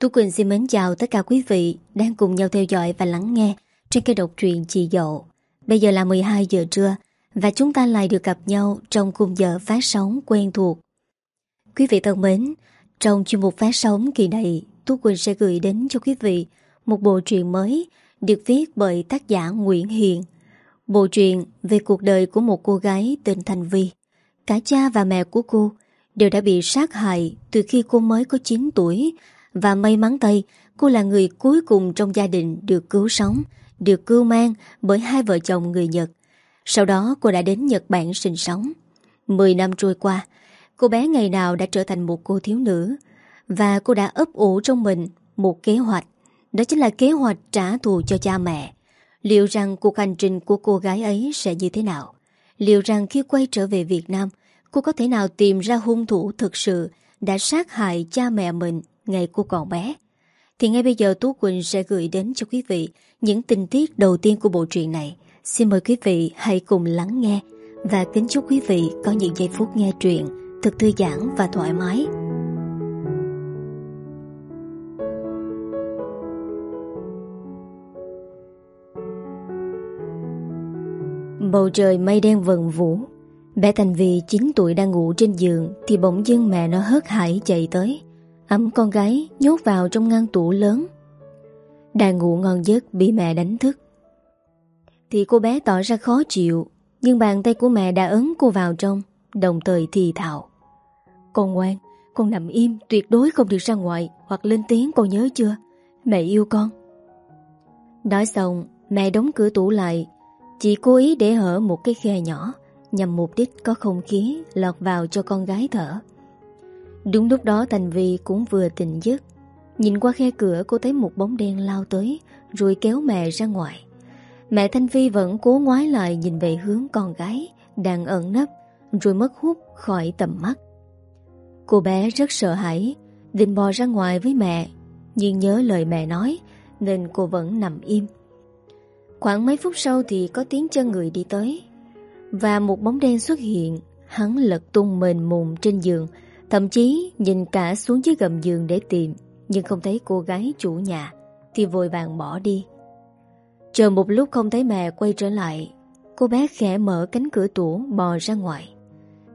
Tú Quỳnh xin mến chào tất cả quý vị đang cùng nhau theo dõi và lắng nghe trên kênh độc truyện Chị Dậu. Bây giờ là 12 giờ trưa và chúng ta lại được gặp nhau trong khung giờ phát sóng quen thuộc. Quý vị thân mến, trong chuyên mục phát sóng kỳ này, Tú Quỳnh sẽ gửi đến cho quý vị một bộ truyện mới được viết bởi tác giả Nguyễn Hiền. Bộ truyện về cuộc đời của một cô gái tên Thành Vi. Cả cha và mẹ của cô đều đã bị sát hại từ khi cô mới có 9 tuổi và may mắn thay cô là người cuối cùng trong gia đình được cứu sống, được cưu mang bởi hai vợ chồng người Nhật. Sau đó cô đã đến Nhật Bản sinh sống. Mười năm trôi qua, cô bé ngày nào đã trở thành một cô thiếu nữ và cô đã ấp ủ trong mình một kế hoạch. Đó chính là kế hoạch trả thù cho cha mẹ. Liệu rằng cuộc hành trình của cô gái ấy sẽ như thế nào? Liệu rằng khi quay trở về Việt Nam, cô có thể nào tìm ra hung thủ thực sự đã sát hại cha mẹ mình ngày cô còn bé? Thì ngay bây giờ Tú Quỳnh sẽ gửi đến cho quý vị những tình tiết đầu tiên của bộ truyện này. Xin mời quý vị hãy cùng lắng nghe và kính chúc quý vị có những giây phút nghe truyện thật thư giãn và thoải mái. Bầu trời mây đen vần vũ Bé Thành Vì 9 tuổi, đang ngủ trên giường Thì bỗng dưng mẹ nó hớt hải chạy tới Ấm con gái nhốt vào trong ngăn tủ lớn. Đang ngủ ngon giấc bị mẹ đánh thức. Thì cô bé tỏ ra khó chịu, Nhưng bàn tay của mẹ đã ấn cô vào trong, Đồng thời thì thào. Con ngoan, Con nằm im, tuyệt đối không được ra ngoài, Hoặc lên tiếng con nhớ chưa? Mẹ yêu con. Nói xong, mẹ đóng cửa tủ lại. Chỉ cố ý để hở một cái khe nhỏ, Nhằm mục đích có không khí lọt vào cho con gái thở. Đúng lúc đó Thành Vi cũng vừa tỉnh giấc. Nhìn qua khe cửa, cô thấy một bóng đen lao tới, Rồi kéo mẹ ra ngoài. Mẹ Thanh Vi vẫn cố ngoái lại nhìn về hướng con gái Đang ẩn nấp, Rồi mất hút khỏi tầm mắt. Cô bé rất sợ hãi, Định bò ra ngoài với mẹ, Nhưng nhớ lời mẹ nói, Nên cô vẫn nằm im. Khoảng mấy phút sau thì có tiếng chân người đi tới, Và một bóng đen xuất hiện. Hắn lật tung mền mùng trên giường Thậm chí nhìn cả xuống dưới gầm giường để tìm Nhưng không thấy cô gái chủ nhà Thì vội vàng bỏ đi Chờ một lúc không thấy mẹ quay trở lại Cô bé khẽ mở cánh cửa tủ bò ra ngoài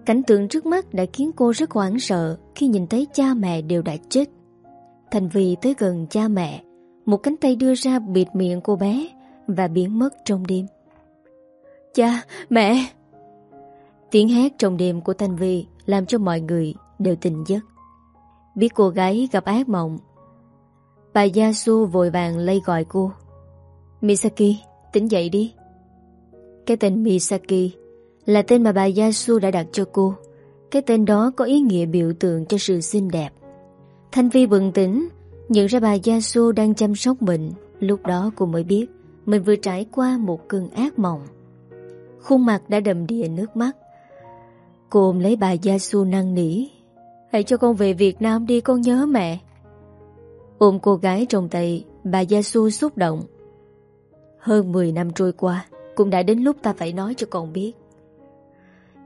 Cảnh tượng trước mắt đã khiến cô rất hoảng sợ Khi nhìn thấy cha mẹ đều đã chết Thành vì tới gần cha mẹ Một cánh tay đưa ra bịt miệng cô bé và biến mất trong đêm. Cha, mẹ! Tiếng hét trong đêm của Thanh Vi làm cho mọi người đều tỉnh giấc. Biết cô gái gặp ác mộng, bà Yasu vội vàng lây gọi cô. Misaki, tỉnh dậy đi. Cái tên Misaki là tên mà bà Yasu đã đặt cho cô. Cái tên đó có ý nghĩa biểu tượng cho sự xinh đẹp. Thanh Vi bừng tỉnh, nhận ra bà Yasu đang chăm sóc mình. Lúc đó cô mới biết mình vừa trải qua một cơn ác mộng Khuôn mặt đã đầm đìa nước mắt Cô ôm lấy bà Gia Su năn nỉ Hãy cho con về Việt Nam đi con nhớ mẹ. Ôm cô gái trong tay Bà Gia Su xúc động. Hơn 10 năm trôi qua Cũng đã đến lúc ta phải nói cho con biết.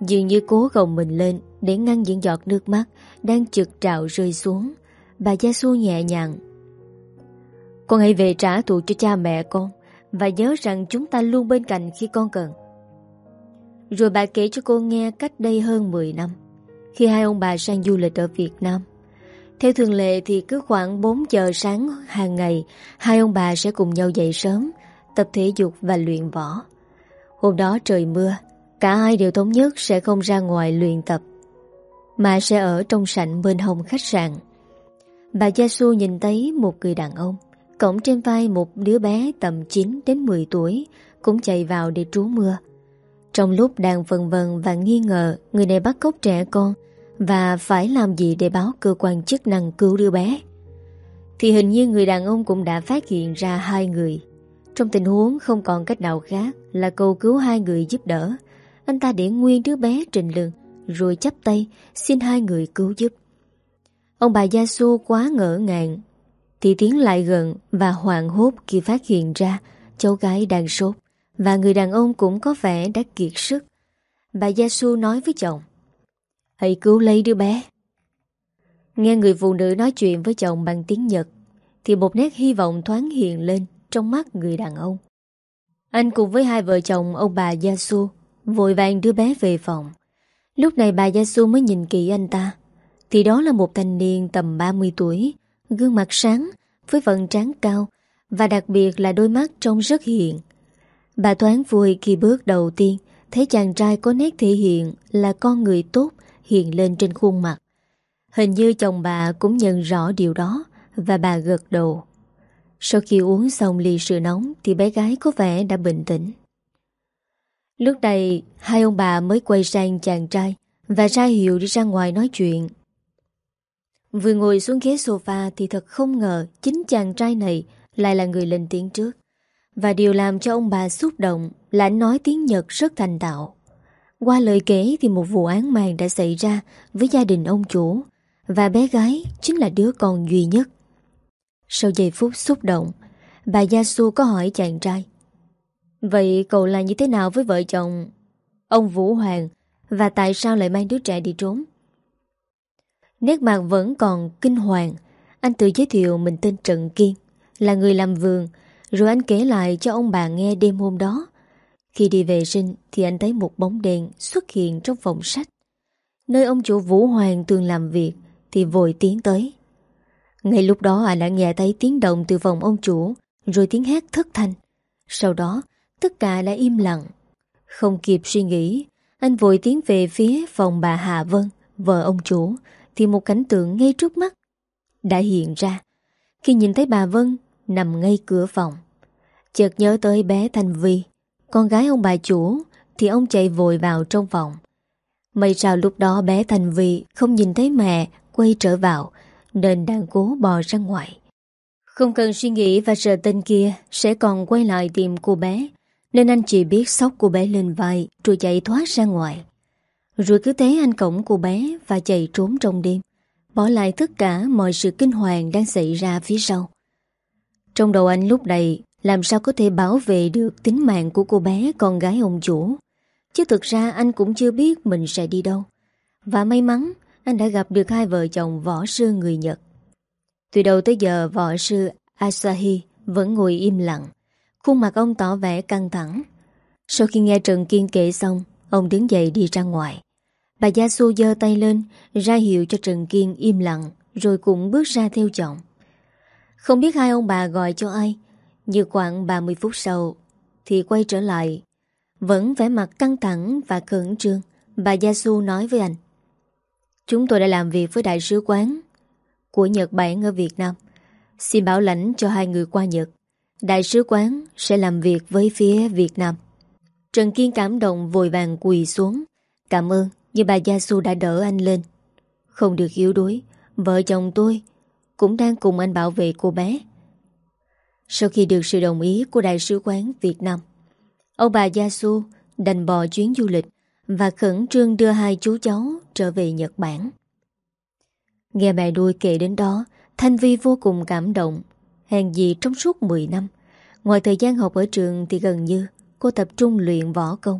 Dường như cố gồng mình lên Để ngăn những giọt nước mắt Đang trực trào rơi xuống. Bà Gia Su nhẹ nhàng. Con hãy về trả thù cho cha mẹ con và nhớ rằng chúng ta luôn bên cạnh khi con cần. Rồi bà kể cho cô nghe cách đây hơn 10 năm, khi hai ông bà sang du lịch ở Việt Nam. Theo thường lệ thì cứ khoảng 4 giờ sáng hàng ngày, hai ông bà sẽ cùng nhau dậy sớm, tập thể dục và luyện võ. Hôm đó trời mưa, cả hai đều thống nhất sẽ không ra ngoài luyện tập, mà sẽ ở trong sảnh bên hồng khách sạn. Bà Gia Su nhìn thấy một người đàn ông Cổng trên vai một đứa bé tầm 9 đến 10 tuổi cũng chạy vào để trú mưa. Trong lúc đang vần vần và nghi ngờ người này bắt cóc trẻ con và phải làm gì để báo cơ quan chức năng cứu đứa bé. Thì hình như người đàn ông cũng đã phát hiện ra hai người. Trong tình huống không còn cách nào khác là cầu cứu hai người giúp đỡ. Anh ta để nguyên đứa bé trình lưng rồi chắp tay xin hai người cứu giúp. Ông bà Gia Su quá ngỡ ngàng, thì tiến lại gần và hoảng hốt khi phát hiện ra cháu gái đang sốt và người đàn ông cũng có vẻ đã kiệt sức. Bà Gia Su nói với chồng Hãy cứu lấy đứa bé. Nghe người phụ nữ nói chuyện với chồng bằng tiếng Nhật, Thì một nét hy vọng thoáng hiện lên Trong mắt người đàn ông. Anh cùng với hai vợ chồng, ông bà Yasu Vội vàng đưa bé về phòng. Lúc này bà Yasu mới nhìn kỹ anh ta, Thì đó là một thanh niên tầm 30 tuổi, Gương mặt sáng, Với vận trán cao, Và đặc biệt là đôi mắt trông rất hiện Bà thoáng vui khi bước đầu tiên, Thấy chàng trai có nét thể hiện Là con người tốt Hiện lên trên khuôn mặt. Hình như chồng bà cũng nhận rõ điều đó Và bà gật đầu. Sau khi uống xong ly sữa nóng Thì bé gái có vẻ đã bình tĩnh. Lúc này, Hai ông bà mới quay sang chàng trai Và ra hiệu đi ra ngoài nói chuyện. Vừa ngồi xuống ghế sofa Thì thật không ngờ Chính chàng trai này Lại là người lên tiếng trước. Và điều làm cho ông bà xúc động Là anh nói tiếng Nhật rất thành tạo qua lời kể thì một vụ án mạng đã xảy ra Với gia đình ông chủ và bé gái chính là đứa con duy nhất. Sau giây phút xúc động, Bà Yasu có hỏi chàng trai, Vậy cậu là như thế nào với vợ chồng Ông Vũ Hoàng Và tại sao lại mang đứa trẻ đi trốn? Nét mặt vẫn còn kinh hoàng, Anh tự giới thiệu mình tên Trần Kiên, Là người làm vườn, Rồi anh kể lại cho ông bà nghe đêm hôm đó. Khi đi vệ sinh Thì anh thấy một bóng đèn xuất hiện trong phòng sách Nơi ông chủ Vũ Hoàng thường làm việc thì vội tiến tới. Ngay lúc đó anh đã nghe thấy tiếng động từ phòng ông chủ, rồi tiếng hét thất thanh. Sau đó, tất cả đã im lặng. Không kịp suy nghĩ, anh vội tiến về phía phòng bà Hà Vân, vợ ông chủ, thì một cảnh tượng ngay trước mắt đã hiện ra. Khi nhìn thấy bà Vân nằm ngay cửa phòng, chợt nhớ tới bé Thanh Vi, con gái ông bà chủ, thì ông chạy vội vào trong phòng. May sao lúc đó bé Thành Vi không nhìn thấy mẹ quay trở vào Nên đang cố bò ra ngoài. Không cần suy nghĩ và sợ tên kia Sẽ còn quay lại tìm cô bé Nên anh chỉ biết sóc cô bé lên vai Rồi chạy thoát ra ngoài. Rồi cứ thế anh cổng cô bé Và chạy trốn trong đêm Bỏ lại tất cả mọi sự kinh hoàng Đang xảy ra phía sau. Trong đầu anh lúc này làm sao có thể bảo vệ được tính mạng của cô bé Con gái ông chủ Chứ thực ra anh cũng chưa biết mình sẽ đi đâu Và may mắn anh đã gặp được hai vợ chồng võ sư người Nhật. Từ đầu tới giờ võ sư Asahi vẫn ngồi im lặng, khuôn mặt ông tỏ vẻ căng thẳng. Sau khi nghe Trần Kiên kể xong, ông đứng dậy đi ra ngoài. Bà Gia Su giơ tay lên, ra hiệu cho Trần Kiên im lặng, rồi cũng bước ra theo chồng. Không biết hai ông bà gọi cho ai, như khoảng 30 phút sau, thì quay trở lại. Vẫn vẻ mặt căng thẳng và khẩn trương, bà Gia Su nói với anh. Chúng tôi đã làm việc với đại sứ quán của Nhật Bản ở Việt Nam. Xin bảo lãnh cho hai người qua Nhật. Đại sứ quán sẽ làm việc với phía Việt Nam. Trần Kiên cảm động vội vàng quỳ xuống. Cảm ơn, như bà Gia Su đã đỡ anh lên. Không được yếu đuối, vợ chồng tôi cũng đang cùng anh bảo vệ cô bé. Sau khi được sự đồng ý của Đại sứ quán Việt Nam, ông bà Gia Su đành bỏ chuyến du lịch và khẩn trương đưa hai chú cháu trở về Nhật Bản. Nghe mẹ đuôi kể đến đó, Thanh Vi vô cùng cảm động. Hèn gì trong suốt 10 năm, ngoài thời gian học ở trường thì gần như cô tập trung luyện võ công.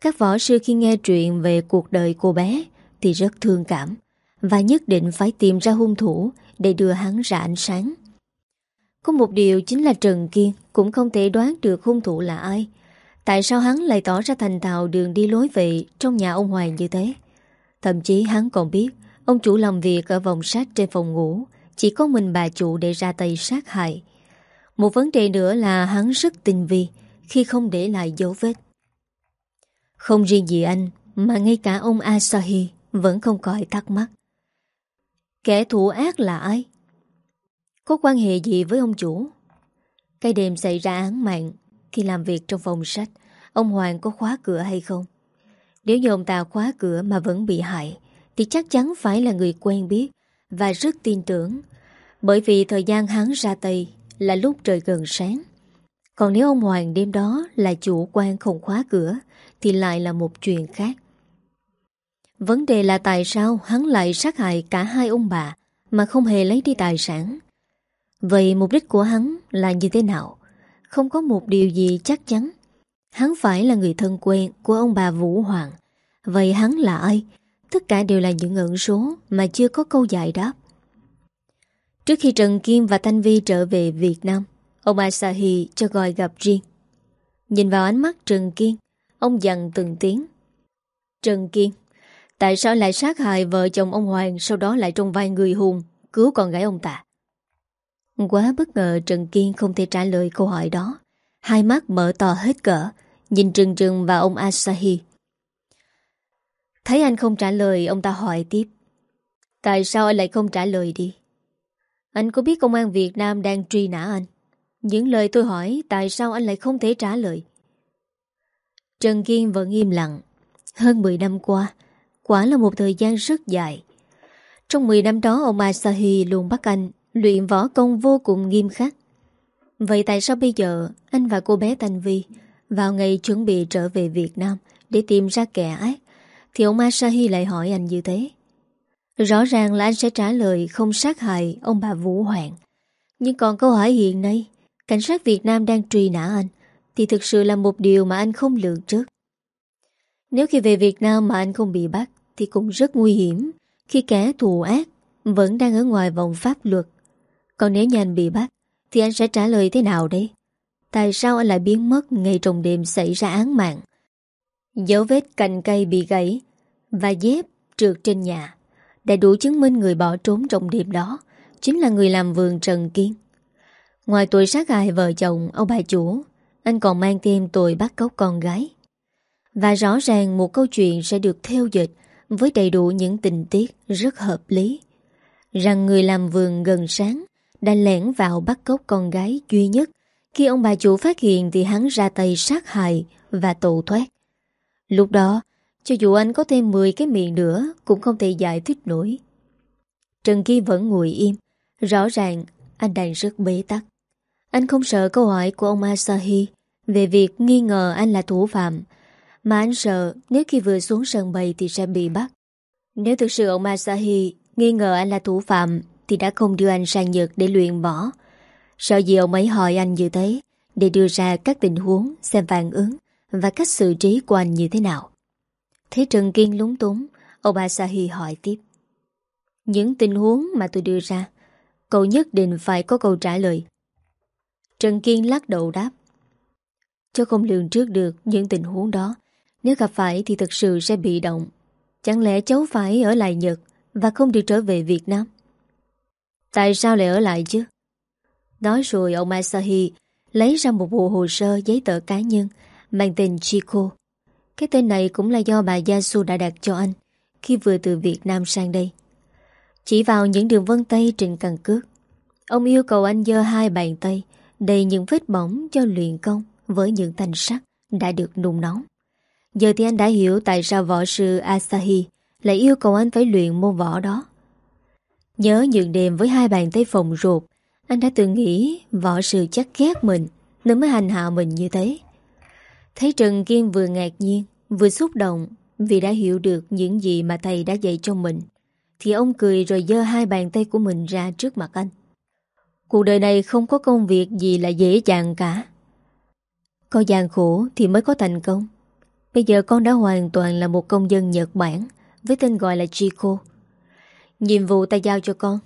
Các võ sư khi nghe chuyện về cuộc đời cô bé thì rất thương cảm và nhất định phải tìm ra hung thủ để đưa hắn ra ánh sáng. Có một điều chính là Trần Kiên cũng không thể đoán được hung thủ là ai Tại sao hắn lại tỏ ra thành thạo đường đi lối về trong nhà ông Hoàng như thế? Thậm chí hắn còn biết, ông chủ làm việc ở vòng sát trên phòng ngủ, chỉ có mình bà chủ để ra tay sát hại. Một vấn đề nữa là hắn rất tinh vi, khi không để lại dấu vết. Không riêng gì anh, mà ngay cả ông Asahi vẫn không khỏi thắc mắc. Kẻ thủ ác là ai? Có quan hệ gì với ông chủ? Cái đêm xảy ra án mạng khi làm việc trong phòng sách, ông Hoàng có khóa cửa hay không? Nếu như ông ta khóa cửa mà vẫn bị hại, thì chắc chắn phải là người quen biết và rất tin tưởng. Bởi vì thời gian hắn ra tay là lúc trời gần sáng. Còn nếu ông Hoàng đêm đó là chủ quan không khóa cửa, thì lại là một chuyện khác. Vấn đề là tại sao hắn lại sát hại cả hai ông bà mà không hề lấy đi tài sản. Vậy mục đích của hắn là như thế nào? không có một điều gì chắc chắn. Hắn phải là người thân quen của ông bà Vũ Hoàng. Vậy hắn là ai? Tất cả đều là những ẩn số mà chưa có câu giải đáp. Trước khi Trần Kim và Thanh Vi trở về Việt Nam, ông Asahi cho gọi gặp riêng. Nhìn vào ánh mắt Trần Kiên, ông dặn từng tiếng. Trần Kiên, tại sao lại sát hại vợ chồng ông Hoàng sau đó lại trong vai người hùng cứu con gái ông ta? Quá bất ngờ Trần Kiên không thể trả lời câu hỏi đó. Hai mắt mở to hết cỡ, nhìn trừng trừng vào ông Asahi. Thấy anh không trả lời, ông ta hỏi tiếp. Tại sao anh lại không trả lời đi? Anh có biết công an Việt Nam đang truy nã anh? Những lời tôi hỏi tại sao anh lại không thể trả lời? Trần Kiên vẫn im lặng. Hơn 10 năm qua, quả là một thời gian rất dài. Trong 10 năm đó ông Asahi luôn bắt anh luyện võ công vô cùng nghiêm khắc. Vậy tại sao bây giờ anh và cô bé Thanh Vi vào ngày chuẩn bị trở về Việt Nam để tìm ra kẻ ác thì ông Asahi lại hỏi anh như thế? Rõ ràng là anh sẽ trả lời không sát hại ông bà Vũ Hoàng. Nhưng còn câu hỏi hiện nay, cảnh sát Việt Nam đang truy nã anh, thì thực sự là một điều mà anh không lường trước. Nếu khi về Việt Nam mà anh không bị bắt, thì cũng rất nguy hiểm khi kẻ thù ác vẫn đang ở ngoài vòng pháp luật. Còn nếu như anh bị bắt, thì anh sẽ trả lời thế nào đây? Tại sao anh lại biến mất ngay trong đêm xảy ra án mạng? Dấu vết cành cây bị gãy và dép trượt trên nhà đã đủ chứng minh người bỏ trốn trong đêm đó chính là người làm vườn Trần Kiên. Ngoài tội sát hại vợ chồng ông bà chủ, anh còn mang thêm tội bắt cóc con gái. Và rõ ràng một câu chuyện sẽ được theo dịch với đầy đủ những tình tiết rất hợp lý. Rằng người làm vườn gần sáng đã lẻn vào bắt cóc con gái duy nhất. Khi ông bà chủ phát hiện thì hắn ra tay sát hại và tẩu thoát. Lúc đó, cho dù anh có thêm 10 cái miệng nữa Cũng không thể giải thích nổi Trần Kỳ vẫn ngồi im Rõ ràng anh đang rất bế tắc Anh không sợ câu hỏi của ông Asahi Về việc nghi ngờ anh là thủ phạm Mà anh sợ Nếu khi vừa xuống sân bay thì sẽ bị bắt Nếu thực sự ông Asahi Nghi ngờ anh là thủ phạm thì đã không đưa anh sang Nhật để luyện bỏ Sợ gì ông ấy hỏi anh như thế, Để đưa ra các tình huống, Xem phản ứng Và cách xử trí của anh như thế nào. Thấy Trần Kiên lúng túng, Ông Asahi hỏi tiếp. Những tình huống mà tôi đưa ra, Cậu nhất định phải có câu trả lời. Trần Kiên lắc đầu đáp. Cho không lường trước được những tình huống đó, Nếu gặp phải thì thật sự sẽ bị động. Chẳng lẽ cháu phải ở lại Nhật Và không được trở về Việt Nam? Tại sao lại ở lại chứ Nói rồi, ông Asahi Lấy ra một bộ hồ sơ giấy tờ cá nhân, Mang tên Chico cái tên này cũng là do bà Yasu đã đặt cho anh khi vừa từ Việt Nam sang đây. Chỉ vào những đường vân tay trên căn cước. Ông yêu cầu anh dơ hai bàn tay, đầy những vết bỏng cho luyện công với những thanh sắt đã được nung nóng. Giờ thì anh đã hiểu tại sao võ sư Asahi lại yêu cầu anh phải luyện môn võ đó. Nhớ những đêm với hai bàn tay phồng ruột, anh đã từng nghĩ võ sự chắc ghét mình nên mới hành hạ mình như thế. Thấy Trần Kiên vừa ngạc nhiên, vừa xúc động vì đã hiểu được những gì mà thầy đã dạy cho mình. Thì ông cười rồi dơ hai bàn tay của mình ra trước mặt anh. Cuộc đời này không có công việc gì là dễ dàng cả. Có gian khổ thì mới có thành công. Bây giờ con đã hoàn toàn là một công dân Nhật Bản với tên gọi là Chico. Nhiệm vụ ta giao cho con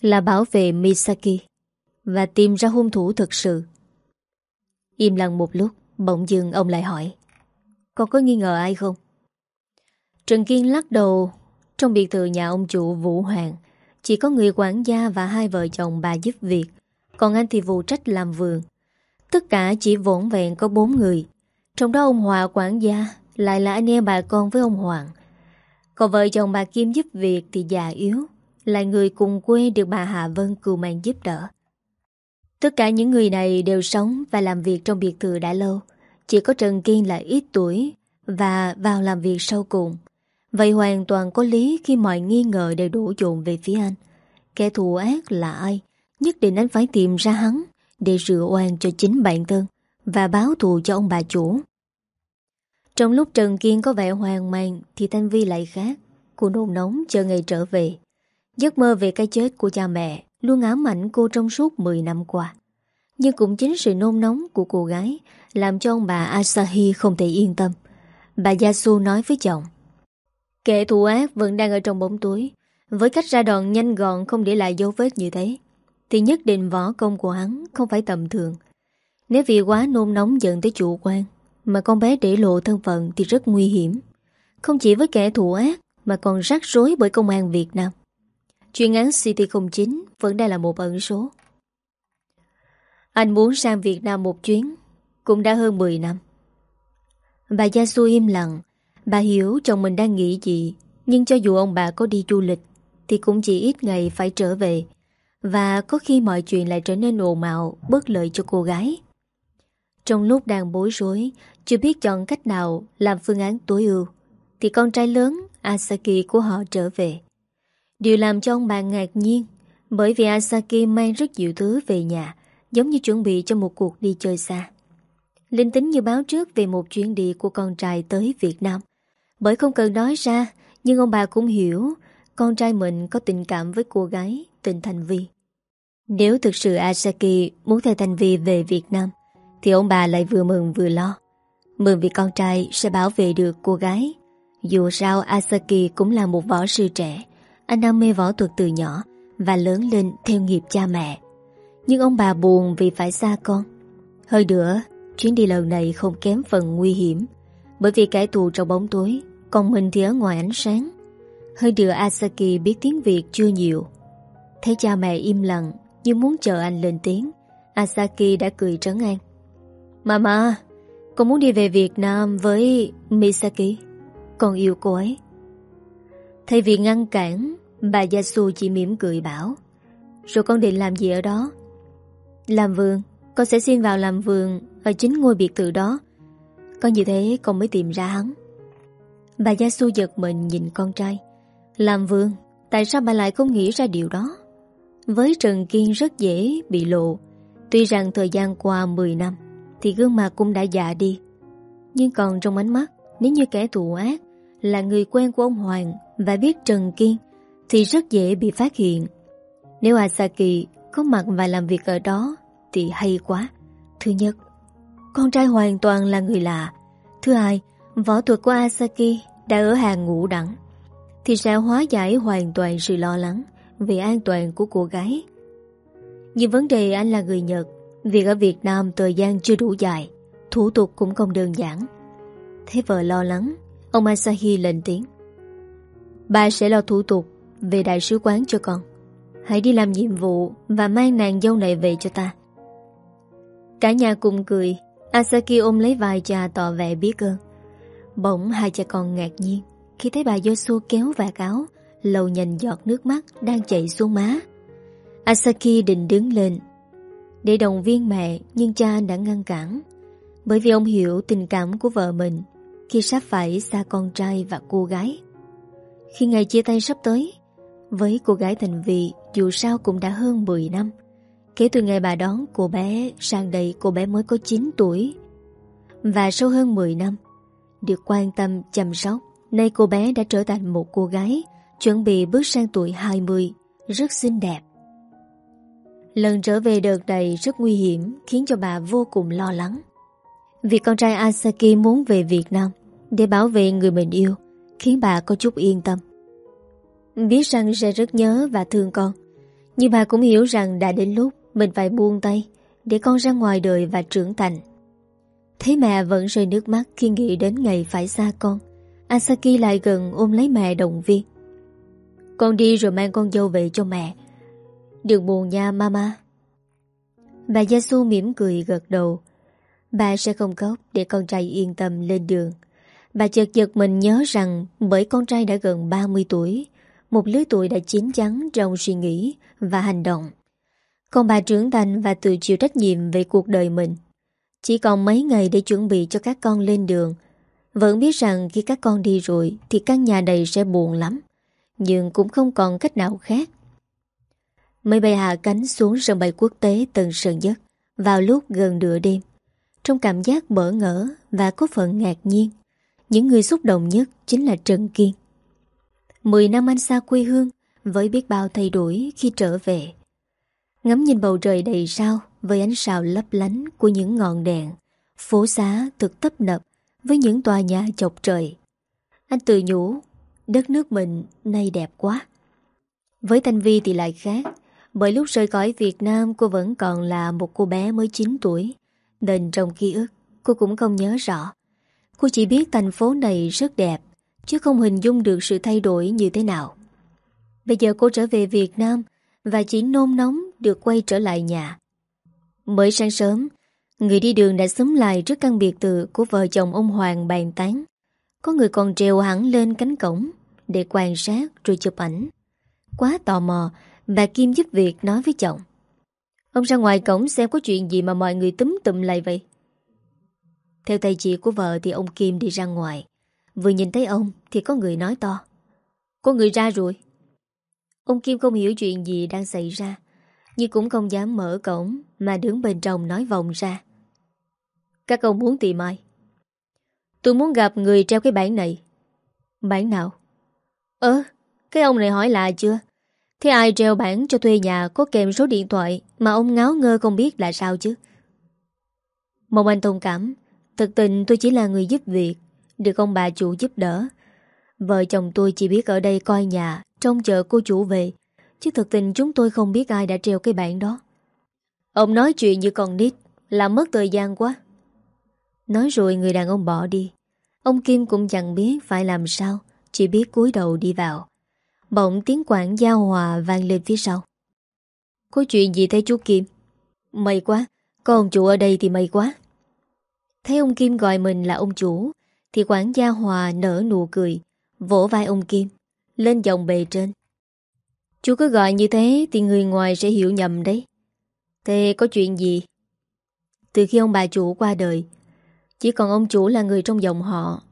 là bảo vệ Misaki và tìm ra hung thủ thực sự. Im lặng một lúc, Bỗng dưng ông lại hỏi Con có nghi ngờ ai không? Trần Kiên lắc đầu. Trong biệt thự nhà ông chủ Vũ Hoàng Chỉ có người quản gia và hai vợ chồng bà giúp việc. Còn anh thì phụ trách làm vườn. Tất cả chỉ vỗn vẹn có bốn người. Trong đó ông Hòa quản gia Lại là anh em bà con với ông Hoàng. Còn vợ chồng bà Kim giúp việc Thì già yếu, Là người cùng quê được bà Hạ Vân cưu mang giúp đỡ Tất cả những người này đều sống và làm việc trong biệt thự đã lâu. Chỉ có Trần Kiên là ít tuổi và vào làm việc sau cùng. Vậy hoàn toàn có lý khi mọi nghi ngờ đều đổ dồn về phía anh. Kẻ thù ác là ai? Nhất định anh phải tìm ra hắn để rửa oan cho chính bản thân và báo thù cho ông bà chủ. Trong lúc Trần Kiên có vẻ hoàng mang thì Thanh Vi lại khác. Cô nôn nóng chờ ngày trở về. Giấc mơ về cái chết của cha mẹ luôn ám ảnh cô trong suốt 10 năm qua. Nhưng cũng chính sự nôn nóng của cô gái làm cho ông bà Asahi không thể yên tâm. Bà Yasu nói với chồng. Kẻ thù ác vẫn đang ở trong bóng túi. Với cách ra đòn nhanh gọn không để lại dấu vết như thế, Thì nhất định võ công của hắn không phải tầm thường Nếu vì quá nôn nóng dẫn tới chủ quan mà con bé để lộ thân phận thì rất nguy hiểm. Không chỉ với kẻ thù ác, Mà còn rắc rối bởi công an Việt Nam. Chuyên án CT09 vẫn đang là một ẩn số. Anh muốn sang Việt Nam một chuyến, Cũng đã hơn 10 năm. Bà Gia Su im lặng, Bà hiểu chồng mình đang nghĩ gì, Nhưng cho dù ông bà có đi du lịch, Thì cũng chỉ ít ngày phải trở về, Và có khi mọi chuyện lại trở nên ồn ào, Bất lợi cho cô gái. Trong lúc đang bối rối chưa biết chọn cách nào Làm phương án tối ưu, Thì con trai lớn Asaki của họ trở về. Điều làm cho ông bà ngạc nhiên, Bởi vì Asaki mang rất nhiều thứ về nhà, Giống như chuẩn bị cho một cuộc đi chơi xa. Linh tính như báo trước về một chuyến đi của con trai tới Việt Nam. Bởi không cần nói ra, Nhưng ông bà cũng hiểu Con trai mình có tình cảm với cô gái Tình Thành Vi. Nếu thực sự Asaki muốn theo Thành Vi về Việt Nam, Thì ông bà lại vừa mừng vừa lo. Mừng vì con trai sẽ bảo vệ được cô gái. Dù sao, Asaki cũng là một võ sư trẻ. Anh đam mê võ thuật từ nhỏ Và lớn lên theo nghiệp cha mẹ. Nhưng ông bà buồn vì phải xa con. Hơi nữa, Chuyến đi lần này không kém phần nguy hiểm. Bởi vì kẻ thù trong bóng tối, còn mình thì ở ngoài ánh sáng. Hơi nữa, Asaki biết tiếng Việt chưa nhiều. Thấy cha mẹ im lặng, Như muốn chờ anh lên tiếng, Asaki đã cười trấn an. Mama con muốn đi về Việt Nam với Misaki, Con yêu cô ấy. Thay vì ngăn cản, Bà Yasu chỉ mỉm cười bảo, Rồi con định làm gì ở đó? Làm vườn, Con sẽ xin vào làm vườn Ở chính ngôi biệt thự đó. Con như thế, con mới tìm ra hắn. Bà Yasu giật mình nhìn con trai. Làm vườn. Tại sao bà lại không nghĩ ra điều đó? Với Trần Kiên rất dễ bị lộ, Tuy rằng thời gian qua 10 năm thì gương mặt cũng đã già đi. Nhưng còn trong ánh mắt Nếu như kẻ thù ác Là người quen của ông Hoàng Và biết Trần Kiên Thì rất dễ bị phát hiện. Nếu Asaki có mặt và làm việc ở đó Thì hay quá. Thứ nhất Con trai hoàn toàn là người lạ. Thứ hai Võ thuật của Asaki đã ở hàng ngũ đẳng thì sẽ hóa giải hoàn toàn sự lo lắng về an toàn của cô gái. Nhưng vấn đề anh là người Nhật, việc ở Việt Nam thời gian chưa đủ dài, thủ tục cũng không đơn giản. Thế vợ lo lắng, ông Asahi lên tiếng. Bà sẽ lo thủ tục về đại sứ quán cho con. Hãy đi làm nhiệm vụ và mang nàng dâu này về cho ta. Cả nhà cùng cười, Asaki ôm lấy vai cha tỏ vẻ biết ơn. Bỗng hai cha con ngạc nhiên Khi thấy bà Yosu kéo vạt áo Lầu nhìn giọt nước mắt đang chảy xuống má Asaki định đứng lên để động viên mẹ Nhưng cha đã ngăn cản. Bởi vì ông hiểu tình cảm của vợ mình Khi sắp phải xa con trai và cô gái. Khi ngày chia tay sắp tới Với cô gái Thành Vị Dù sao cũng đã hơn 10 năm. Kể từ ngày bà đón cô bé Sang đây cô bé mới có 9 tuổi. Và sau hơn 10 năm được quan tâm, chăm sóc, nay cô bé đã trở thành một cô gái chuẩn bị bước sang tuổi 20, rất xinh đẹp. Lần trở về đợt này rất nguy hiểm khiến cho bà vô cùng lo lắng. Vì con trai Asaki muốn về Việt Nam để bảo vệ người mình yêu khiến bà có chút yên tâm. Biết rằng sẽ rất nhớ và thương con, nhưng bà cũng hiểu rằng đã đến lúc mình phải buông tay để con ra ngoài đời và trưởng thành. Thấy mẹ vẫn rơi nước mắt khi nghĩ đến ngày phải xa con Asaki lại gần ôm lấy mẹ động viên Con đi rồi mang con dâu về cho mẹ Đừng buồn nha, mama. Bà Yasu mỉm cười gật đầu. Bà sẽ không khóc để con trai yên tâm lên đường. Bà chợt giật mình nhớ rằng Bởi con trai đã gần 30 tuổi, Một lứa tuổi đã chín chắn trong suy nghĩ và hành động. Còn bà trưởng thành và tự chịu trách nhiệm về cuộc đời mình. Chỉ còn mấy ngày để chuẩn bị cho các con lên đường. Vẫn biết rằng khi các con đi rồi Thì căn nhà này sẽ buồn lắm. Nhưng cũng không còn cách nào khác Máy bay hạ cánh xuống sân bay quốc tế Tân Sơn Nhất Vào lúc gần nửa đêm Trong cảm giác bỡ ngỡ Và có phần ngạc nhiên Những người xúc động nhất chính là Trần Kiên Mười năm anh xa quê hương Với biết bao thay đổi khi trở về Ngắm nhìn bầu trời đầy sao với ánh sao lấp lánh của những ngọn đèn, phố xá thực tấp nập với những tòa nhà chọc trời. Anh tự nhủ, đất nước mình nay đẹp quá. Với Thanh Vi thì lại khác, bởi lúc rời khỏi Việt Nam cô vẫn còn là một cô bé mới 9 tuổi Nên trong ký ức cô cũng không nhớ rõ Cô chỉ biết thành phố này rất đẹp Chứ không hình dung được sự thay đổi như thế nào Bây giờ cô trở về Việt Nam Và chỉ nôn nóng được quay trở lại nhà Mới sáng sớm Người đi đường đã xúm lại trước căn biệt thự của vợ chồng ông Hoàng bàn tán. Có người còn treo hẳn lên cánh cổng để quan sát rồi chụp ảnh. Quá tò mò, bà Kim giúp việc nói với chồng. Ông ra ngoài cổng xem có chuyện gì mà mọi người túm tụm lại vậy. Theo tay chị của vợ thì ông Kim đi ra ngoài. Vừa nhìn thấy ông thì có người nói to. Có người ra rồi. Ông Kim không hiểu chuyện gì đang xảy ra. Nhưng cũng không dám mở cổng Mà đứng bên trong nói vòng ra Các ông muốn tìm ai Tôi muốn gặp người treo cái bản này Bản nào Ơ, Cái ông này hỏi là chưa Thế ai treo bản cho thuê nhà Có kèm số điện thoại Mà ông ngáo ngơ không biết là sao chứ? Mong anh thông cảm Thực tình tôi chỉ là người giúp việc, Được ông bà chủ giúp đỡ. Vợ chồng tôi chỉ biết ở đây coi nhà, Trông chờ cô chủ về, Chứ thực tình chúng tôi không biết ai đã treo cái bản đó. Ông nói chuyện như con nít, Làm mất thời gian quá. Nói rồi người đàn ông bỏ đi. Ông Kim cũng chẳng biết phải làm sao, Chỉ biết cúi đầu đi vào. Bỗng tiếng quảng giao hòa vang lên phía sau Có chuyện gì thế chú Kim May quá Có ông chủ ở đây thì may quá Thấy ông Kim gọi mình là ông chủ Thì quản gia Hòa nở nụ cười Vỗ vai ông Kim Lên dòng bề trên Chú cứ gọi như thế thì người ngoài sẽ hiểu nhầm đấy. Thế có chuyện gì? Từ khi ông bà chủ qua đời, chỉ còn ông chủ là người trong dòng họ.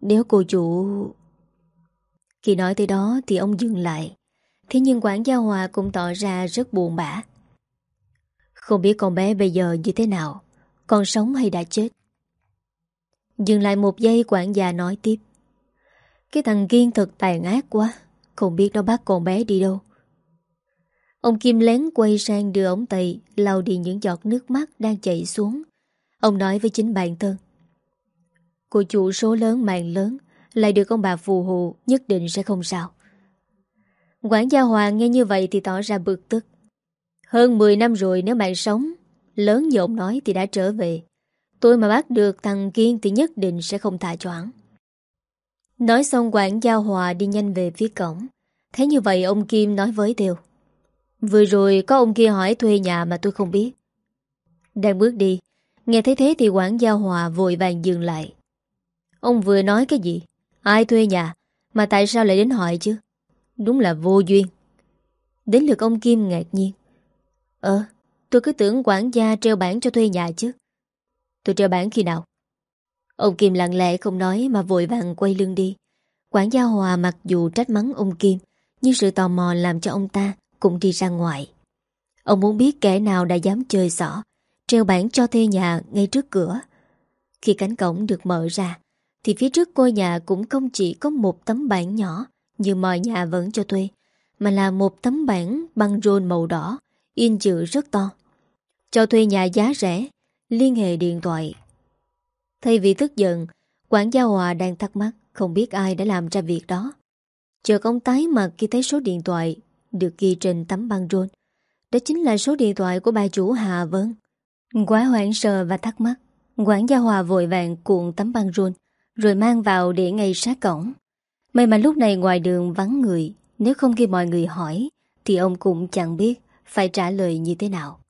Nếu cô chủ... Khi nói tới đó thì ông dừng lại. Thế nhưng quản gia Hòa cũng tỏ ra rất buồn bã. Không biết con bé bây giờ như thế nào, còn sống hay đã chết. Dừng lại một giây quản gia nói tiếp. Cái thằng Kiên thật tàn ác quá, không biết nó bắt con bé đi đâu. Ông Kim lén quay sang đưa ống tay lau đi những giọt nước mắt đang chảy xuống. Ông nói với chính bản thân. Cô chủ số lớn mạng lớn lại được ông bà phù hộ nhất định sẽ không sao. Quản gia Hoàng nghe như vậy thì tỏ ra bực tức. Hơn 10 năm rồi nếu bạn sống, lớn như ông nói thì đã trở về. Tôi mà bắt được thằng Kiên thì nhất định sẽ không thả choáng. Nói xong quản gia Hòa đi nhanh về phía cổng. Thế như vậy ông Kim nói với Tiêu. Vừa rồi có ông kia hỏi thuê nhà mà tôi không biết. Đang bước đi, nghe thấy thế thì quản gia Hòa vội vàng dừng lại. Ông vừa nói cái gì? Ai thuê nhà? Mà tại sao lại đến hỏi chứ? Đúng là vô duyên. Đến lượt ông Kim ngạc nhiên. Ờ, tôi cứ tưởng quản gia treo bản cho thuê nhà chứ. Tôi treo bản khi nào? Ông Kim lặng lẽ không nói mà vội vàng quay lưng đi. Quản gia Hòa mặc dù trách mắng ông Kim, nhưng sự tò mò làm cho ông ta cũng đi ra ngoài. Ông muốn biết kẻ nào đã dám chơi xỏ, treo bản cho thuê nhà ngay trước cửa. Khi cánh cổng được mở ra, thì phía trước ngôi nhà cũng không chỉ có một tấm bảng nhỏ như mọi nhà vẫn cho thuê, mà là một tấm bảng băng rôn màu đỏ, in chữ rất to. Cho thuê nhà giá rẻ, liên hệ điện thoại. Thay vì tức giận, quản gia Hòa đang thắc mắc không biết ai đã làm ra việc đó. Chợt ông tái mặt khi thấy số điện thoại được ghi trên tấm băng rôn. Đó chính là số điện thoại của bà chủ Hà Vân. Quá hoảng sợ và thắc mắc, quản gia Hòa vội vàng cuộn tấm băng rôn, rồi mang vào để ngay sát cổng. May mà lúc này ngoài đường vắng người, nếu không khi mọi người hỏi, thì ông cũng chẳng biết phải trả lời như thế nào.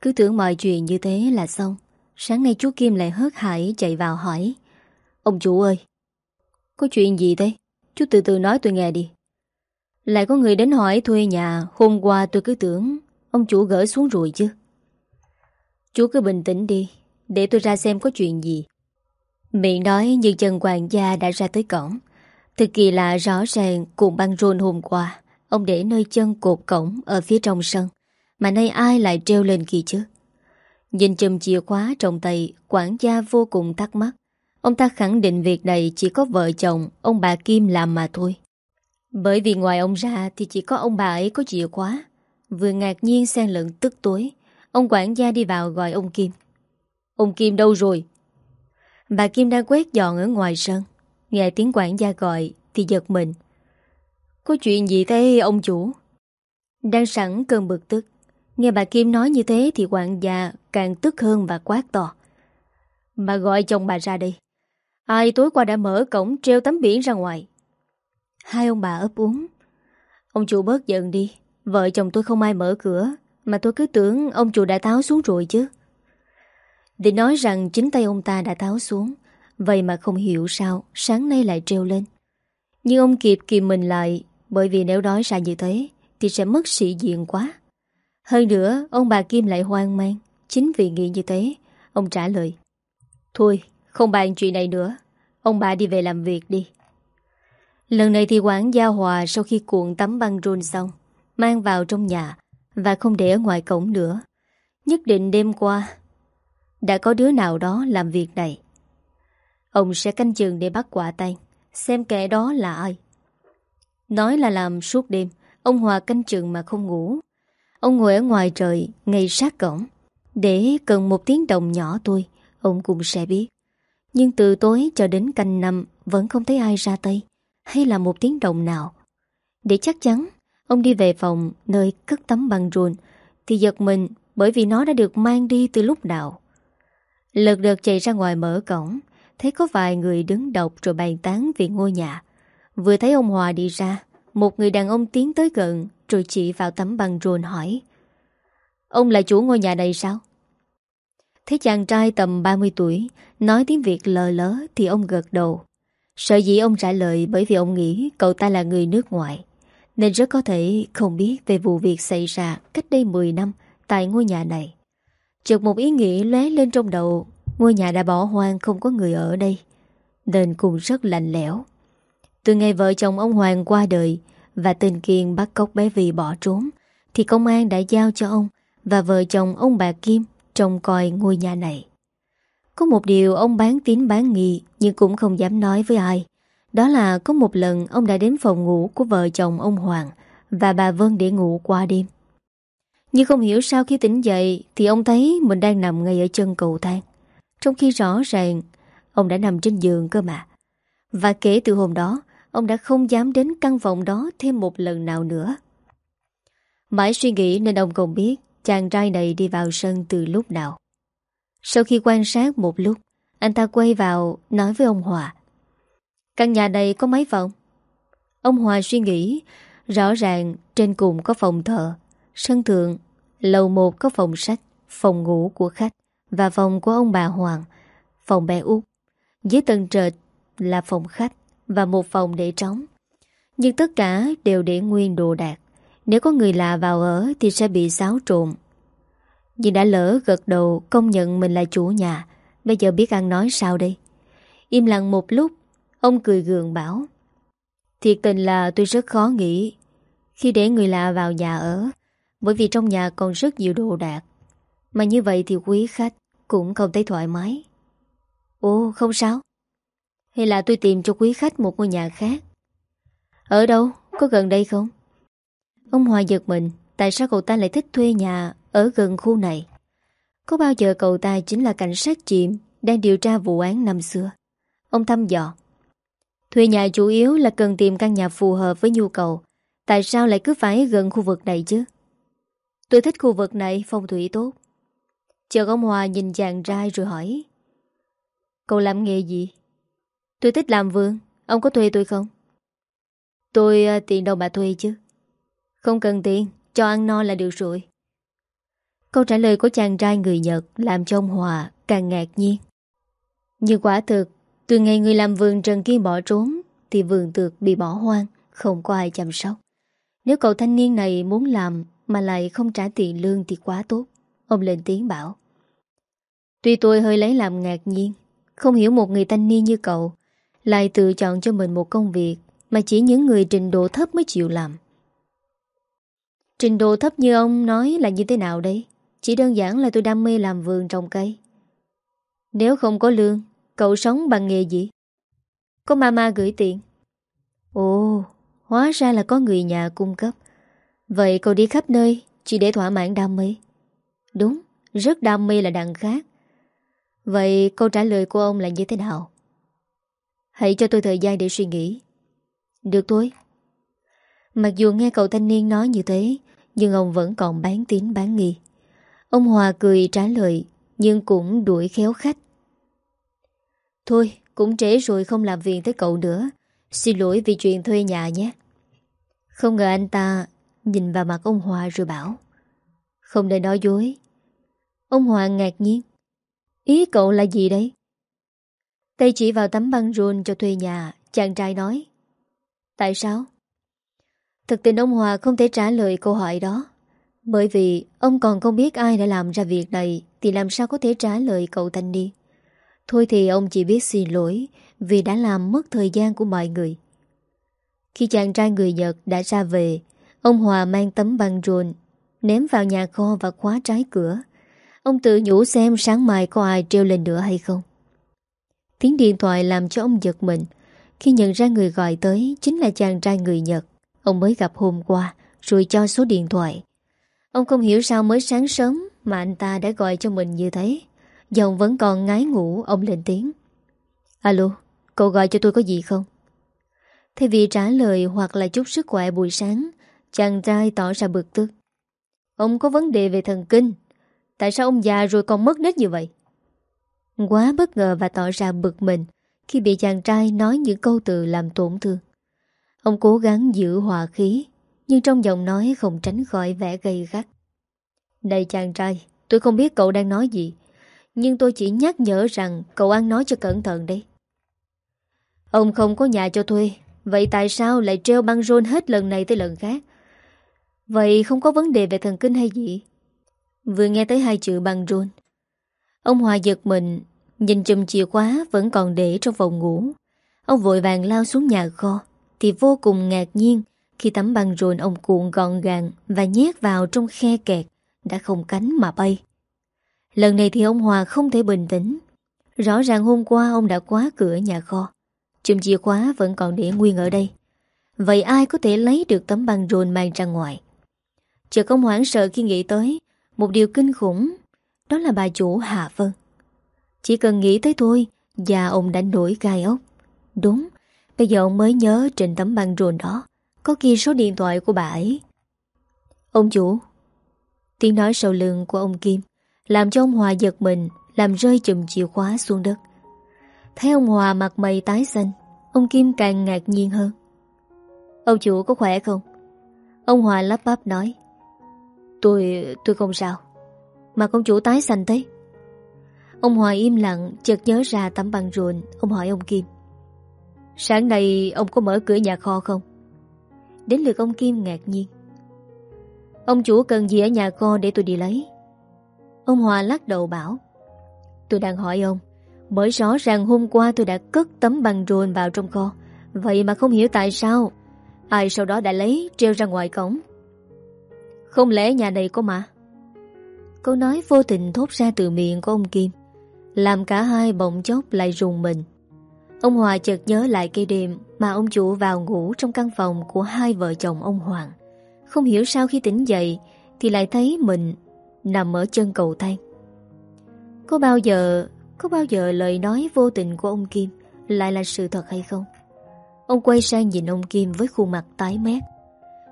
Cứ tưởng mọi chuyện như thế là xong, sáng nay chú Kim lại hớt hải chạy vào hỏi. Ông chủ ơi, có chuyện gì thế? Chú từ từ nói tôi nghe đi. Lại có người đến hỏi thuê nhà Hôm qua tôi cứ tưởng Ông chủ gỡ xuống rồi chứ Chú cứ bình tĩnh đi Để tôi ra xem có chuyện gì Miệng nói như chân quản gia đã ra tới cổng Thực kỳ lạ rõ ràng Cùng băng rôn hôm qua Ông để nơi chân cột cổng Ở phía trong sân Mà nay ai lại treo lên kỳ chứ Nhìn chùm chìa khóa trong tay Quản gia vô cùng thắc mắc Ông ta khẳng định việc này chỉ có vợ chồng Ông bà Kim làm mà thôi bởi vì ngoài ông ra thì chỉ có ông bà ấy có chìa khóa. Vừa ngạc nhiên xen lẫn tức tối, ông quản gia đi vào gọi ông Kim. Ông Kim đâu rồi? Bà Kim đang quét dọn ở ngoài sân. Nghe tiếng quản gia gọi thì giật mình. Có chuyện gì thế, ông chủ? Đang sẵn cơn bực tức Nghe bà Kim nói như thế thì quản gia càng tức hơn và quát to. Bà gọi chồng bà ra đây. Ai tối qua đã mở cổng treo tấm biển ra ngoài. Hai ông bà ấp úng. Ông chủ bớt giận đi. Vợ chồng tôi không ai mở cửa. Mà tôi cứ tưởng ông chủ đã tháo xuống rồi chứ. Để nói rằng chính tay ông ta đã tháo xuống. Vậy mà không hiểu sao sáng nay lại treo lên. Nhưng ông kịp kìm mình lại bởi vì nếu nói ra như thế thì sẽ mất sĩ diện quá. Hơn nữa, ông bà Kim lại hoang mang. Chính vì nghĩ như thế, ông trả lời. Thôi, không bàn chuyện này nữa. Ông bà đi về làm việc đi. Lần này thì quản gia Hòa sau khi cuộn tấm băng rôn xong, mang vào trong nhà và không để ở ngoài cổng nữa. Nhất định đêm qua, đã có đứa nào đó làm việc này. Ông sẽ canh chừng để bắt quả tay, xem kẻ đó là ai. Nói là làm suốt đêm, ông Hòa canh chừng mà không ngủ. Ông ngồi ở ngoài trời, ngay sát cổng. Để cần một tiếng đồng nhỏ tôi, ông cũng sẽ biết. Nhưng từ tối cho đến canh năm vẫn không thấy ai ra tay, hay là một tiếng đồng nào. Để chắc chắn, ông đi về phòng nơi cất tấm băng rôn, thì giật mình bởi vì nó đã được mang đi từ lúc nào. Lật đợt chạy ra ngoài mở cổng, thấy có vài người đứng độc rồi bàn tán về ngôi nhà. Vừa thấy ông Hòa đi ra, một người đàn ông tiến tới gần rồi chỉ vào tấm băng rôn hỏi Ông là chủ ngôi nhà này sao? Thấy chàng trai tầm 30 tuổi Nói tiếng Việt lờ lớ Thì ông gật đầu Sợ dĩ ông trả lời bởi vì ông nghĩ Cậu ta là người nước ngoài Nên rất có thể không biết về vụ việc xảy ra Cách đây 10 năm Tại ngôi nhà này Chợt một ý nghĩ lóe lên trong đầu Ngôi nhà đã bỏ hoang, không có người ở đây Nên cũng rất lạnh lẽo Từ ngày vợ chồng ông Hoàng qua đời và tên Kiên bắt cóc bé Vì bỏ trốn, thì công an đã giao cho ông và vợ chồng ông bà Kim trông coi ngôi nhà này. Có một điều ông bán tín bán nghi nhưng cũng không dám nói với ai. Đó là có một lần ông đã đến phòng ngủ của vợ chồng ông Hoàng và bà Vân để ngủ qua đêm. Nhưng không hiểu sao khi tỉnh dậy thì ông thấy mình đang nằm ngay ở chân cầu thang. Trong khi rõ ràng ông đã nằm trên giường cơ mà. Và kể từ hôm đó, Ông đã không dám đến căn phòng đó thêm một lần nào nữa Mãi suy nghĩ nên ông không biết Chàng trai này đi vào sân từ lúc nào Sau khi quan sát một lúc Anh ta quay vào nói với ông Hòa Căn nhà này có mấy phòng? Ông Hòa suy nghĩ Rõ ràng trên cùng có phòng thờ Sân thượng Lầu một có phòng sách Phòng ngủ của khách Và phòng của ông bà Hoàng Phòng bé út Dưới tầng trệt là phòng khách và một phòng để trống. Nhưng tất cả đều để nguyên đồ đạc. Nếu có người lạ vào ở thì sẽ bị xáo trộn. Nhưng đã lỡ gật đầu công nhận mình là chủ nhà. Bây giờ biết ăn nói sao đây? Im lặng một lúc, ông cười gượng bảo. Thiệt tình là tôi rất khó nghĩ khi để người lạ vào nhà ở. Bởi vì trong nhà còn rất nhiều đồ đạc. Mà như vậy thì quý khách cũng không thấy thoải mái. Ồ, không sao. Hay là tôi tìm cho quý khách một ngôi nhà khác Ở đâu? Có gần đây không? Ông Hòa giật mình Tại sao cậu ta lại thích thuê nhà Ở gần khu này Có bao giờ cậu ta chính là cảnh sát chìm Đang điều tra vụ án năm xưa Ông thăm dò Thuê nhà chủ yếu là cần tìm căn nhà phù hợp với nhu cầu Tại sao lại cứ phải gần khu vực này chứ Tôi thích khu vực này, phong thủy tốt. Chờ ông Hòa nhìn chàng trai rồi hỏi. Cậu làm nghề gì? Tôi thích làm vườn. Ông có thuê tôi không? Tôi à, tiền đâu mà thuê chứ. Không cần tiền, Cho ăn no là được rồi. Câu trả lời của chàng trai người Nhật Làm cho ông Hòa càng ngạc nhiên. Như quả thực, Từ ngày người làm vườn Trần Kiên bỏ trốn, Thì vườn tược bị bỏ hoang, Không có ai chăm sóc. Nếu cậu thanh niên này muốn làm mà lại không trả tiền lương thì quá tốt. Ông lên tiếng bảo, Tuy tôi hơi lấy làm ngạc nhiên, Không hiểu một người thanh niên như cậu lại tự chọn cho mình một công việc Mà chỉ những người trình độ thấp mới chịu làm. Trình độ thấp như ông nói là như thế nào đấy? Chỉ đơn giản là tôi đam mê làm vườn trồng cây. Nếu không có lương, Cậu sống bằng nghề gì? Có mama gửi tiền. Ồ, Hóa ra là có người nhà cung cấp. Vậy cậu đi khắp nơi Chỉ để thỏa mãn đam mê. Đúng, rất đam mê là đằng khác. Vậy câu trả lời của ông là như thế nào? Hãy cho tôi thời gian để suy nghĩ. Được thôi. Mặc dù nghe cậu thanh niên nói như thế Nhưng ông vẫn còn bán tín bán nghi. Ông Hòa cười trả lời Nhưng cũng đuổi khéo khách. Thôi cũng trễ rồi không làm việc tới cậu nữa. Xin lỗi vì chuyện thuê nhà nhé. Không ngờ anh ta Nhìn vào mặt ông Hòa rồi bảo, Không để nói dối. Ông Hòa ngạc nhiên, Ý cậu là gì đấy Tay chỉ vào tấm băng rôn cho thuê nhà, Chàng trai nói, Tại sao? Thực tình ông Hòa không thể trả lời câu hỏi đó, Bởi vì ông còn không biết ai đã làm ra việc này Thì làm sao có thể trả lời cậu thanh niên Thôi thì ông chỉ biết xin lỗi Vì đã làm mất thời gian của mọi người. Khi chàng trai người Nhật đã ra về Ông Hòa mang tấm băng rôn Ném vào nhà kho và khóa trái cửa. Ông tự nhủ xem sáng mai có ai treo lên nữa hay không. Tiếng điện thoại làm cho ông giật mình. Khi nhận ra người gọi tới Chính là chàng trai người Nhật. Ông mới gặp hôm qua Rồi cho số điện thoại. Ông không hiểu sao mới sáng sớm Mà anh ta đã gọi cho mình như thế. Dòng vẫn còn ngái ngủ Ông lên tiếng. Alo, cậu gọi cho tôi có gì không? Thay vì trả lời hoặc là chút sức khỏe buổi sáng Chàng trai tỏ ra bực tức. Ông có vấn đề về thần kinh. Tại sao ông già rồi còn mất nết như vậy? Quá bất ngờ và tỏ ra bực mình Khi bị chàng trai nói những câu từ làm tổn thương. Ông cố gắng giữ hòa khí, Nhưng trong giọng nói không tránh khỏi vẻ gây gắt. Này chàng trai, Tôi không biết cậu đang nói gì, Nhưng tôi chỉ nhắc nhở rằng Cậu ăn nói cho cẩn thận đấy. Ông không có nhà cho thuê, Vậy tại sao lại treo băng rôn hết lần này tới lần khác? Vậy không có vấn đề về thần kinh hay gì? Vừa nghe tới hai chữ băng rôn. Ông Hòa giật mình, Nhìn chùm chìa khóa vẫn còn để trong phòng ngủ. Ông vội vàng lao xuống nhà kho, Thì vô cùng ngạc nhiên Khi tấm băng rôn ông cuộn gọn gàng Và nhét vào trong khe kẹt Đã không cánh mà bay. Lần này thì ông Hòa không thể bình tĩnh. Rõ ràng hôm qua ông đã khóa cửa nhà kho. Chùm chìa khóa vẫn còn để nguyên ở đây. Vậy ai có thể lấy được tấm băng rôn mang ra ngoài? Chợ không hoảng sợ khi nghĩ tới Một điều kinh khủng, Đó là bà chủ Hạ Vân. Chỉ cần nghĩ tới thôi, Và ông đã nổi gai ốc. Đúng, Bây giờ ông mới nhớ trên tấm băng rồn đó, Có ghi số điện thoại của bà ấy. Ông chủ, Tiếng nói sau lưng của ông Kim Làm cho ông Hòa giật mình, Làm rơi chùm chìa khóa xuống đất. Thấy ông Hòa mặt mày tái xanh, Ông Kim càng ngạc nhiên hơn. Ông chủ có khỏe không? Ông Hòa lắp bắp nói. Tôi... tôi không sao. Mà công chủ tái xanh thế Ông Hòa im lặng, chợt nhớ ra tấm băng ruồn Ông hỏi ông Kim. Sáng nay ông có mở cửa nhà kho không? Đến lượt ông Kim ngạc nhiên. Ông chủ cần gì ở nhà kho để tôi đi lấy? Ông Hòa lắc đầu bảo. Tôi đang hỏi ông, Bởi rõ ràng hôm qua tôi đã cất tấm băng rồn vào trong kho. Vậy mà không hiểu tại sao, Ai sau đó đã lấy, treo ra ngoài cổng không lẽ nhà này có mà? Câu nói vô tình thốt ra từ miệng của ông Kim, Làm cả hai bỗng chốc lại rùng mình. Ông Hòa chợt nhớ lại cây đêm Mà ông chủ vào ngủ trong căn phòng Của hai vợ chồng ông Hoàng. Không hiểu sao khi tỉnh dậy Thì lại thấy mình nằm ở chân cầu thang. Có bao giờ, Có bao giờ lời nói vô tình của ông Kim Lại là sự thật hay không? Ông quay sang nhìn ông Kim với khuôn mặt tái mét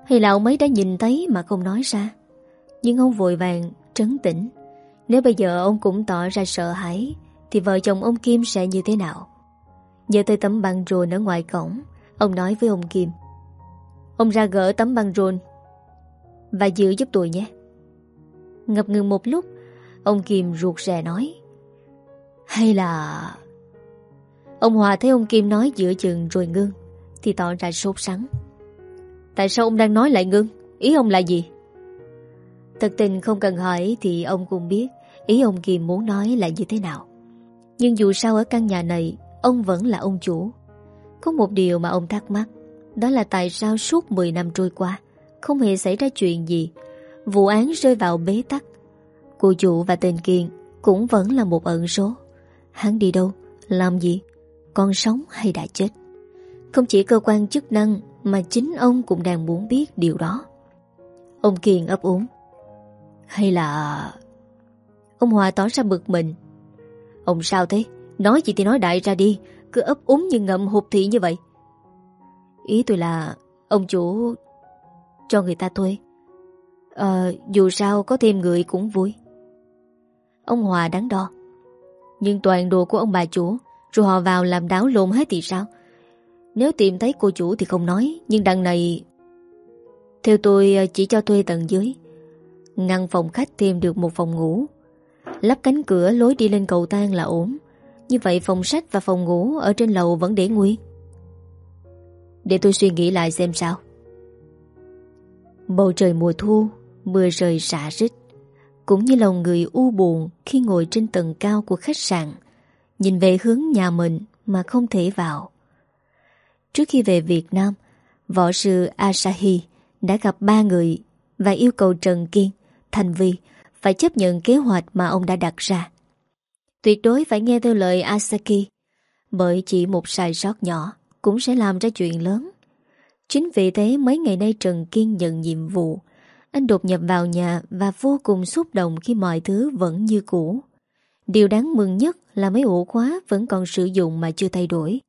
hay là ông ấy đã nhìn thấy mà không nói ra? Nhưng ông vội vàng, trấn tĩnh. Nếu bây giờ ông cũng tỏ ra sợ hãi, Thì vợ chồng ông Kim sẽ như thế nào? Nhớ tới tấm băng rôn ở ngoài cổng, Ông nói với ông Kim. Ông ra gỡ tấm băng rôn Và giữ giúp tôi nhé. Ngập ngừng một lúc, Ông Kim ruột rè nói. Hay là Ông Hòa thấy ông Kim nói giữa chừng rồi ngưng, Thì tỏ ra sốt sắng. Tại sao ông đang nói lại ngưng? Ý ông là gì? Thật tình không cần hỏi Thì ông cũng biết. Ý ông Kim muốn nói là như thế nào. Nhưng dù sao ở căn nhà này Ông vẫn là ông chủ. Có một điều mà ông thắc mắc Đó là tại sao suốt 10 năm trôi qua Không hề xảy ra chuyện gì. Vụ án rơi vào bế tắc. Cô chủ và tên Kiên Cũng vẫn là một ẩn số. Hắn đi đâu, làm gì Còn sống hay đã chết? Không chỉ cơ quan chức năng mà chính ông cũng đang muốn biết điều đó. Ông Kiên ấp úng. Hay là... Ông Hòa tỏ ra bực mình. Ông sao thế? Nói gì thì nói đại ra đi, cứ ấp úng như ngậm hụt thị như vậy. Ý tôi là ông chủ cho người ta thuê. Ờ, dù sao có thêm người cũng vui. Ông Hòa đắn đo. Nhưng toàn đồ của ông bà chủ, rồi họ vào làm đáo lộn hết thì sao? Nếu tìm thấy cô chủ thì không nói, nhưng đằng này... Theo tôi ờ, chỉ cho thuê tầng dưới. Ngăn phòng khách thêm được một phòng ngủ. Lắp cánh cửa lối đi lên cầu thang là ổn. Như vậy phòng sách và phòng ngủ ở trên lầu vẫn để nguyên. Để tôi suy nghĩ lại xem sao. Bầu trời mùa thu, mưa rơi xả rít, cũng như lòng người u buồn khi ngồi trên tầng cao của khách sạn, nhìn về hướng nhà mình mà không thể vào. Trước khi về Việt Nam, võ sư Asahi đã gặp ba người và yêu cầu Trần Kiên, Thành Vi phải chấp nhận kế hoạch mà ông đã đặt ra. Tuyệt đối phải nghe theo lời Asaki, bởi chỉ một sai sót nhỏ cũng sẽ làm ra chuyện lớn. Chính vì thế mấy ngày nay Trần Kiên nhận nhiệm vụ Anh đột nhập vào nhà Và vô cùng xúc động khi mọi thứ vẫn như cũ Điều đáng mừng nhất là mấy ổ khóa Vẫn còn sử dụng mà chưa thay đổi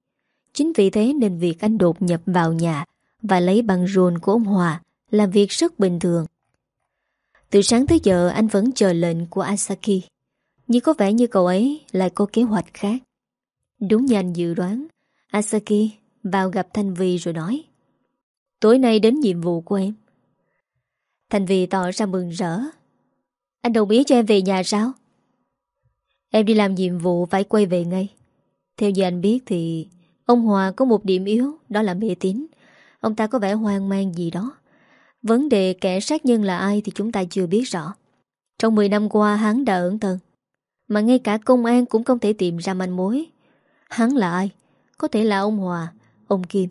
Chính vì thế nên việc anh đột nhập vào nhà Và lấy băng rôn của ông Hòa Là việc rất bình thường. Từ sáng tới giờ, anh vẫn chờ lệnh của Asaki. Nhưng có vẻ như cậu ấy lại có kế hoạch khác. Đúng như anh dự đoán, Asaki vào gặp Thanh Vi rồi nói, Tối nay đến nhiệm vụ của em. Thanh vi tỏ ra mừng rỡ. Anh đồng ý cho em về nhà sao? Em đi làm nhiệm vụ phải quay về ngay. Theo như anh biết thì Ông Hòa có một điểm yếu Đó là mê tín Ông ta có vẻ hoang mang gì đó Vấn đề kẻ sát nhân là ai thì chúng ta chưa biết rõ Trong 10 năm qua hắn đã ẩn tần Mà ngay cả công an cũng không thể tìm ra manh mối Hắn là ai? Có thể là ông Hòa, ông Kim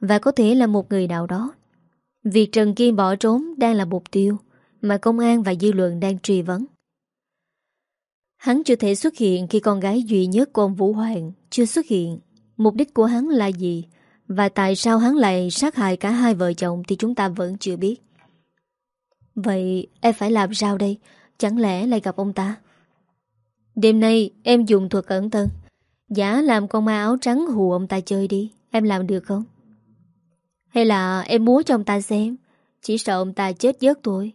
và có thể là một người nào đó. Việc Trần Kim bỏ trốn đang là mục tiêu mà công an và dư luận đang truy vấn. Hắn chưa thể xuất hiện khi con gái duy nhất của ông Vũ Hoàng chưa xuất hiện. Mục đích của hắn là gì? Và tại sao hắn lại sát hại cả hai vợ chồng thì chúng ta vẫn chưa biết. Vậy em phải làm sao đây? Chẳng lẽ lại gặp ông ta? Đêm nay em dùng thuật ẩn tân Giả làm con ma áo trắng hù ông ta chơi đi Em làm được không? Hay là em múa cho ông ta xem Chỉ sợ ông ta chết giớt thôi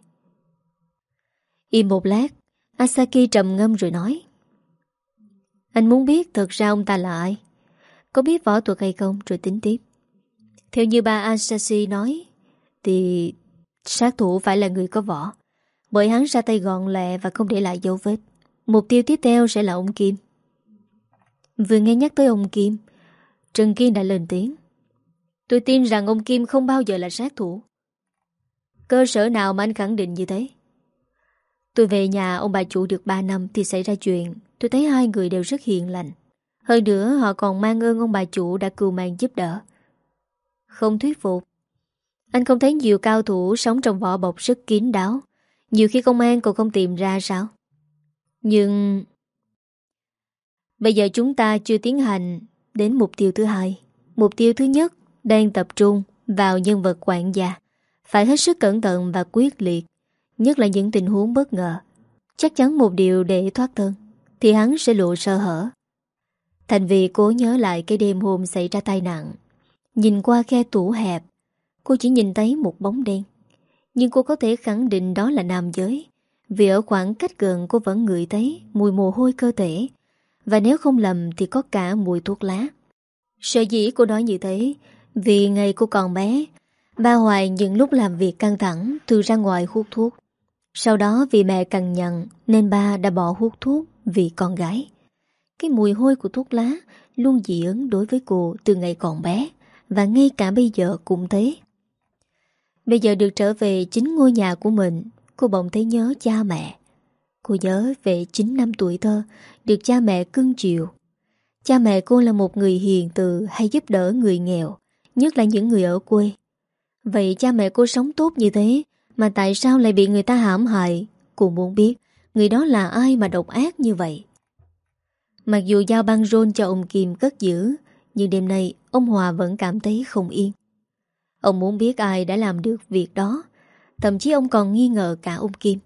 Im một lát, Asaki trầm ngâm rồi nói Anh muốn biết thật ra ông ta là ai có biết võ thuật hay không Rồi tính tiếp Theo như ba Asashi nói, Thì sát thủ phải là người có võ Bởi hắn ra tay gọn lẹ Và không để lại dấu vết Mục tiêu tiếp theo sẽ là ông Kim Vừa nghe nhắc tới ông Kim, Trần Kiên đã lên tiếng Tôi tin rằng ông Kim không bao giờ là sát thủ. Cơ sở nào mà anh khẳng định như thế? Tôi về nhà, ông bà chủ được 3 năm thì xảy ra chuyện. Tôi thấy hai người đều rất hiền lành. Hơn nữa họ còn mang ơn ông bà chủ đã cưu mang giúp đỡ. Không thuyết phục. Anh không thấy nhiều cao thủ sống trong vỏ bọc rất kín đáo. Nhiều khi công an còn không tìm ra sao? Nhưng... Bây giờ chúng ta chưa tiến hành đến mục tiêu thứ hai. Mục tiêu thứ nhất đang tập trung vào nhân vật quản gia. Phải hết sức cẩn thận và quyết liệt, nhất là những tình huống bất ngờ. Chắc chắn một điều để thoát thân, thì hắn sẽ lộ sơ hở. Thành vì cố nhớ lại cái đêm hôm xảy ra tai nạn. Nhìn qua khe tủ hẹp, cô chỉ nhìn thấy một bóng đen. Nhưng cô có thể khẳng định đó là nam giới, vì ở khoảng cách gần cô vẫn ngửi thấy mùi mồ hôi cơ thể. Và nếu không lầm thì có cả mùi thuốc lá. Sợ dĩ cô nói như thế vì ngày cô còn bé, ba Hoài những lúc làm việc căng thẳng thường ra ngoài hút thuốc. Sau đó vì mẹ cằn nhằn nên ba đã bỏ hút thuốc vì con gái. Cái mùi hôi của thuốc lá luôn dị ứng đối với cô từ ngày còn bé và ngay cả bây giờ cũng thế. Bây giờ được trở về chính ngôi nhà của mình, cô bỗng thấy nhớ cha mẹ. Cô nhớ về 9 năm tuổi thơ, được cha mẹ cưng chiều. Cha mẹ cô là một người hiền từ hay giúp đỡ người nghèo. Nhất là những người ở quê Vậy cha mẹ cô sống tốt như thế Mà tại sao lại bị người ta hãm hại Cô muốn biết Người đó là ai mà độc ác như vậy Mặc dù giao băng rôn cho ông Kim cất giữ Nhưng đêm nay Ông Hòa vẫn cảm thấy không yên. Ông muốn biết ai đã làm được việc đó Thậm chí ông còn nghi ngờ cả ông Kim.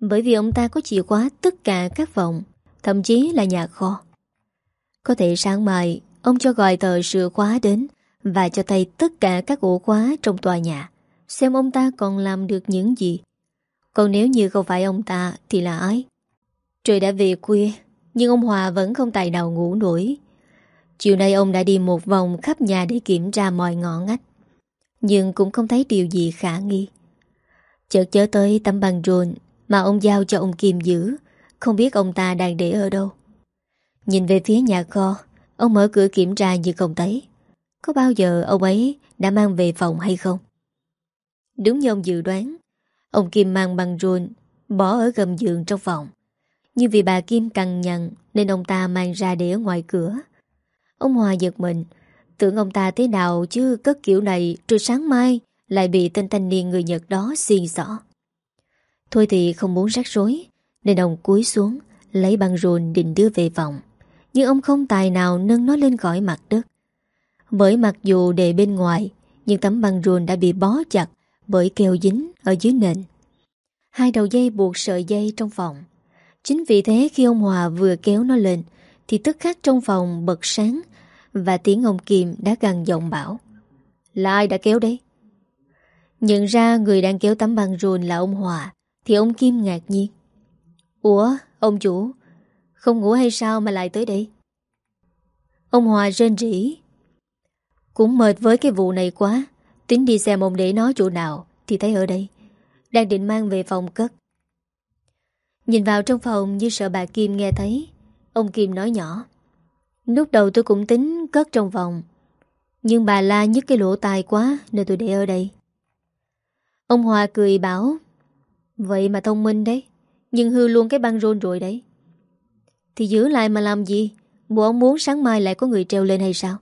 Bởi vì ông ta có chìa khóa tất cả các phòng Thậm chí là nhà kho. Có thể sáng mai Ông cho gọi tờ sửa khóa đến và cho tay tất cả các ổ khóa trong tòa nhà, xem ông ta còn làm được những gì. Còn nếu như không phải ông ta Thì là ai? Trời đã về khuya. Nhưng ông Hòa vẫn không tài nào ngủ nổi. Chiều nay ông đã đi một vòng khắp nhà để kiểm tra mọi ngõ ngách, Nhưng cũng không thấy điều gì khả nghi. Chợt chớ tới tấm bằng rồn Mà ông giao cho ông Kim giữ, Không biết ông ta đang để ở đâu. Nhìn về phía nhà kho, Ông mở cửa kiểm tra như không thấy. Có bao giờ ông ấy đã mang về phòng hay không? Đúng như ông dự đoán, Ông Kim mang bằng rôn Bỏ ở gầm giường trong phòng. Nhưng vì bà Kim cằn nhằn Nên ông ta mang ra để ở ngoài cửa. Ông Hòa giật mình. Tưởng ông ta thế nào chứ cất kiểu này Rồi sáng mai lại bị tên thanh niên người Nhật đó xiên xỏ. Thôi thì không muốn rắc rối Nên ông cúi xuống Lấy băng rôn định đưa về vòng, Nhưng ông không tài nào nâng nó lên khỏi mặt đất. Bởi mặc dù để bên ngoài Nhưng tấm băng rôn đã bị bó chặt Bởi keo dính ở dưới nền. Hai đầu dây buộc sợi dây trong phòng. Chính vì thế khi ông Hòa vừa kéo nó lên, Thì tức khắc trong phòng bật sáng Và tiếng ông Kim đã gần giọng bảo Là ai đã kéo đấy. Nhận ra người đang kéo tấm băng rùn là ông Hòa, Thì ông Kim ngạc nhiên. Ủa, ông chủ, Không ngủ hay sao mà lại tới đây? Ông Hòa rên rỉ, Cũng mệt với cái vụ này quá, Tính đi xem ông để nó chỗ nào Thì thấy ở đây, Đang định mang về phòng cất. Nhìn vào trong phòng như sợ bà Kim nghe thấy. Ông Kim nói nhỏ. Lúc đầu tôi cũng tính cất trong phòng Nhưng bà la nhức cái lỗ tai quá Nên tôi để ở đây. Ông Hòa cười bảo, Vậy mà thông minh đấy, Nhưng hư luôn cái băng rôn rồi đấy. Thì giữ lại mà làm gì? Bộ ông muốn sáng mai lại có người treo lên hay sao?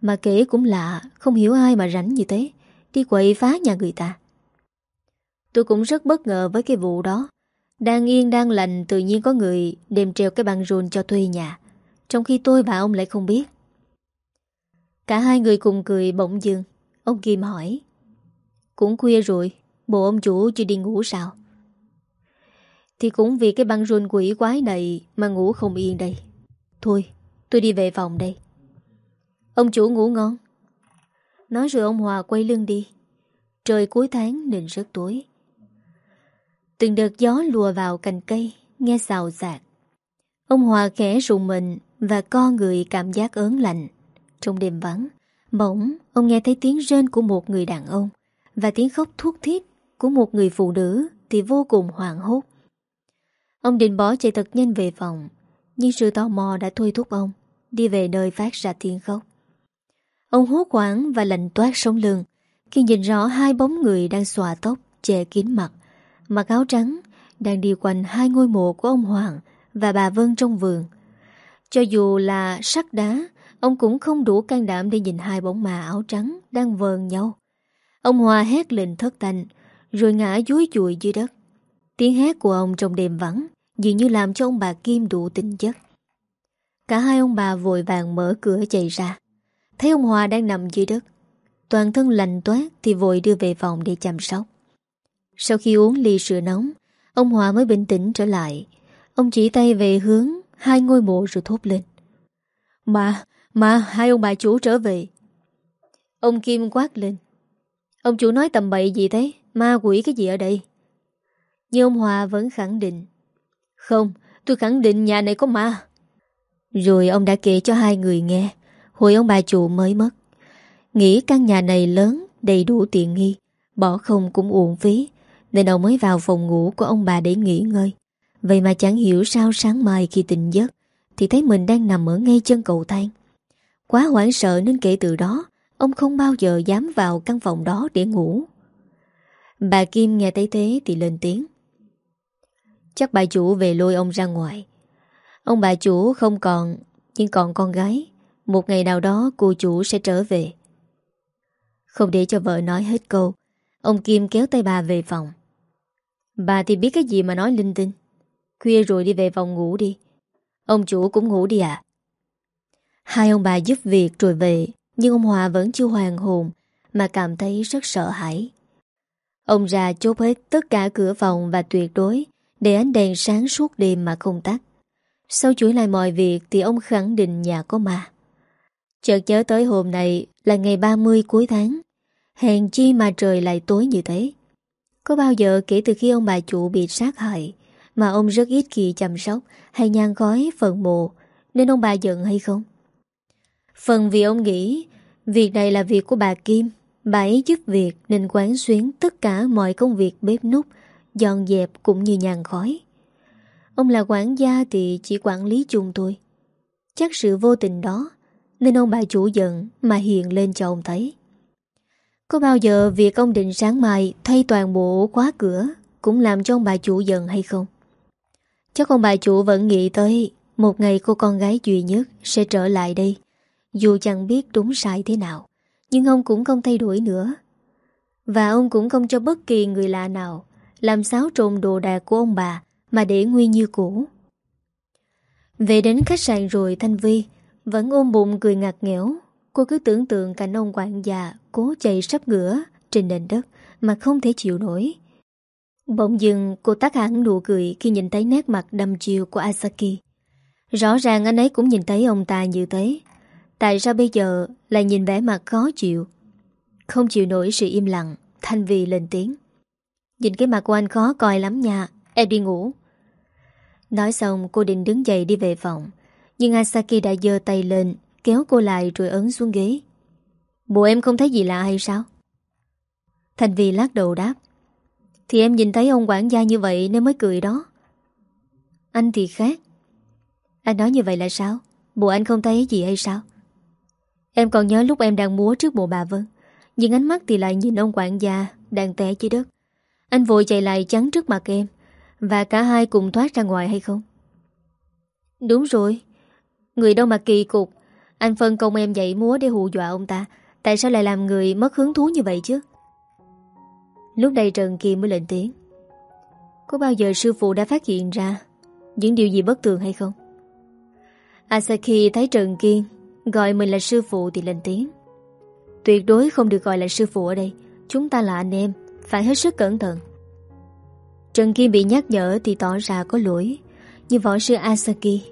Mà kể cũng lạ, Không hiểu ai mà rảnh như thế, Đi quậy phá nhà người ta. Tôi cũng rất bất ngờ với cái vụ đó. Đang yên, đang lành, Tự nhiên có người đem treo cái băng rôn cho thuê nhà. Trong khi tôi và ông lại không biết. Cả hai người cùng cười bỗng dưng. Ông Kim hỏi, cũng khuya rồi, Bộ ông chủ chưa đi ngủ sao? Thì cũng vì cái băng rôn quỷ quái này Mà ngủ không yên đây. Thôi, tôi đi về phòng đây. Ông chủ ngủ ngon. Nói rồi ông Hòa quay lưng đi. Trời cuối tháng nên rất tối. Từng đợt gió lùa vào cành cây Nghe xào xạc Ông Hòa khẽ rùng mình Và co người cảm giác ớn lạnh Trong đêm vắng Bỗng ông nghe thấy tiếng rên của một người đàn ông và tiếng khóc thuốc thiết của một người phụ nữ thì vô cùng hoảng hốt. Ông định bỏ chạy thật nhanh về phòng, nhưng sự tò mò đã thôi thúc ông đi về nơi phát ra tiếng khóc. Ông hốt hoảng và lạnh toát sống lưng khi nhìn rõ hai bóng người đang xòa tóc, che kín mặt, mặc áo trắng đang đi quanh hai ngôi mộ của ông Hoàng và bà Vân trong vườn. Cho dù là sắt đá, ông cũng không đủ can đảm để nhìn hai bóng mà áo trắng đang vờn nhau. Ông Hòa hét lên thất thanh Rồi ngã dúi chùi dưới đất Tiếng hét của ông trong đêm vắng Dường như làm cho ông bà Kim đủ tỉnh giấc Cả hai ông bà vội vàng mở cửa chạy ra Thấy ông Hòa đang nằm dưới đất Toàn thân lành toát Thì vội đưa về phòng để chăm sóc sau khi uống ly sữa nóng Ông Hòa mới bình tĩnh trở lại. Ông chỉ tay về hướng Hai ngôi mộ rồi thốt lên. Mà, mà hai ông bà chủ trở về. Ông Kim quát lên. Ông chủ nói tầm bậy gì thế? Ma quỷ cái gì ở đây? Nhưng ông Hòa vẫn khẳng định. Không tôi khẳng định nhà này có ma. Rồi ông đã kể cho hai người nghe Hồi ông bà chủ mới mất. Nghĩ căn nhà này lớn Đầy đủ tiện nghi Bỏ không cũng uổng phí nên ông mới vào phòng ngủ của ông bà để nghỉ ngơi. Vậy mà chẳng hiểu sao sáng mai khi tỉnh giấc, Thì thấy mình đang nằm ở ngay chân cầu thang. Quá hoảng sợ nên kể từ đó, Ông không bao giờ dám vào căn phòng đó để ngủ. Bà Kim nghe thấy thế thì lên tiếng. Chắc bà chủ về lôi ông ra ngoài. Ông bà chủ không còn, Nhưng còn con gái. Một ngày nào đó cô chủ sẽ trở về. Không để cho vợ nói hết câu, Ông Kim kéo tay bà về phòng. Bà thì biết cái gì mà nói, linh tinh? Khuya rồi đi về phòng ngủ đi. Ông chủ cũng ngủ đi à Hai ông bà giúp việc rồi về, nhưng ông Hòa vẫn chưa hoàn hồn, Mà cảm thấy rất sợ hãi. Ông ra chốt hết tất cả cửa phòng Và tuyệt đối Để ánh đèn sáng suốt đêm mà không tắt. Sau chuỗi lại mọi việc Thì ông khẳng định nhà có ma. Chợt nhớ tới hôm này Là ngày 30 cuối tháng. Hèn chi mà trời lại tối như thế. Có bao giờ kể từ khi ông bà chủ bị sát hại Mà ông rất ít khi chăm sóc Hay nhan khói phần mộ, Nên ông bà giận hay không? Phần vì ông nghĩ Việc này là việc của bà Kim. Bà ấy giúp việc nên quán xuyến Tất cả mọi công việc bếp nút Dọn dẹp cũng như nhàn khói Ông là quản gia thì chỉ quản lý chung thôi. Chắc sự vô tình đó Nên ông bà chủ giận Mà hiện lên cho ông thấy. Có bao giờ việc ông định sáng mai Thay toàn bộ khóa cửa Cũng làm cho ông bà chủ giận hay không? Chắc ông bà chủ vẫn nghĩ tới Một ngày cô con gái duy nhất Sẽ trở lại đây, Dù chẳng biết đúng sai thế nào, Nhưng ông cũng không thay đổi nữa. Và ông cũng không cho bất kỳ người lạ nào Làm xáo trộn đồ đạc của ông bà Mà để nguyên như cũ. Về đến khách sạn rồi Thanh Vi Vẫn ôm bụng cười ngặt nghẽo. Cô cứ tưởng tượng cảnh ông quản già Cố chạy sắp ngửa trên nền đất Mà không thể chịu nổi. Bỗng dừng, cô tắt hẳn nụ cười Khi nhìn thấy nét mặt đâm chiều của Asaki. Rõ ràng anh ấy cũng nhìn thấy ông ta như thế. Tại sao bây giờ Lại nhìn vẻ mặt khó chịu? Không chịu nổi sự im lặng, Thanh vì lên tiếng. Nhìn cái mặt của anh khó coi lắm nha, Em đi ngủ. Nói xong, cô định đứng dậy đi về phòng. Nhưng Asaki đã dơ tay lên Kéo cô lại rồi ấn xuống ghế. Bộ em không thấy gì lạ hay sao? Thành Vy lắc đầu đáp. Thì em nhìn thấy ông quản gia như vậy Nên mới cười đó. Anh thì khác. Anh nói như vậy là sao? Bộ anh không thấy gì hay sao? Em còn nhớ lúc em đang múa trước bộ bà Vân, Nhưng ánh mắt thì lại nhìn ông quản gia Đang té dưới đất. Anh vội chạy lại chắn trước mặt em, và cả hai cùng thoát ra ngoài hay không? Đúng rồi, Người đâu mà kỳ cục. Anh phân công em dạy múa để hù dọa ông ta. Tại sao lại làm người mất hứng thú như vậy chứ? Lúc đây Trần Kim mới lên tiếng. Có bao giờ sư phụ đã phát hiện ra Những điều gì bất thường hay không? À, Asaki thấy Trần Kiên Gọi mình là sư phụ thì lên tiếng. Tuyệt đối không được gọi là sư phụ ở đây. Chúng ta là anh em, Phải hết sức cẩn thận. Trần Kiên bị nhắc nhở thì tỏ ra có lỗi. Như võ sư Asaki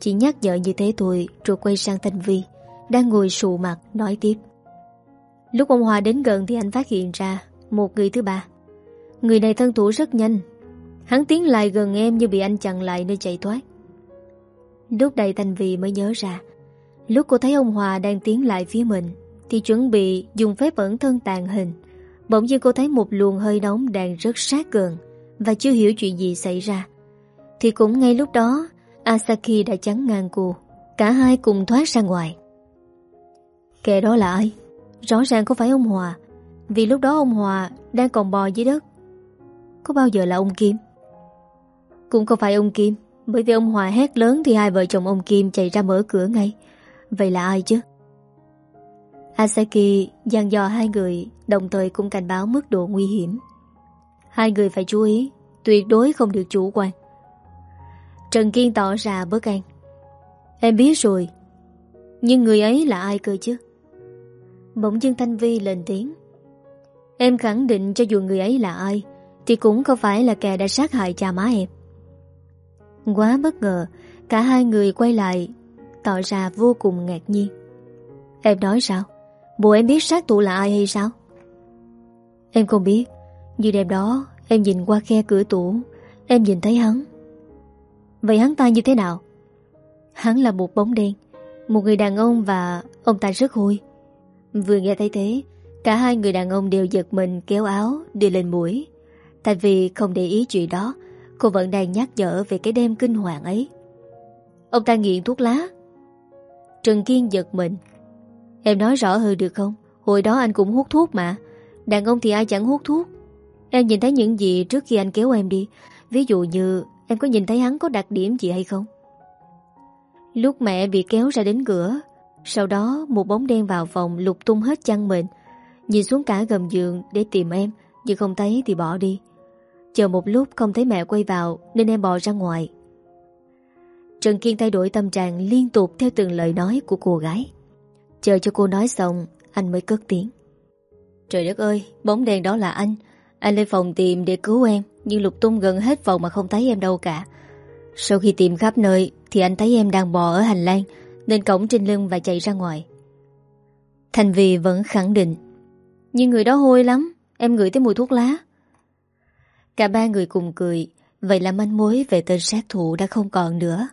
chỉ nhắc nhở như thế thôi Rồi quay sang Thanh Vi Đang ngồi sụ mặt nói tiếp. Lúc ông Hòa đến gần thì anh phát hiện ra Một người thứ ba. Người này thân thủ rất nhanh. Hắn tiến lại gần em như bị anh chặn lại nơi chạy thoát. Lúc đây Thanh Vi mới nhớ ra Lúc cô thấy ông Hòa đang tiến lại phía mình Thì chuẩn bị dùng phép ẩn thân tàn hình. Bỗng nhiên cô thấy một luồng hơi nóng đang rất sát gần và chưa hiểu chuyện gì xảy ra. Thì cũng ngay lúc đó, Asaki đã chắn ngang cô. Cả hai cùng thoát ra ngoài. Kẻ đó là ai? Rõ ràng không phải ông Hòa. Vì lúc đó ông Hòa đang còn bò dưới đất. Có bao giờ là ông Kim? Cũng không phải ông Kim. Bởi vì ông Hòa hét lớn thì hai vợ chồng ông Kim chạy ra mở cửa ngay. Vậy là ai chứ? Asaki dàn dò hai người, đồng thời cũng cảnh báo mức độ nguy hiểm. Hai người phải chú ý, Tuyệt đối không được chủ quan Trần Kiên tỏ ra bất an. Em biết rồi, Nhưng người ấy là ai cơ chứ? Bỗng dưng Thanh Vi lên tiếng. Em khẳng định cho dù người ấy là ai, Thì cũng không phải là kẻ đã sát hại cha má em. Quá bất ngờ, Cả hai người quay lại, Tỏ ra vô cùng ngạc nhiên. Em nói sao? Bộ em biết sát thủ là ai hay sao? Em không biết như đêm đó Em nhìn qua khe cửa tủ, Em nhìn thấy hắn. Vậy hắn ta như thế nào? Hắn là một bóng đen, Một người đàn ông và ông ta rất hôi. Vừa nghe thấy thế, Cả hai người đàn ông đều giật mình kéo áo, đưa lên mũi. Tại vì không để ý chuyện đó, Cô vẫn đang nhắc nhở về cái đêm kinh hoàng ấy. Ông ta nghiện thuốc lá. Trần Kiên giật mình. Em nói rõ hơn được không? Hồi đó anh cũng hút thuốc mà. Đàn ông thì ai chẳng hút thuốc? Em nhìn thấy những gì trước khi anh kéo em đi. Ví dụ như em có nhìn thấy hắn có đặc điểm gì hay không? Lúc mẹ bị kéo ra đến cửa, Sau đó một bóng đen vào phòng lục tung hết chăn mình. Nhìn xuống cả gầm giường để tìm em, Nhưng không thấy thì bỏ đi. Chờ một lúc không thấy mẹ quay vào Nên em bò ra ngoài. Trần Kiên thay đổi tâm trạng liên tục Theo từng lời nói của cô gái. Chờ cho cô nói xong, Anh mới cất tiếng. Trời đất ơi, bóng đèn đó là anh. Anh lên phòng tìm để cứu em. Nhưng lục tung gần hết vòng mà không thấy em đâu cả. Sau khi tìm khắp nơi, Thì anh thấy em đang bò ở hành lang, Nên cổng trên lưng và chạy ra ngoài. Thành Vì vẫn khẳng định Nhưng người đó hôi lắm, Em ngửi tới mùi thuốc lá. Cả ba người cùng cười, Vậy là manh mối về tên sát thủ đã không còn nữa.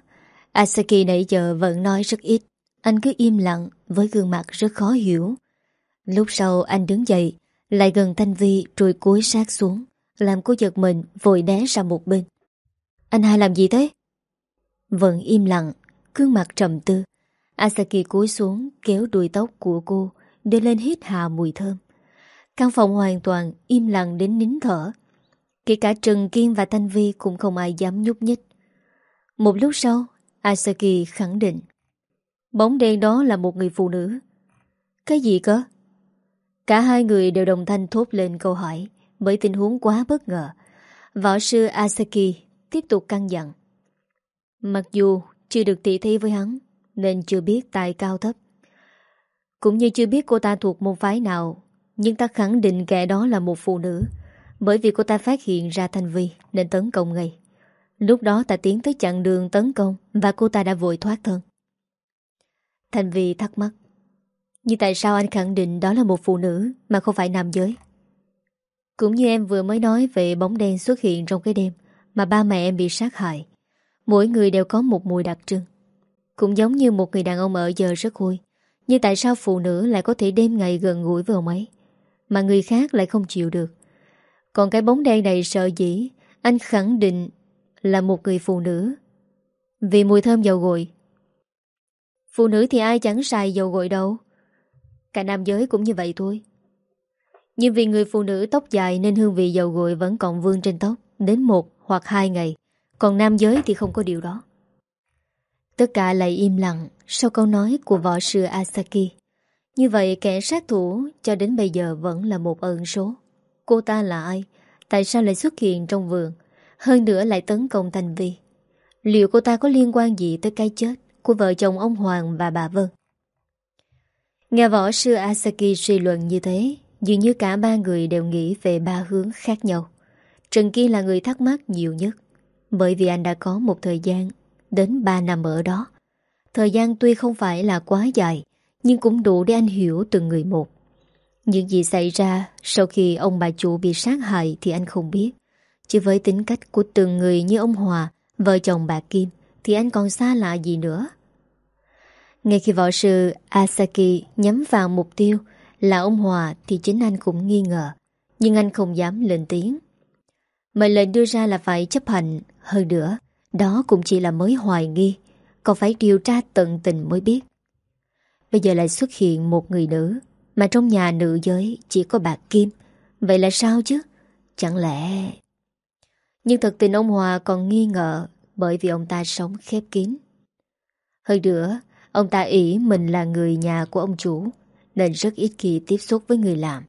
Asaki nãy giờ vẫn nói rất ít, Anh cứ im lặng Với gương mặt rất khó hiểu. Lúc sau anh đứng dậy, Lại gần Thanh Vi rồi cúi sát xuống. Làm cô giật mình, vội né ra một bên. Anh hai làm gì thế? Vẫn im lặng, Gương mặt trầm tư. Asaki cúi xuống, kéo đuôi tóc của cô, Đưa lên hít hà mùi thơm. Căn phòng hoàn toàn im lặng đến nín thở. Kể cả Trần Kiên và Thanh Vi Cũng không ai dám nhúc nhích. Một lúc sau, Asaki khẳng định. Bóng đen đó là một người phụ nữ. Cái gì cơ? Cả hai người đều đồng thanh thốt lên câu hỏi. Bởi tình huống quá bất ngờ, Võ sư Asaki tiếp tục căng dặn. Mặc dù chưa được tỉ thi với hắn, Nên chưa biết tài cao thấp. Cũng như chưa biết cô ta thuộc môn phái nào, Nhưng ta khẳng định kẻ đó là một phụ nữ. Bởi vì cô ta phát hiện ra Thanh Vi, Nên tấn công ngay. Lúc đó ta tiến tới chặn đường tấn công Và cô ta đã vội thoát thân. Thanh Vi thắc mắc Nhưng tại sao anh khẳng định đó là một phụ nữ Mà không phải nam giới? Cũng như em vừa mới nói về bóng đen xuất hiện trong cái đêm Mà ba mẹ em bị sát hại. Mỗi người đều có một mùi đặc trưng. Cũng giống như một người đàn ông ở giờ rất vui. Nhưng tại sao phụ nữ lại có thể đêm ngày gần gũi với ông ấy? Mà người khác lại không chịu được. Còn cái bóng đen này sợ dĩ, Anh khẳng định là một người phụ nữ. Vì mùi thơm dầu gội. Phụ nữ thì ai chẳng xài dầu gội đâu. Cả nam giới cũng như vậy thôi. Nhưng vì người phụ nữ tóc dài Nên hương vị dầu gội vẫn còn vương trên tóc, Đến một hoặc hai ngày. Còn nam giới thì không có điều đó. Tất cả lại im lặng Sau câu nói của võ sư Asaki. Như vậy kẻ sát thủ Cho đến bây giờ vẫn là một ẩn số. Cô ta là ai? Tại sao lại xuất hiện trong vườn? Hơn nữa lại tấn công Thành Vi. Liệu cô ta có liên quan gì tới cái chết Của vợ chồng ông Hoàng và bà Vân? Nghe võ sư Asaki suy luận như thế Dường như cả ba người đều nghĩ về ba hướng khác nhau. Trần Kiên là người thắc mắc nhiều nhất, Bởi vì anh đã có một thời gian Đến 3 năm ở đó. Thời gian tuy không phải là quá dài, Nhưng cũng đủ để anh hiểu từng người một. Những gì xảy ra Sau khi ông bà chủ bị sát hại Thì anh không biết. Chỉ với tính cách của từng người như ông Hòa, Vợ chồng bà Kim, Thì anh còn xa lạ gì nữa? Ngay khi võ sư Asaki nhắm vào mục tiêu là ông Hòa Thì chính anh cũng nghi ngờ Nhưng anh không dám lên tiếng. Mệnh lệnh đưa ra là phải chấp hành. Hơn nữa Đó cũng chỉ là mới hoài nghi Còn phải điều tra tận tình mới biết. Bây giờ lại xuất hiện một người nữ Mà trong nhà nữ giới chỉ có bà Kim. Vậy là sao chứ? Chẳng lẽ nhưng thật tình ông Hòa còn nghi ngờ bởi vì ông ta sống khép kín. Hơn nữa, ông ta ý mình là người nhà của ông chủ nên rất ít khi tiếp xúc với người làm.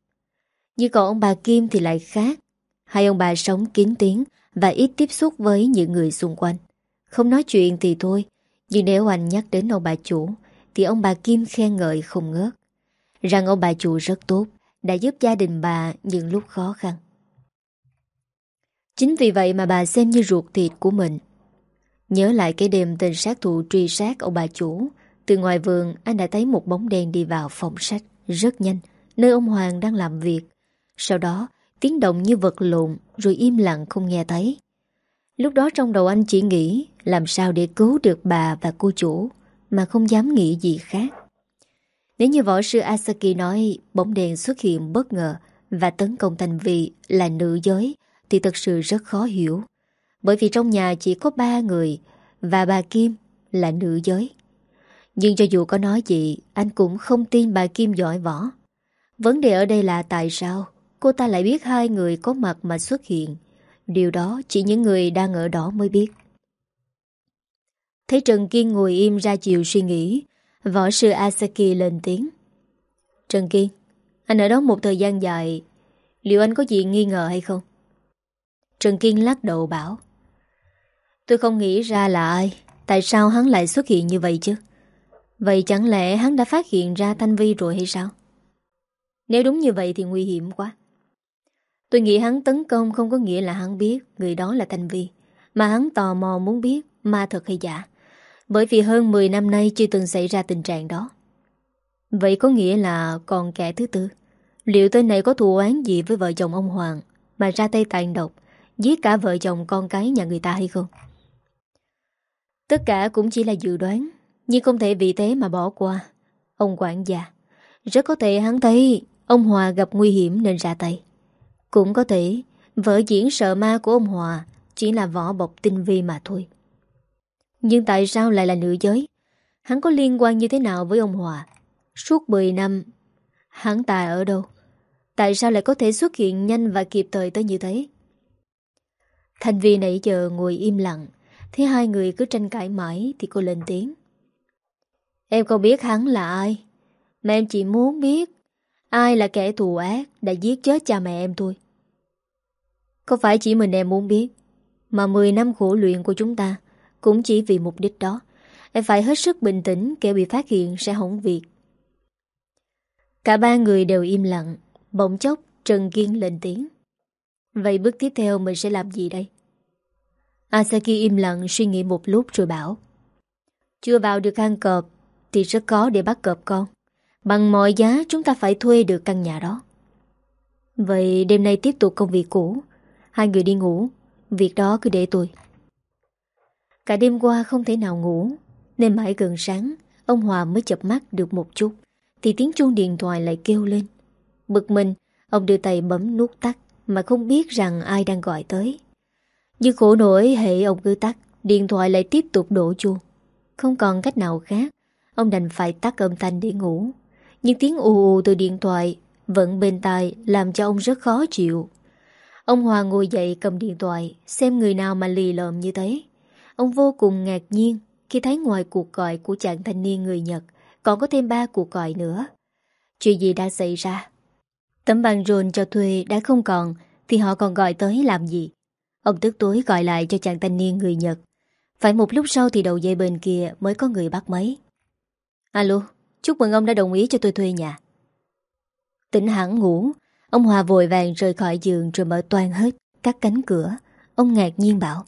Nhưng còn ông bà Kim thì lại khác. Hai ông bà sống kín tiếng và ít tiếp xúc với những người xung quanh. Không nói chuyện thì thôi, nhưng nếu anh nhắc đến ông bà chủ thì ông bà Kim khen ngợi không ngớt. Rằng ông bà chủ rất tốt, đã giúp gia đình bà những lúc khó khăn. Chính vì vậy mà bà xem như ruột thịt của mình Nhớ lại cái đêm tên sát thủ truy sát ông bà chủ từ ngoài vườn, anh đã thấy một bóng đen đi vào phòng sách, Rất nhanh, Nơi ông Hoàng đang làm việc Sau đó, tiếng động như vật lộn, Rồi im lặng không nghe thấy Lúc đó trong đầu anh chỉ nghĩ, Làm sao để cứu được bà và cô chủ, Mà không dám nghĩ gì khác Nếu như võ sư Asaki nói Bóng đèn xuất hiện bất ngờ Và tấn công thành vị là nữ giới, thì thật sự rất khó hiểu. Bởi vì trong nhà chỉ có ba người và bà Kim là nữ giới. Nhưng cho dù có nói gì, anh cũng không tin bà Kim giỏi võ. Vấn đề ở đây là tại sao cô ta lại biết hai người có mặt mà xuất hiện. Điều đó chỉ những người đang ở đó mới biết. Thấy Trần Kiên ngồi im ra chiều suy nghĩ, võ sư Asaki lên tiếng. Trần Kiên, anh ở đó một thời gian dài, liệu anh có gì nghi ngờ hay không? Trần Kiên lắc đầu bảo Tôi không nghĩ ra là ai Tại sao hắn lại xuất hiện như vậy chứ Vậy chẳng lẽ hắn đã phát hiện ra Thanh Vi rồi hay sao? Nếu đúng như vậy thì nguy hiểm quá. Tôi nghĩ hắn tấn công không có nghĩa là hắn biết Người đó là Thanh Vi, Mà hắn tò mò muốn biết ma thật hay giả, Bởi vì hơn 10 năm nay chưa từng xảy ra tình trạng đó. Vậy có nghĩa là còn kẻ thứ tư. Liệu tên này có thù oán gì với vợ chồng ông Hoàng Mà ra tay tàn độc, Giết cả vợ chồng con cái nhà người ta hay không? Tất cả cũng chỉ là dự đoán. Nhưng không thể vì thế mà bỏ qua. Ông quản gia, Rất có thể hắn thấy Ông Hòa gặp nguy hiểm nên ra tay. Cũng có thể Vợ diễn sợ ma của ông Hòa Chỉ là vỏ bọc tinh vi mà thôi. Nhưng tại sao lại là nữ giới? Hắn có liên quan như thế nào với ông Hòa? Suốt 10 năm, Hắn ta ở đâu? Tại sao lại có thể xuất hiện nhanh và kịp thời tới như thế? Thành vi nãy giờ ngồi im lặng thế hai người cứ tranh cãi mãi Thì cô lên tiếng. Em không biết hắn là ai, Mà em chỉ muốn biết Ai là kẻ thù ác Đã giết chết cha mẹ em thôi. Không phải chỉ mình em muốn biết Mà 10 năm khổ luyện của chúng ta Cũng chỉ vì mục đích đó, Em phải hết sức bình tĩnh Kẻ bị phát hiện sẽ hỏng việc. Cả ba người đều im lặng, Bỗng chốc Trần Kiên lên tiếng. Vậy bước tiếp theo mình sẽ làm gì đây? Asaki im lặng suy nghĩ một lúc rồi bảo. Chưa vào được hang cọp thì rất khó để bắt cọp con. Bằng mọi giá, chúng ta phải thuê được căn nhà đó. Vậy đêm nay tiếp tục công việc cũ. Hai người đi ngủ. Việc đó cứ để tôi. Cả đêm qua không thể nào ngủ. Nên mãi gần sáng, Ông Hòa mới chập mắt được một chút. Thì tiếng chuông điện thoại lại kêu lên. Bực mình, Ông đưa tay bấm nút tắt Mà không biết rằng ai đang gọi tới. Như khổ nổi hệ ông cứ tắt, Điện thoại lại tiếp tục đổ chuông. Không còn cách nào khác. Ông đành phải tắt âm thanh để ngủ. Nhưng tiếng ù ù từ điện thoại Vẫn bên tai làm cho ông rất khó chịu. Ông Hòa ngồi dậy cầm điện thoại, Xem người nào mà lì lợm như thế. Ông vô cùng ngạc nhiên Khi thấy ngoài cuộc gọi của chàng thanh niên người Nhật, Còn có thêm ba cuộc gọi nữa. Chuyện gì đã xảy ra? Tấm bằng rồn cho thuê đã không còn, Thì họ còn gọi tới làm gì? Ông tức tối gọi lại cho chàng thanh niên người Nhật. Phải một lúc sau thì đầu dây bên kia Mới có người bắt máy. Alo, chúc mừng ông đã đồng ý cho tôi thuê nhà. Tỉnh hẳn ngủ Ông Hòa vội vàng rời khỏi giường Rồi mở toan hết các cánh cửa. Ông ngạc nhiên bảo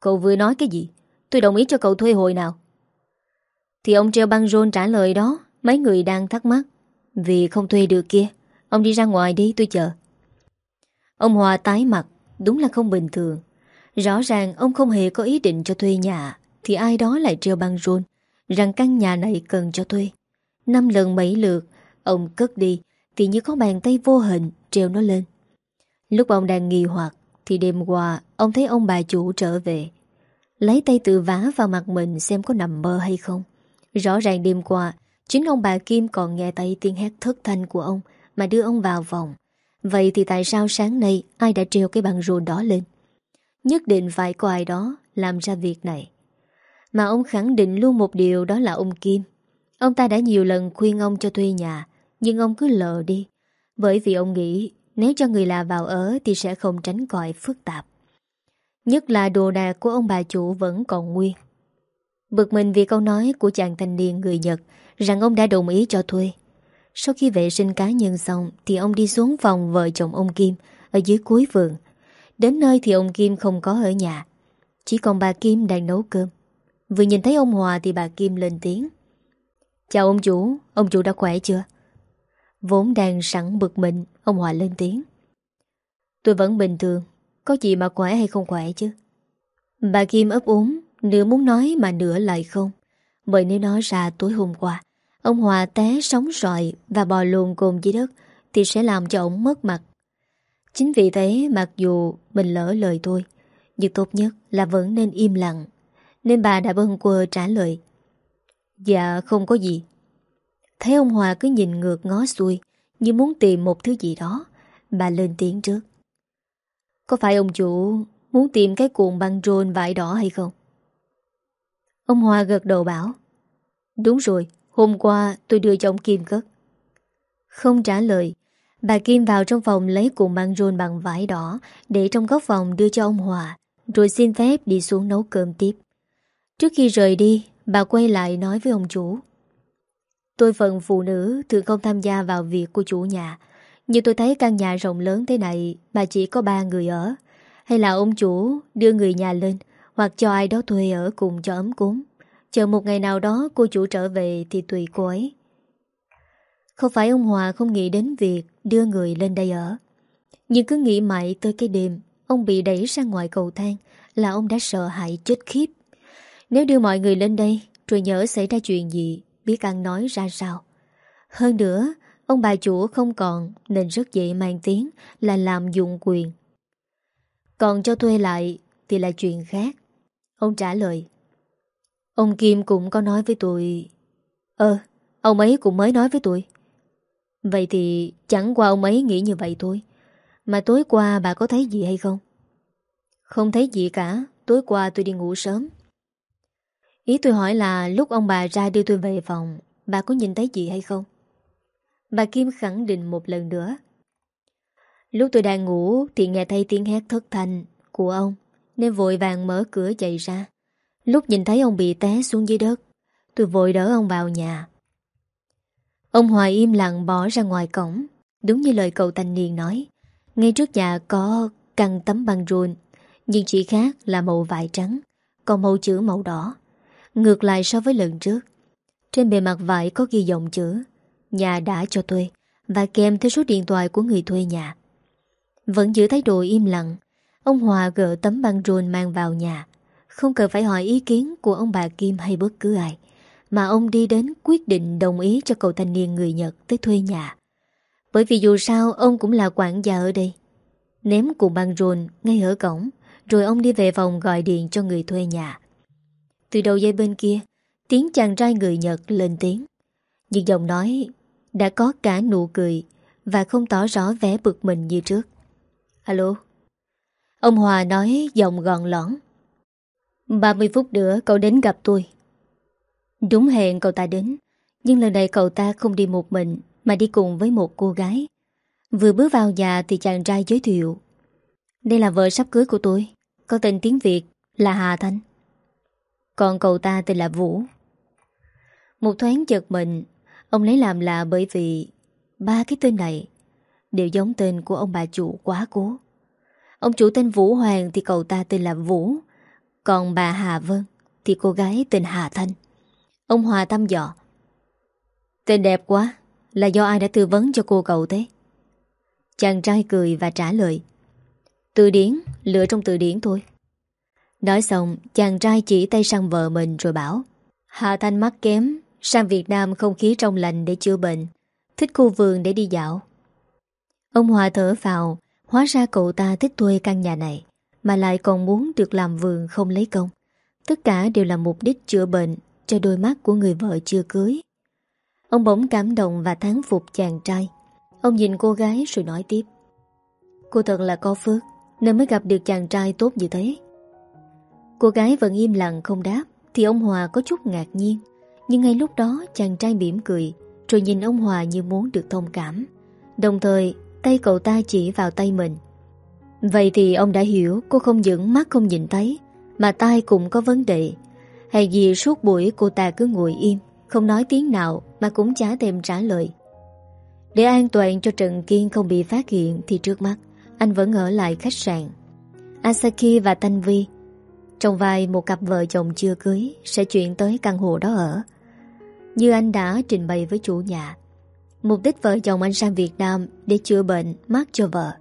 Cậu vừa nói cái gì? Tôi đồng ý cho cậu thuê hồi nào. Thì ông treo băng rôn trả lời đó Mấy người đang thắc mắc Vì không thuê được kia Ông đi ra ngoài đi tôi chờ. Ông Hòa tái mặt Đúng là không bình thường. Rõ ràng ông không hề có ý định cho thuê nhà Thì ai đó lại treo băng rôn Rằng căn nhà này cần cho thuê Năm lần mấy lượt, Ông cất đi Thì như có bàn tay vô hình, treo nó lên Lúc ông đang nghi hoặc, Thì đêm qua, ông thấy ông bà chủ trở về Lấy tay tự vá vào mặt mình Xem có nằm mơ hay không Rõ ràng đêm qua, Chính ông bà Kim còn nghe tay tiếng hét thất thanh của ông mà đưa ông vào vòng. Vậy thì tại sao sáng nay ai đã treo cái bàn rùa đó lên? Nhất định phải có ai đó làm ra việc này. Mà ông khẳng định luôn một điều đó là ông Kim. Ông ta đã nhiều lần khuyên ông cho thuê nhà, nhưng ông cứ lờ đi. Bởi vì ông nghĩ nếu cho người lạ vào ở thì sẽ không tránh còi phức tạp. Nhất là đồ đạc của ông bà chủ vẫn còn nguyên. Bực mình vì câu nói của chàng thanh niên người Nhật rằng ông đã đồng ý cho thuê. Sau khi vệ sinh cá nhân xong Thì ông đi xuống phòng vợ chồng ông Kim Ở dưới cuối vườn Đến nơi thì ông Kim không có ở nhà Chỉ còn bà Kim đang nấu cơm Vừa nhìn thấy ông Hòa thì bà Kim lên tiếng. Chào ông chủ Ông chủ đã khỏe chưa? Vốn đang sẵn bực mình Ông Hòa lên tiếng. Tôi vẫn bình thường Có gì mà khỏe hay không khỏe chứ? Bà Kim ấp úng Nửa muốn nói mà nửa lại không? Bởi nếu nói ra tối hôm qua Ông Hòa té sóng sọi và bò luồn cùng dưới đất thì sẽ làm cho ông mất mặt. Chính vì thế mặc dù mình lỡ lời tôi, nhưng tốt nhất là vẫn nên im lặng. Nên bà đã bâng quơ trả lời. Dạ không có gì. Thấy ông Hòa cứ nhìn ngược ngó xuôi như muốn tìm một thứ gì đó. Bà lên tiếng trước. Có phải ông chủ muốn tìm cái cuộn băng rôn vải đỏ hay không? Ông Hòa gật đầu bảo. Đúng rồi, Hôm qua tôi đưa cho ông Kim cất Không trả lời Bà Kim vào trong phòng lấy cuộn băng rôn bằng vải đỏ Để trong góc phòng đưa cho ông Hòa Rồi xin phép đi xuống nấu cơm tiếp Trước khi rời đi, Bà quay lại nói với ông chủ Tôi phần phụ nữ Thường không tham gia vào việc của chủ nhà Nhưng tôi thấy căn nhà rộng lớn thế này Mà chỉ có ba người ở Hay là ông chủ đưa người nhà lên, Hoặc cho ai đó thuê ở cùng cho ấm cúng Chờ một ngày nào đó cô chủ trở về thì tùy cô ấy. Không phải ông Hòa không nghĩ đến việc đưa người lên đây ở. Nhưng cứ nghĩ mãi tới cái đêm, ông bị đẩy ra ngoài cầu thang là ông đã sợ hãi chết khiếp. Nếu đưa mọi người lên đây rồi nhớ xảy ra chuyện gì, biết ăn nói ra sao. Hơn nữa, ông bà chủ không còn nên rất dễ mang tiếng là làm dụng quyền. Còn cho thuê lại thì là chuyện khác. Ông trả lời. Ông Kim cũng có nói với tôi... Ờ, ông ấy cũng mới nói với tôi. Vậy thì chẳng qua ông ấy nghĩ như vậy thôi. Mà tối qua bà có thấy gì hay không? Không thấy gì cả, tối qua tôi đi ngủ sớm. Ý tôi hỏi là lúc ông bà ra đưa tôi về phòng, bà có nhìn thấy gì hay không? Bà Kim khẳng định một lần nữa. Lúc tôi đang ngủ thì nghe thấy tiếng hét thất thanh của ông, nên vội vàng mở cửa chạy ra. Lúc nhìn thấy ông bị té xuống dưới đất, tôi vội đỡ ông vào nhà. Ông Hoài im lặng bỏ ra ngoài cổng, đúng như lời cậu thanh niên nói. Ngay trước nhà có căn tấm băng rôn, nhưng chỉ khác là màu vải trắng, còn màu chữ màu đỏ. Ngược lại so với lần trước. Trên bề mặt vải có ghi dòng chữ Nhà đã cho thuê và kèm theo số điện thoại của người thuê nhà. Vẫn giữ thái độ im lặng, ông Hòa gỡ tấm băng rôn mang vào nhà. Không cần phải hỏi ý kiến của ông bà Kim hay bất cứ ai, mà ông đi đến quyết định đồng ý cho cậu thanh niên người Nhật tới thuê nhà. Bởi vì dù sao ông cũng là quản gia ở đây. Ném cùng băng rôn ngay ở cổng, rồi ông đi về phòng gọi điện cho người thuê nhà. Từ đầu dây bên kia, tiếng chàng trai người Nhật lên tiếng. Nhưng giọng nói đã có cả nụ cười và không tỏ rõ vẻ bực mình như trước. Alo? Ông Hòa nói giọng gọn lõn. 30 phút nữa cậu đến gặp tôi. Đúng hẹn cậu ta đến, nhưng lần này cậu ta không đi một mình mà đi cùng với một cô gái. Vừa bước vào nhà thì chàng trai giới thiệu. Đây là vợ sắp cưới của tôi, có tên tiếng Việt là Hà Thanh. Còn cậu ta tên là Vũ. Một thoáng chợt mình, ông lấy làm lạ bởi vì ba cái tên này đều giống tên của ông bà chủ quá cố. Ông chủ tên Vũ Hoàng thì cậu ta tên là Vũ, còn bà Hà Vân thì cô gái tên Hà Thanh. Ông Hòa tâm dò Tên đẹp quá, là do ai đã tư vấn cho cô cậu thế? Chàng trai cười và trả lời. Từ điển, lựa trong từ điển thôi. Nói xong, chàng trai chỉ tay sang vợ mình rồi bảo Hà Thanh mắt kém, sang Việt Nam không khí trong lành để chữa bệnh, thích khu vườn để đi dạo. Ông Hòa thở vào, hóa ra cậu ta thích thuê căn nhà này, mà lại còn muốn được làm vườn không lấy công. Tất cả đều là mục đích chữa bệnh cho đôi mắt của người vợ chưa cưới. Ông bỗng cảm động và thán phục chàng trai. Ông nhìn cô gái rồi nói tiếp. Cô thật là có phước, nên mới gặp được chàng trai tốt như thế. Cô gái vẫn im lặng không đáp, Thì ông Hòa có chút ngạc nhiên. Nhưng ngay lúc đó, chàng trai mỉm cười, Rồi nhìn ông Hòa như muốn được thông cảm. Đồng thời, tay cậu ta chỉ vào tay mình. Vậy thì ông đã hiểu, cô không những mắt không nhìn thấy, Mà tai cũng có vấn đề. Hay gì suốt buổi cô ta cứ ngồi im, Không nói tiếng nào Mà cũng chả thèm trả lời. Để an toàn cho Trần Kiên không bị phát hiện Thì trước mắt, Anh vẫn ở lại khách sạn. Asaki và Thanh Vi trong vai một cặp vợ chồng chưa cưới, Sẽ chuyển tới căn hộ đó ở. Như anh đã trình bày với chủ nhà, Mục đích vợ chồng anh sang Việt Nam Để chữa bệnh, mát cho vợ.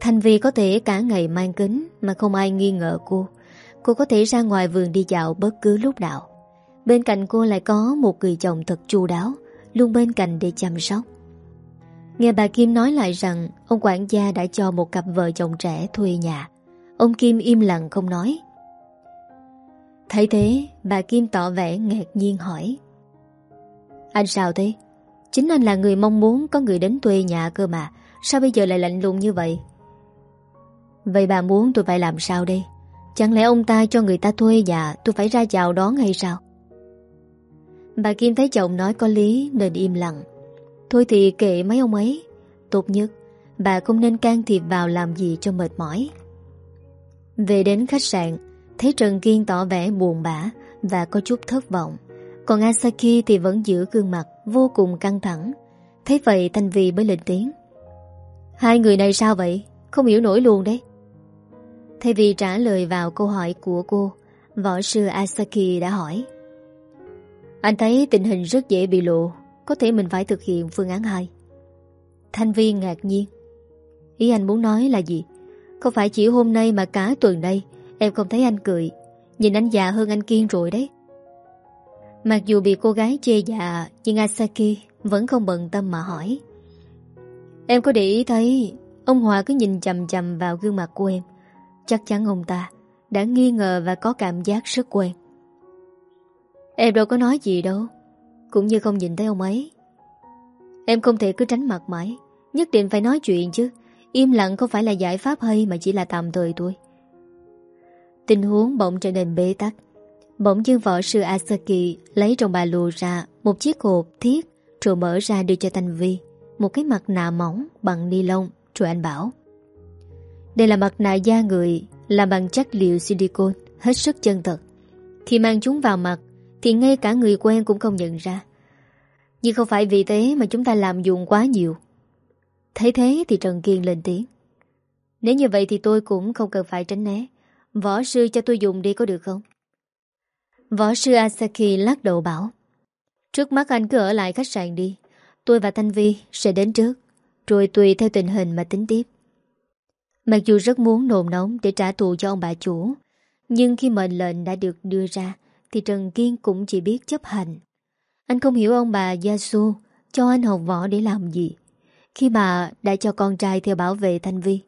Thành vì có thể cả ngày mang kính Mà không ai nghi ngờ cô. Cô có thể ra ngoài vườn đi dạo bất cứ lúc nào. Bên cạnh cô lại có một người chồng thật chu đáo, Luôn bên cạnh để chăm sóc. Nghe bà Kim nói lại rằng, Ông quản gia đã cho một cặp vợ chồng trẻ thuê nhà. Ông Kim im lặng không nói. Thấy thế, bà Kim tỏ vẻ ngạc nhiên hỏi. Anh sao thế? Chính anh là người mong muốn có người đến thuê nhà cơ mà. Sao bây giờ lại lạnh lùng như vậy? Vậy bà muốn tôi phải làm sao đây? Chẳng lẽ ông ta cho người ta thuê nhà tôi phải ra chào đón hay sao? Bà Kim thấy chồng nói có lý nên im lặng. Thôi thì kệ mấy ông ấy. Tốt nhất, bà không nên can thiệp vào làm gì cho mệt mỏi. Về đến khách sạn, Thấy Trần Kiên tỏ vẻ buồn bã Và có chút thất vọng. Còn Asaki thì vẫn giữ gương mặt Vô cùng căng thẳng. Thấy vậy Thanh Vi mới lên tiếng. Hai người này sao vậy? Không hiểu nổi luôn đấy. Thay vì trả lời vào câu hỏi của cô, Võ sư Asaki đã hỏi. Anh thấy tình hình rất dễ bị lộ, Có thể mình phải thực hiện phương án 2 Thanh Vi ngạc nhiên. Ý anh muốn nói là gì? Không phải chỉ hôm nay mà cả tuần nay Em không thấy anh cười. Nhìn anh già hơn anh Kiên rồi đấy. Mặc dù bị cô gái chê già, Nhưng Asaki vẫn không bận tâm mà hỏi. Em có để ý thấy Ông Hòa cứ nhìn chầm chầm vào gương mặt của em. Chắc chắn ông ta Đã nghi ngờ và có cảm giác rất quen. Em đâu có nói gì đâu Cũng như không nhìn thấy ông ấy. Em không thể cứ tránh mặt mãi Nhất định phải nói chuyện chứ. Im lặng không phải là giải pháp hay Mà chỉ là tạm thời thôi. Tình huống bỗng trở nên bế tắc. Bỗng dương võ sư Asaki Lấy trong bà lùa ra Một chiếc hộp thiết, Rồi mở ra đưa cho Thanh Vi. Một cái mặt nạ mỏng bằng ni lông, Rồi anh bảo, Đây là mặt nạ da người, Làm bằng chất liệu silicone, Hết sức chân thật. Khi mang chúng vào mặt, Thì ngay cả người quen cũng không nhận ra. Nhưng không phải vì thế mà chúng ta làm dùng quá nhiều. Thấy thế thì Trần Kiên lên tiếng, Nếu như vậy thì tôi cũng không cần phải tránh né. Võ sư cho tôi dùng đi có được không? Võ sư Asaki lắc đầu bảo, Trước mắt anh cứ ở lại khách sạn đi. Tôi và Thanh Vi sẽ đến trước, Rồi tùy theo tình hình mà tính tiếp. Mặc dù rất muốn nồn nóng để trả thù cho ông bà chủ, Nhưng khi mệnh lệnh đã được đưa ra, Thì Trần Kiên cũng chỉ biết chấp hành. Anh không hiểu ông bà Yasu Cho anh học võ để làm gì, Khi bà đã cho con trai theo bảo vệ Thanh Vi.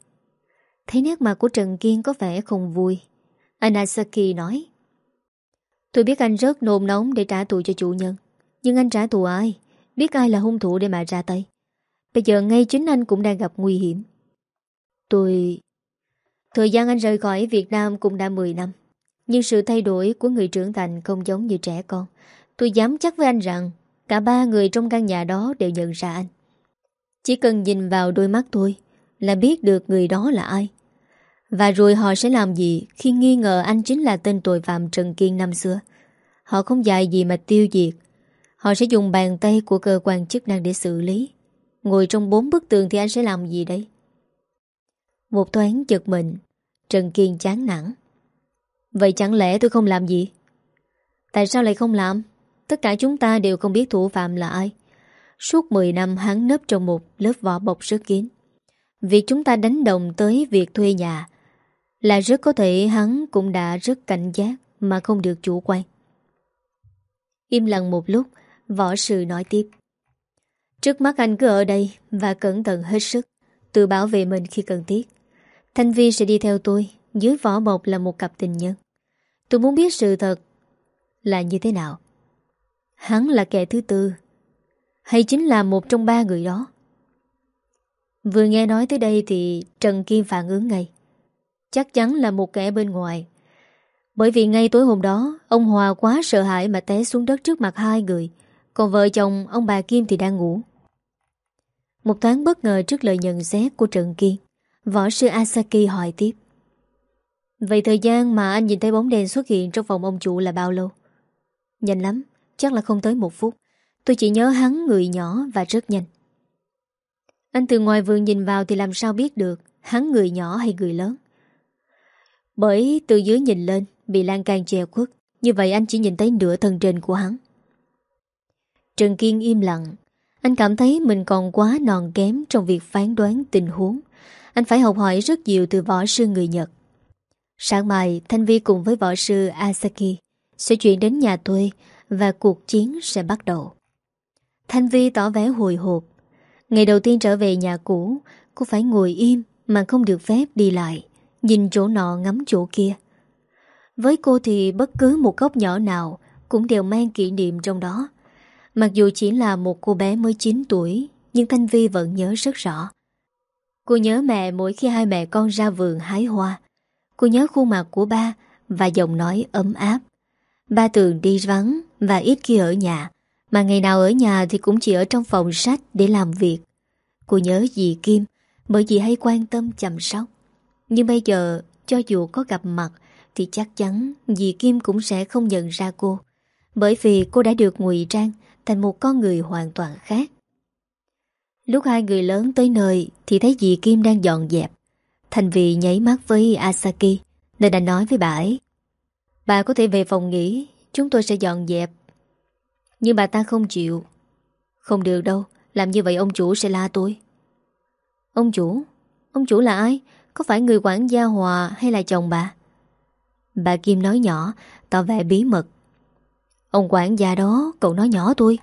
Thấy nét mặt của Trần Kiên có vẻ không vui. Anasaki nói, Tôi biết anh rất nôn nóng để trả thù cho chủ nhân, Nhưng anh trả thù ai? Biết ai là hung thủ để mà ra tay? Bây giờ ngay chính anh cũng đang gặp nguy hiểm. Tôi... Thời gian anh rời khỏi Việt Nam cũng đã 10 năm, Nhưng sự thay đổi của người trưởng thành không giống như trẻ con. Tôi dám chắc với anh rằng Cả ba người trong căn nhà đó đều nhận ra anh. Chỉ cần nhìn vào đôi mắt tôi Là biết được người đó là ai và rồi họ sẽ làm gì khi nghi ngờ anh chính là tên tội phạm Trần Kiên năm xưa? Họ không dạy gì mà tiêu diệt. Họ sẽ dùng bàn tay của cơ quan chức năng để xử lý. Ngồi trong bốn bức tường thì anh sẽ làm gì đây? Một thoáng chật mình, Trần Kiên chán nản. Vậy chẳng lẽ tôi không làm gì? Tại sao lại không làm? Tất cả chúng ta đều không biết thủ phạm là ai. Suốt 10 năm hắn nấp trong một lớp vỏ bọc sức kín. Việc chúng ta đánh đồng tới việc thuê nhà là rất có thể hắn cũng đã rất cảnh giác mà không được chủ quan. Im lặng một lúc, võ sư nói tiếp. Trước mắt anh cứ ở đây và cẩn thận hết sức, tự bảo vệ mình khi cần thiết. Thanh Vi sẽ đi theo tôi, dưới vỏ bọc là một cặp tình nhân. Tôi muốn biết sự thật là như thế nào. Hắn là kẻ thứ tư, hay chính là một trong ba người đó. Vừa nghe nói tới đây thì Trần Kim phản ứng ngay. Chắc chắn là một kẻ bên ngoài. Bởi vì ngay tối hôm đó Ông Hòa quá sợ hãi mà té xuống đất trước mặt hai người. Còn vợ chồng ông bà Kim thì đang ngủ. Một thoáng bất ngờ trước lời nhận xét của Trần Kiên Võ sư Asaki hỏi tiếp. Vậy thời gian mà anh nhìn thấy bóng đèn xuất hiện trong phòng ông chủ là bao lâu? Nhanh lắm, chắc là không tới một phút. Tôi chỉ nhớ hắn người nhỏ và rất nhanh. Anh từ ngoài vườn nhìn vào thì làm sao biết được Hắn người nhỏ hay người lớn? Bởi từ dưới nhìn lên, Bị lan can che khuất. Như vậy anh chỉ nhìn thấy nửa thân trên của hắn. Trần Kiên im lặng. Anh cảm thấy mình còn quá non kém Trong việc phán đoán tình huống. Anh phải học hỏi rất nhiều từ võ sư người Nhật. Sáng mai, Thanh Vi cùng với võ sư Asaki Sẽ chuyển đến nhà tôi Và cuộc chiến sẽ bắt đầu. Thanh Vi tỏ vẻ hồi hộp. Ngày đầu tiên trở về nhà cũ, Cô phải ngồi im Mà không được phép đi lại. Nhìn chỗ nọ ngắm chỗ kia. Với cô thì bất cứ một góc nhỏ nào Cũng đều mang kỷ niệm trong đó. Mặc dù chỉ là một cô bé mới 9 tuổi, Nhưng Thanh Vi vẫn nhớ rất rõ. Cô nhớ mẹ mỗi khi hai mẹ con ra vườn hái hoa. Cô nhớ khuôn mặt của ba Và giọng nói ấm áp. Ba thường đi vắng Và ít khi ở nhà, Mà ngày nào ở nhà thì cũng chỉ ở trong phòng sách Để làm việc. Cô nhớ dì Kim Bởi vì hay quan tâm chăm sóc nhưng bây giờ, cho dù có gặp mặt, Thì chắc chắn dì Kim cũng sẽ không nhận ra cô. Bởi vì cô đã được ngụy trang Thành một con người hoàn toàn khác. Lúc hai người lớn tới nơi Thì thấy dì Kim đang dọn dẹp. Thành vì nháy mắt với Asaki, Nên đã nói với bà ấy, Bà có thể về phòng nghỉ, Chúng tôi sẽ dọn dẹp. Nhưng bà ta không chịu. Không được đâu, Làm như vậy ông chủ sẽ la tôi. Ông chủ? Ông chủ là ai? Có phải người quản gia Hòa hay là chồng bà? Bà Kim nói nhỏ, Tỏ vẻ bí mật. Ông quản gia đó, cậu nói nhỏ tôi.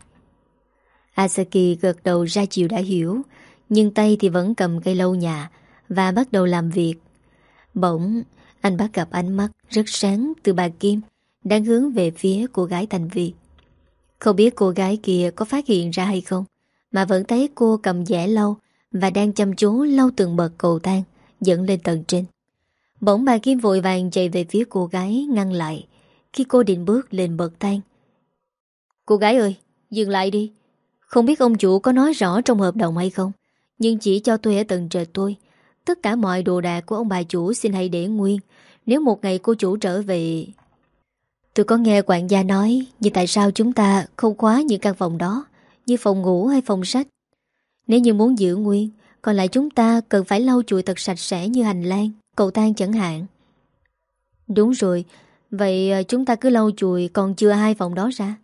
Asaki gật đầu ra chiều đã hiểu, Nhưng tay thì vẫn cầm cây lâu nhà Và bắt đầu làm việc. Bỗng, anh bắt gặp ánh mắt rất sáng từ bà Kim Đang hướng về phía cô gái Thành Vi Không biết cô gái kia có phát hiện ra hay không, Mà vẫn thấy cô cầm dẻ lâu Và đang chăm chú lau từng bậc cầu thang. Dẫn lên tầng trên. Bỗng bà Kim vội vàng chạy về phía cô gái, ngăn lại. Khi cô định bước lên bậc thang, Cô gái ơi, Dừng lại đi. Không biết ông chủ có nói rõ trong hợp đồng hay không, Nhưng chỉ cho tôi ở tầng trệt tôi. Tất cả mọi đồ đạc của ông bà chủ xin hãy để nguyên. Nếu một ngày cô chủ trở về Tôi có nghe quản gia nói Nhưng tại sao chúng ta không khóa những căn phòng đó, Như phòng ngủ hay phòng sách. Nếu như muốn giữ nguyên còn lại chúng ta cần phải lau chùi thật sạch sẽ như hành lang, Cầu thang chẳng hạn. Đúng rồi, Vậy à, chúng ta cứ lau chùi Còn chưa hai phòng đó ra.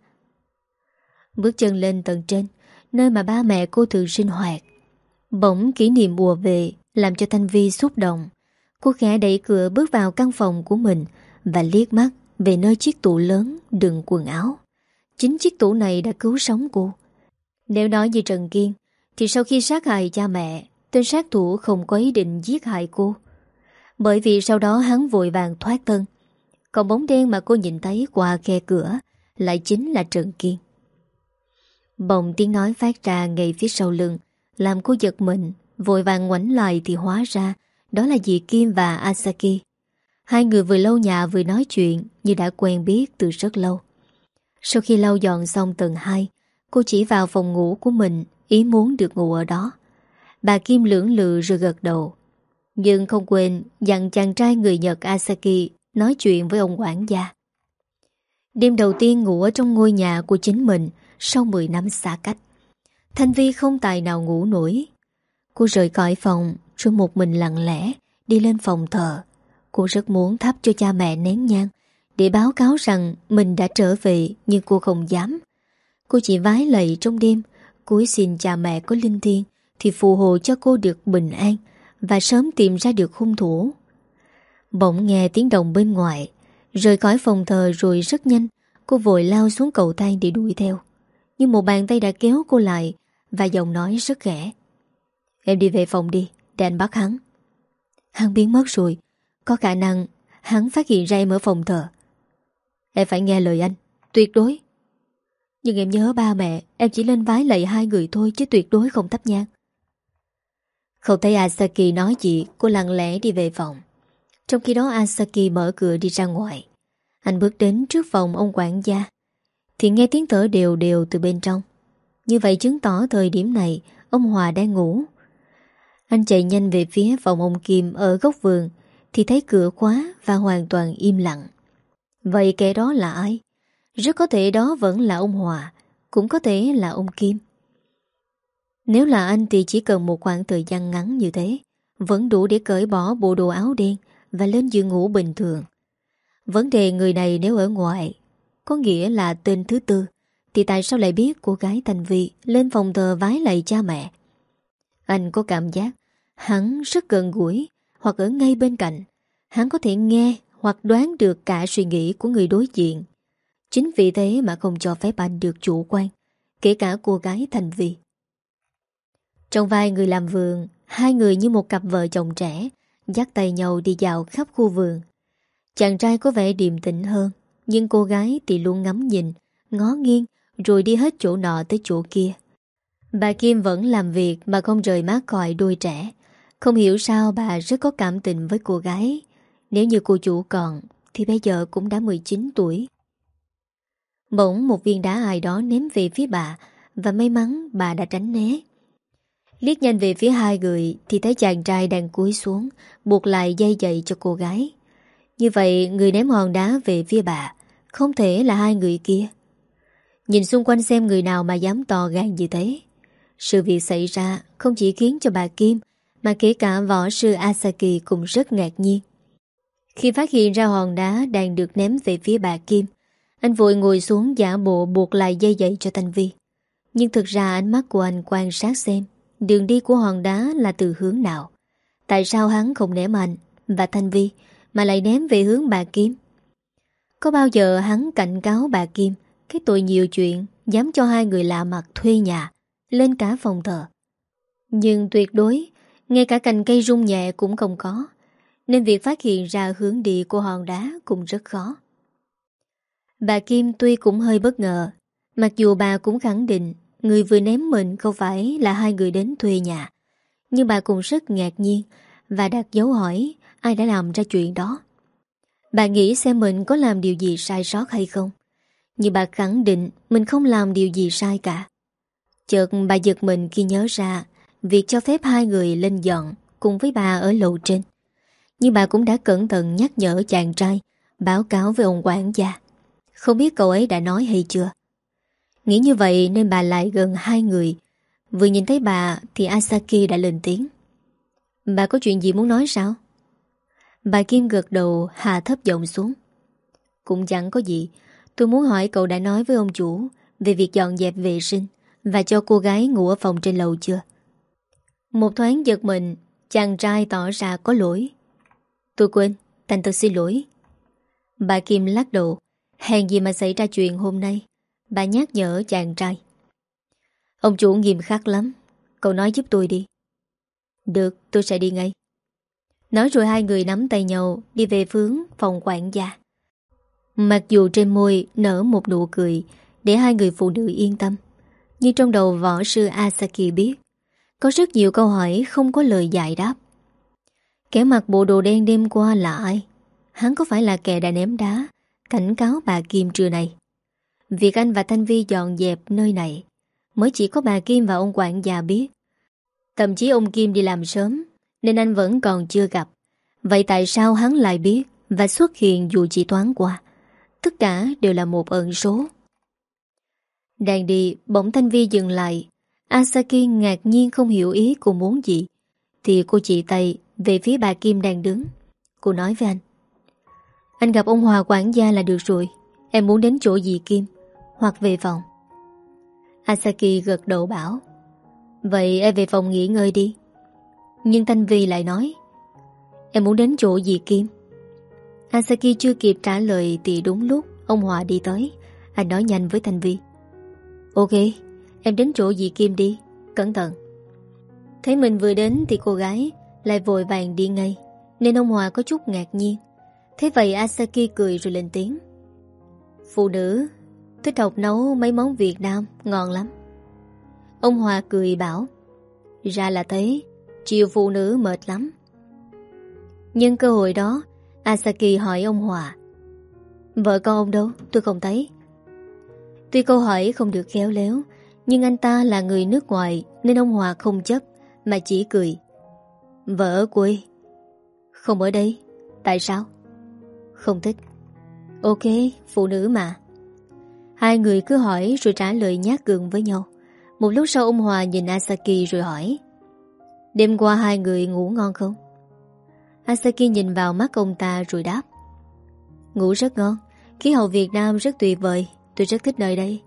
Bước chân lên tầng trên, Nơi mà ba mẹ cô thường sinh hoạt. Bỗng kỷ niệm bùa về, Làm cho Thanh Vi xúc động. Cô khẽ đẩy cửa bước vào căn phòng của mình Và liếc mắt về nơi chiếc tủ lớn đựng quần áo. Chính chiếc tủ này đã cứu sống cô. Nếu nói như Trần Kiên, Thì sau khi sát hại cha mẹ Tên sát thủ không có ý định giết hại cô. Bởi vì sau đó hắn vội vàng thoát thân. Còn bóng đen mà cô nhìn thấy qua khe cửa Lại chính là Trần Kiên. Bồng tiếng nói phát ra ngay phía sau lưng, Làm cô giật mình, Vội vàng ngoảnh lại thì hóa ra Đó là dì Kim và Asaki. Hai người vừa lâu nhà vừa nói chuyện Như đã quen biết từ rất lâu. Sau khi lau dọn xong tầng 2 Cô chỉ vào phòng ngủ của mình, Ý muốn được ngủ ở đó. Bà Kim lưỡng lự rồi gật đầu Nhưng không quên, dặn chàng trai người Nhật Asaki Nói chuyện với ông quản gia Đêm đầu tiên ngủ ở trong ngôi nhà của chính mình sau 10 năm xa cách. Thanh Vi không tài nào ngủ nổi. Cô rời khỏi phòng rồi một mình lặng lẽ đi lên phòng thờ. Cô rất muốn thắp cho cha mẹ nén nhang để báo cáo rằng mình đã trở về nhưng cô không dám. Cô chỉ vái lạy trong đêm, cúi xin cha mẹ có linh thiêng thì phù hộ cho cô được bình an và sớm tìm ra được hung thủ. Bỗng nghe tiếng động bên ngoài, Rời khỏi phòng thờ rồi rất nhanh, Cô vội lao xuống cầu thang để đuổi theo. Nhưng một bàn tay đã kéo cô lại Và giọng nói rất khẽ. Em đi về phòng đi, Để anh bắt hắn. Hắn biến mất rồi, Có khả năng hắn phát hiện ra em ở phòng thờ. Em phải nghe lời anh, Tuyệt đối. Nhưng em nhớ ba mẹ, Em chỉ lên vái lạy hai người thôi Chứ tuyệt đối không thắp nhang. Không thấy Asaki nói gì, Cô lặng lẽ đi về phòng. Trong khi đó Asaki mở cửa đi ra ngoài. Anh bước đến trước phòng ông quản gia. Thì nghe tiếng thở đều đều từ bên trong. Như vậy chứng tỏ thời điểm này, Ông Hòa đang ngủ. Anh chạy nhanh về phía phòng ông Kim Ở góc vườn, Thì thấy cửa khóa và hoàn toàn im lặng. Vậy kẻ đó là ai? Rất có thể đó vẫn là ông Hòa, Cũng có thể là ông Kim. Nếu là anh thì chỉ cần một khoảng thời gian ngắn như thế, Vẫn đủ để cởi bỏ bộ đồ áo đen Và lên giường ngủ bình thường. Vấn đề người này nếu ở ngoài, có nghĩa là tên thứ tư, Thì tại sao lại biết cô gái Thành Vi Lên phòng thờ vái lạy cha mẹ? Anh có cảm giác Hắn rất gần gũi Hoặc ở ngay bên cạnh. Hắn có thể nghe hoặc đoán được cả suy nghĩ của người đối diện. Chính vì thế mà không cho phép anh được chủ quan, Kể cả cô gái Thành Vi trong vai người làm vườn, Hai người như một cặp vợ chồng trẻ, Dắt tay nhau đi dạo khắp khu vườn. Chàng trai có vẻ điềm tĩnh hơn, nhưng cô gái thì luôn ngắm nhìn, Ngó nghiêng, Rồi đi hết chỗ nọ tới chỗ kia. Bà Kim vẫn làm việc Mà không rời má khỏi đôi trẻ. Không hiểu sao bà rất có cảm tình với cô gái. Nếu như cô chủ còn, Thì bây giờ cũng đã 19 tuổi. Bỗng một viên đá ai đó ném về phía bà, Và may mắn bà đã tránh né. Liết nhanh về phía hai người Thì thấy chàng trai đang cúi xuống, Buộc lại dây dậy cho cô gái. Như vậy, người ném hòn đá về phía bà, Không thể là hai người kia. Nhìn xung quanh xem người nào mà dám to gan như thế. Sự việc xảy ra không chỉ khiến cho bà Kim, Mà kể cả võ sư Asaki cũng rất ngạc nhiên. Khi phát hiện ra hòn đá đang được ném về phía bà Kim, Anh vội ngồi xuống giả bộ buộc lại dây dậy cho Thanh Vi. Nhưng thực ra ánh mắt của anh quan sát xem Đường đi của hòn đá là từ hướng nào? Tại sao hắn không ném anh Và Thanh Vi, Mà lại ném về hướng bà Kim? Có bao giờ hắn cảnh cáo bà Kim, Cái tội nhiều chuyện, Dám cho hai người lạ mặt thuê nhà, Lên cả phòng thờ? Nhưng tuyệt đối, Ngay cả cành cây rung nhẹ cũng không có, Nên việc phát hiện ra hướng đi của hòn đá Cũng rất khó. Bà Kim tuy cũng hơi bất ngờ, Mặc dù bà cũng khẳng định Người vừa ném mình không phải là hai người đến thuê nhà. Nhưng bà cũng rất ngạc nhiên Và đặt dấu hỏi Ai đã làm ra chuyện đó. Bà nghĩ xem mình có làm điều gì sai sót hay không. Nhưng bà khẳng định Mình không làm điều gì sai cả. Chợt bà giật mình khi nhớ ra Việc cho phép hai người lên dọn Cùng với bà ở lầu trên. Nhưng bà cũng đã cẩn thận nhắc nhở chàng trai, Báo cáo với ông quản gia. Không biết cậu ấy đã nói hay chưa? Nghĩ như vậy nên bà lại gần hai người. Vừa nhìn thấy bà Thì Asaki đã lên tiếng. Bà có chuyện gì muốn nói sao? Bà Kim gật đầu hạ thấp giọng xuống. Cũng chẳng có gì. Tôi muốn hỏi cậu đã nói với ông chủ Về việc dọn dẹp vệ sinh Và cho cô gái ngủ ở phòng trên lầu chưa? Một thoáng giật mình, Chàng trai tỏ ra có lỗi. Tôi quên, Thành thật xin lỗi. Bà Kim lắc đầu. Hèn gì mà xảy ra chuyện hôm nay? Bà nhắc nhở chàng trai. Ông chủ nghiêm khắc lắm. Cậu nói giúp tôi đi. Được, tôi sẽ đi ngay. Nói rồi hai người nắm tay nhau, Đi về hướng phòng quản gia. Mặc dù trên môi nở một nụ cười, Để hai người phụ nữ yên tâm. Nhưng trong đầu võ sư Asaki biết, Có rất nhiều câu hỏi không có lời giải đáp. Kẻ mặc bộ đồ đen đêm qua là ai? Hắn có phải là kẻ đã ném đá, Cảnh cáo bà Kim trưa này? Việc anh và Thanh Vi dọn dẹp nơi này, Mới chỉ có bà Kim và ông quản già biết. Thậm chí ông Kim đi làm sớm, Nên anh vẫn còn chưa gặp. Vậy tại sao hắn lại biết Và xuất hiện dù chỉ toán qua? Tất cả đều là một ẩn số. Đang đi, Bỗng Thanh Vi dừng lại. Asaki ngạc nhiên không hiểu ý cô muốn gì. Thì cô chỉ tay Về phía bà Kim đang đứng. Cô nói với anh Anh gặp ông Hòa quản gia là được rồi. Em muốn đến chỗ dì Kim? Hoặc về phòng. Asaki gật đầu bảo Vậy em về phòng nghỉ ngơi đi. Nhưng Thanh Vi lại nói Em muốn đến chỗ dì Kim. Asaki chưa kịp trả lời thì đúng lúc ông Hòa đi tới. Anh nói nhanh với Thanh Vi. Ok, em đến chỗ dì Kim đi. Cẩn thận. Thấy mình vừa đến thì cô gái lại vội vàng đi ngay. Nên ông Hòa có chút ngạc nhiên. Thế vậy Asaki cười rồi lên tiếng. Phụ nữ Thích học nấu mấy món Việt Nam, Ngon lắm. Ông Hòa cười bảo, Ra là thế Chiều phụ nữ mệt lắm. Nhưng cơ hội đó, Asaki hỏi ông Hòa, Vợ con ông đâu? Tôi không thấy. Tuy câu hỏi không được khéo léo, Nhưng anh ta là người nước ngoài Nên ông Hòa không chấp Mà chỉ cười, Vợ ở quê. Không ở đây, Tại sao? Không thích. Ok, phụ nữ mà. Hai người cứ hỏi rồi trả lời nhát gừng với nhau. Một lúc sau ông Hòa nhìn Asaki rồi hỏi, Đêm qua hai người ngủ ngon không? Asaki nhìn vào mắt ông ta rồi đáp, Ngủ rất ngon. Khí hậu Việt Nam rất tuyệt vời. Tôi rất thích nơi đây.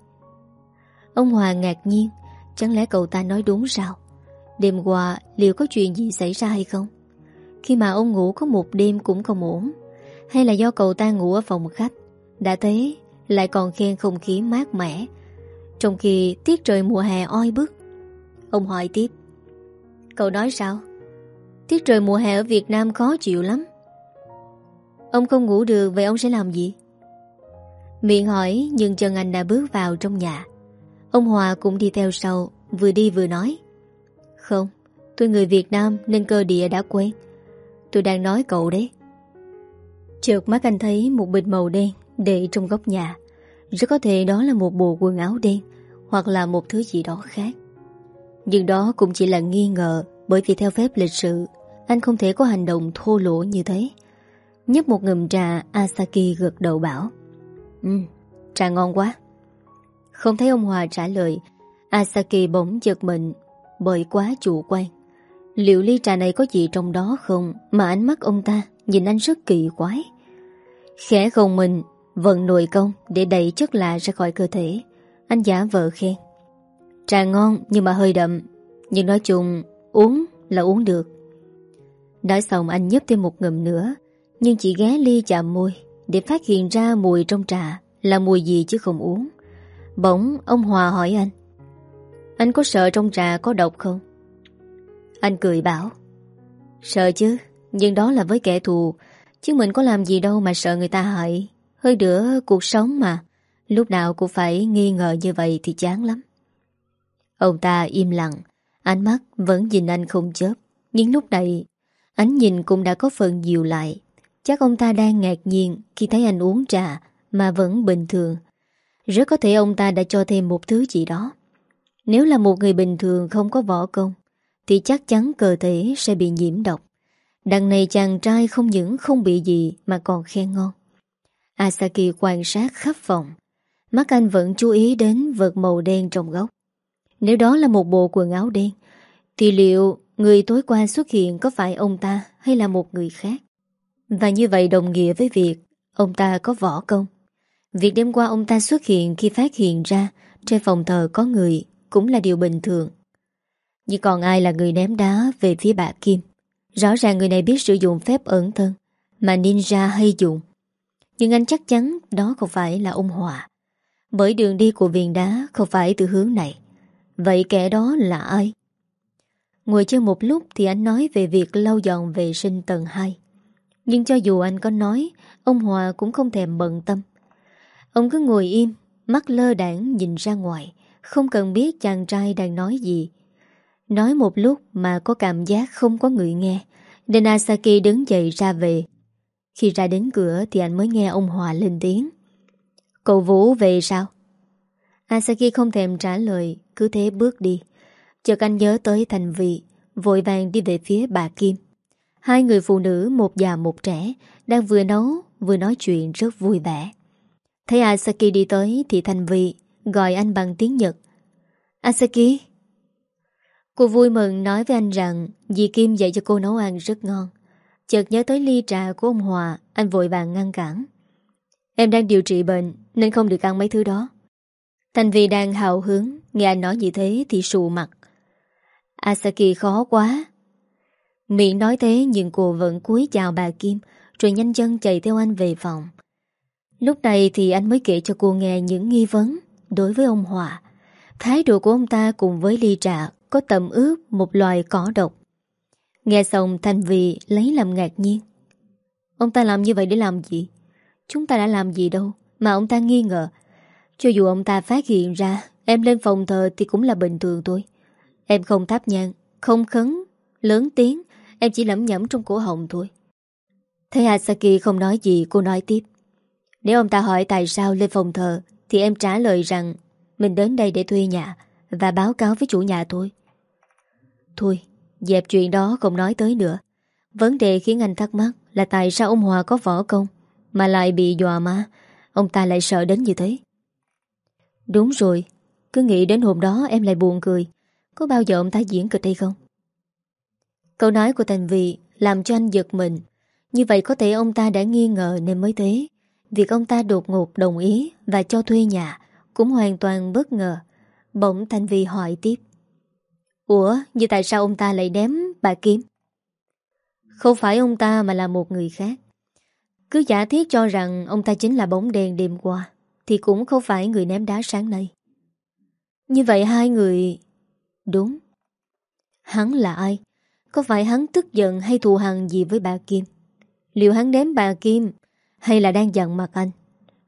Ông Hòa ngạc nhiên, Chẳng lẽ cậu ta nói đúng sao? Đêm qua liệu có chuyện gì xảy ra hay không? Khi mà ông ngủ có một đêm cũng không ổn. Hay là do cậu ta ngủ ở phòng khách? Đã thế lại còn khen không khí mát mẻ, Trong khi tiết trời mùa hè oi bức. Ông hỏi tiếp, Cậu nói sao? Tiết trời mùa hè ở Việt Nam khó chịu lắm. Ông không ngủ được, Vậy ông sẽ làm gì? Miệng hỏi, nhưng chân anh đã bước vào trong nhà. Ông Hòa cũng đi theo sau, Vừa đi vừa nói, Không, Tôi người Việt Nam nên cơ địa đã quen. Tôi đang nói cậu đấy. Chợt mắt anh thấy một bịch màu đen để trong góc nhà. Rất có thể đó là một bộ quần áo đen hoặc là một thứ gì đó khác. Nhưng đó cũng chỉ là nghi ngờ bởi vì theo phép lịch sự anh không thể có hành động thô lỗ như thế. Nhấp một ngụm trà Asaki gật đầu bảo Ừ, trà ngon quá. Không thấy ông Hòa trả lời Asaki bỗng giật mình bởi quá chủ quan. Liệu ly trà này có gì trong đó không mà ánh mắt ông ta nhìn anh rất kỳ quái. Khẽ gồng mình Vận nội công để đẩy chất lạ ra khỏi cơ thể. Anh giả vợ khen. Trà ngon nhưng mà hơi đậm. Nhưng nói chung, uống là uống được. Nói xong anh nhấp thêm một ngụm nữa, Nhưng chỉ ghé ly chạm môi Để phát hiện ra mùi trong trà Là mùi gì chứ không uống. Bỗng ông Hòa hỏi anh Anh có sợ trong trà có độc không? Anh cười bảo, Sợ chứ, Nhưng đó là với kẻ thù, Chứ mình có làm gì đâu mà sợ người ta hại. Hơi nữa cuộc sống mà. Lúc nào cũng phải nghi ngờ như vậy thì chán lắm. Ông ta im lặng. Ánh mắt vẫn nhìn anh không chớp. Nhưng lúc này, Ánh nhìn cũng đã có phần dịu lại. Chắc ông ta đang ngạc nhiên Khi thấy anh uống trà Mà vẫn bình thường. Rất có thể ông ta đã cho thêm một thứ gì đó. Nếu là một người bình thường không có võ công, Thì chắc chắn cơ thể sẽ bị nhiễm độc. Đằng này chàng trai không những không bị gì Mà còn khen ngon. Asaki quan sát khắp phòng Mắt anh vẫn chú ý đến vật màu đen trong góc Nếu đó là một bộ quần áo đen, Thì liệu người tối qua xuất hiện có phải ông ta hay là một người khác? Và như vậy đồng nghĩa với việc ông ta có võ công. Việc đêm qua ông ta xuất hiện khi phát hiện ra trên phòng thờ có người cũng là điều bình thường. Nhưng còn ai là người ném đá về phía bà Kim? Rõ ràng người này biết sử dụng phép ẩn thân mà ninja hay dùng. Nhưng anh chắc chắn đó không phải là ông Hòa. Bởi đường đi của viền đá không phải từ hướng này. Vậy kẻ đó là ai? Ngồi chơi một lúc thì anh nói về việc lau dọn vệ sinh tầng 2. Nhưng cho dù anh có nói, ông Hòa cũng không thèm bận tâm. Ông cứ ngồi im, mắt lơ đảng nhìn ra ngoài, không cần biết chàng trai đang nói gì. Nói một lúc mà có cảm giác không có người nghe, nên Asaki đứng dậy ra về. Khi ra đến cửa thì anh mới nghe ông Hòa lên tiếng. Cậu Vũ về sao? Asaki không thèm trả lời, cứ thế bước đi. Chợt anh nhớ tới thành vị, vội vàng đi về phía bà Kim. Hai người phụ nữ, một già một trẻ, đang vừa nấu, vừa nói chuyện rất vui vẻ. Thấy Asaki đi tới thì thành vị, gọi anh bằng tiếng Nhật. Asaki! Cô vui mừng nói với anh rằng dì Kim dạy cho cô nấu ăn rất ngon. Chợt nhớ tới ly trà của ông Hòa, anh vội vàng ngăn cản. Em đang điều trị bệnh nên không được ăn mấy thứ đó. Thành vì đang hào hứng, nghe anh nói như thế thì sụ mặt. Asaki khó quá. Miệng nói thế nhưng cô vẫn cúi chào bà Kim rồi nhanh chân chạy theo anh về phòng. Lúc này thì anh mới kể cho cô nghe những nghi vấn đối với ông Hòa. Thái độ của ông ta cùng với ly trà có tầm ướp một loài cỏ độc. Nghe xong, Thanh Vì lấy làm ngạc nhiên. Ông ta làm như vậy để làm gì? Chúng ta đã làm gì đâu, Mà ông ta nghi ngờ. Cho dù ông ta phát hiện ra Em lên phòng thờ thì cũng là bình thường thôi. Em không tháp nhang, Không khấn, Lớn tiếng, Em chỉ lẩm nhẩm trong cổ họng thôi. Thấy Asaki không nói gì, cô nói tiếp. Nếu ông ta hỏi tại sao lên phòng thờ, Thì em trả lời rằng, Mình đến đây để thuê nhà Và báo cáo với chủ nhà thôi. Thôi Dẹp chuyện đó không nói tới nữa. Vấn đề khiến anh thắc mắc Là tại sao ông Hòa có võ công mà lại bị dọa mà. Ông ta lại sợ đến như thế. Đúng rồi, Cứ nghĩ đến hôm đó em lại buồn cười. Có bao giờ ông ta diễn kịch hay không? Câu nói của Thành Vị Làm cho anh giật mình. Như vậy có thể ông ta đã nghi ngờ nên mới thế. Việc ông ta đột ngột đồng ý Và cho thuê nhà Cũng hoàn toàn bất ngờ. Bỗng Thành Vị hỏi tiếp. Ủa như tại sao ông ta lại ném bà Kim Không phải ông ta mà là một người khác cứ giả thiết cho rằng ông ta chính là bóng đèn đêm qua, Thì cũng không phải người ném đá sáng nay Như vậy hai người... Đúng Hắn là ai? Có phải hắn tức giận hay thù hằn gì với bà Kim? Liệu hắn ném bà Kim Hay là đang giận mặt anh?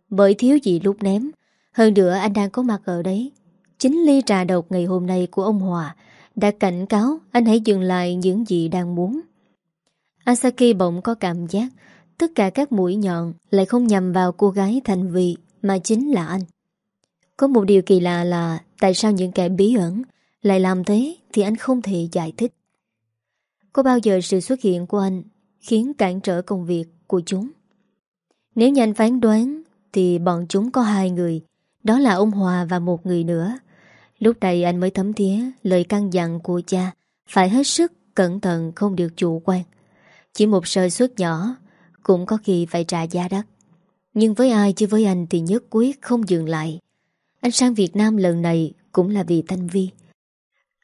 Bởi thiếu gì lúc ném, Hơn nữa anh đang có mặt ở đấy Chính ly trà độc ngày hôm nay của ông Hòa đã cảnh cáo anh hãy dừng lại những gì đang muốn Asaki bỗng có cảm giác Tất cả các mũi nhọn lại không nhằm vào cô gái thành vị mà chính là anh. Có một điều kỳ lạ là tại sao những kẻ bí ẩn lại làm thế thì anh không thể giải thích. Có bao giờ sự xuất hiện của anh khiến cản trở công việc của chúng? Nếu như anh phán đoán thì bọn chúng có hai người, đó là ông Hòa và một người nữa. Lúc này anh mới thấm thía lời căn dặn của cha phải hết sức cẩn thận, không được chủ quan. Chỉ một sơ suất nhỏ cũng có khi phải trả giá đắt. Nhưng với ai chứ với anh thì nhất quyết không dừng lại. Anh sang Việt Nam lần này cũng là vì Thanh Vi.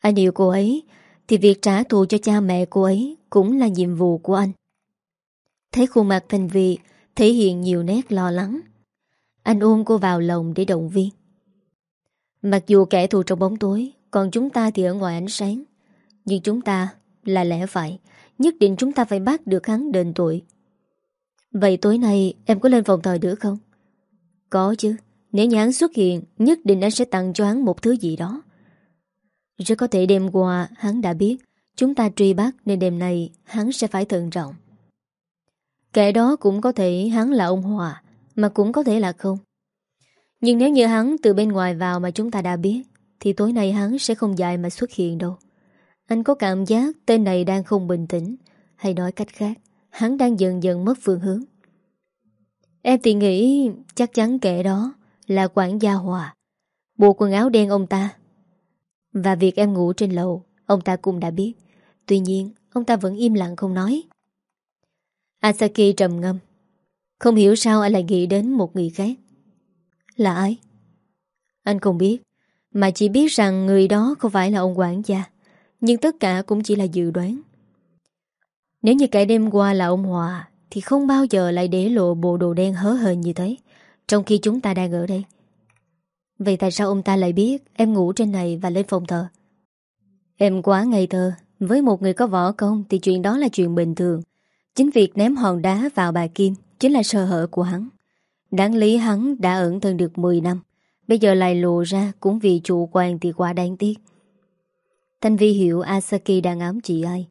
Anh yêu cô ấy Thì việc trả thù cho cha mẹ cô ấy Cũng là nhiệm vụ của anh Thấy khuôn mặt Thành Vi Thể hiện nhiều nét lo lắng Anh ôm cô vào lòng để động viên Mặc dù kẻ thù trong bóng tối, Còn chúng ta thì ở ngoài ánh sáng. Nhưng chúng ta là lẽ phải, Nhất định chúng ta phải bắt được hắn đền tội. Vậy tối nay em có lên phòng thờ nữa không? Có chứ, Nếu như hắn xuất hiện, Nhất định anh sẽ tặng cho hắn một thứ gì đó. Rất có thể đêm qua Hắn đã biết, Chúng ta truy bắt nên đêm nay Hắn sẽ phải thận trọng. Kẻ đó cũng có thể hắn là ông Hòa, Mà cũng có thể là không. Nhưng nếu như hắn từ bên ngoài vào Mà chúng ta đã biết Thì tối nay hắn sẽ không dài mà xuất hiện đâu Anh có cảm giác tên này đang không bình tĩnh Hay nói cách khác Hắn đang dần dần mất phương hướng Em thì nghĩ chắc chắn kẻ đó là quản gia Hòa. Bộ quần áo đen ông ta. Và việc em ngủ trên lầu, ông ta cũng đã biết. Tuy nhiên, ông ta vẫn im lặng không nói. Asaki trầm ngâm. Không hiểu sao anh lại nghĩ đến một người khác. Là ai? Anh không biết, mà chỉ biết rằng người đó không phải là ông quản gia. Nhưng tất cả cũng chỉ là dự đoán. Nếu như kẻ đêm qua là ông Hòa thì không bao giờ lại để lộ bộ đồ đen hớ hờn như thế Trong khi chúng ta đang ở đây Vậy tại sao ông ta lại biết Em ngủ trên này và lên phòng thờ Em quá ngây thơ Với một người có võ công Thì chuyện đó là chuyện bình thường Chính việc ném hòn đá vào bà Kim Chính là sơ hở của hắn Đáng lý hắn đã ẩn thân được 10 năm. Bây giờ lại lộ ra Cũng vì chủ quan thì quá đáng tiếc. Thanh Vi hiểu Asaki đang ám chị ai.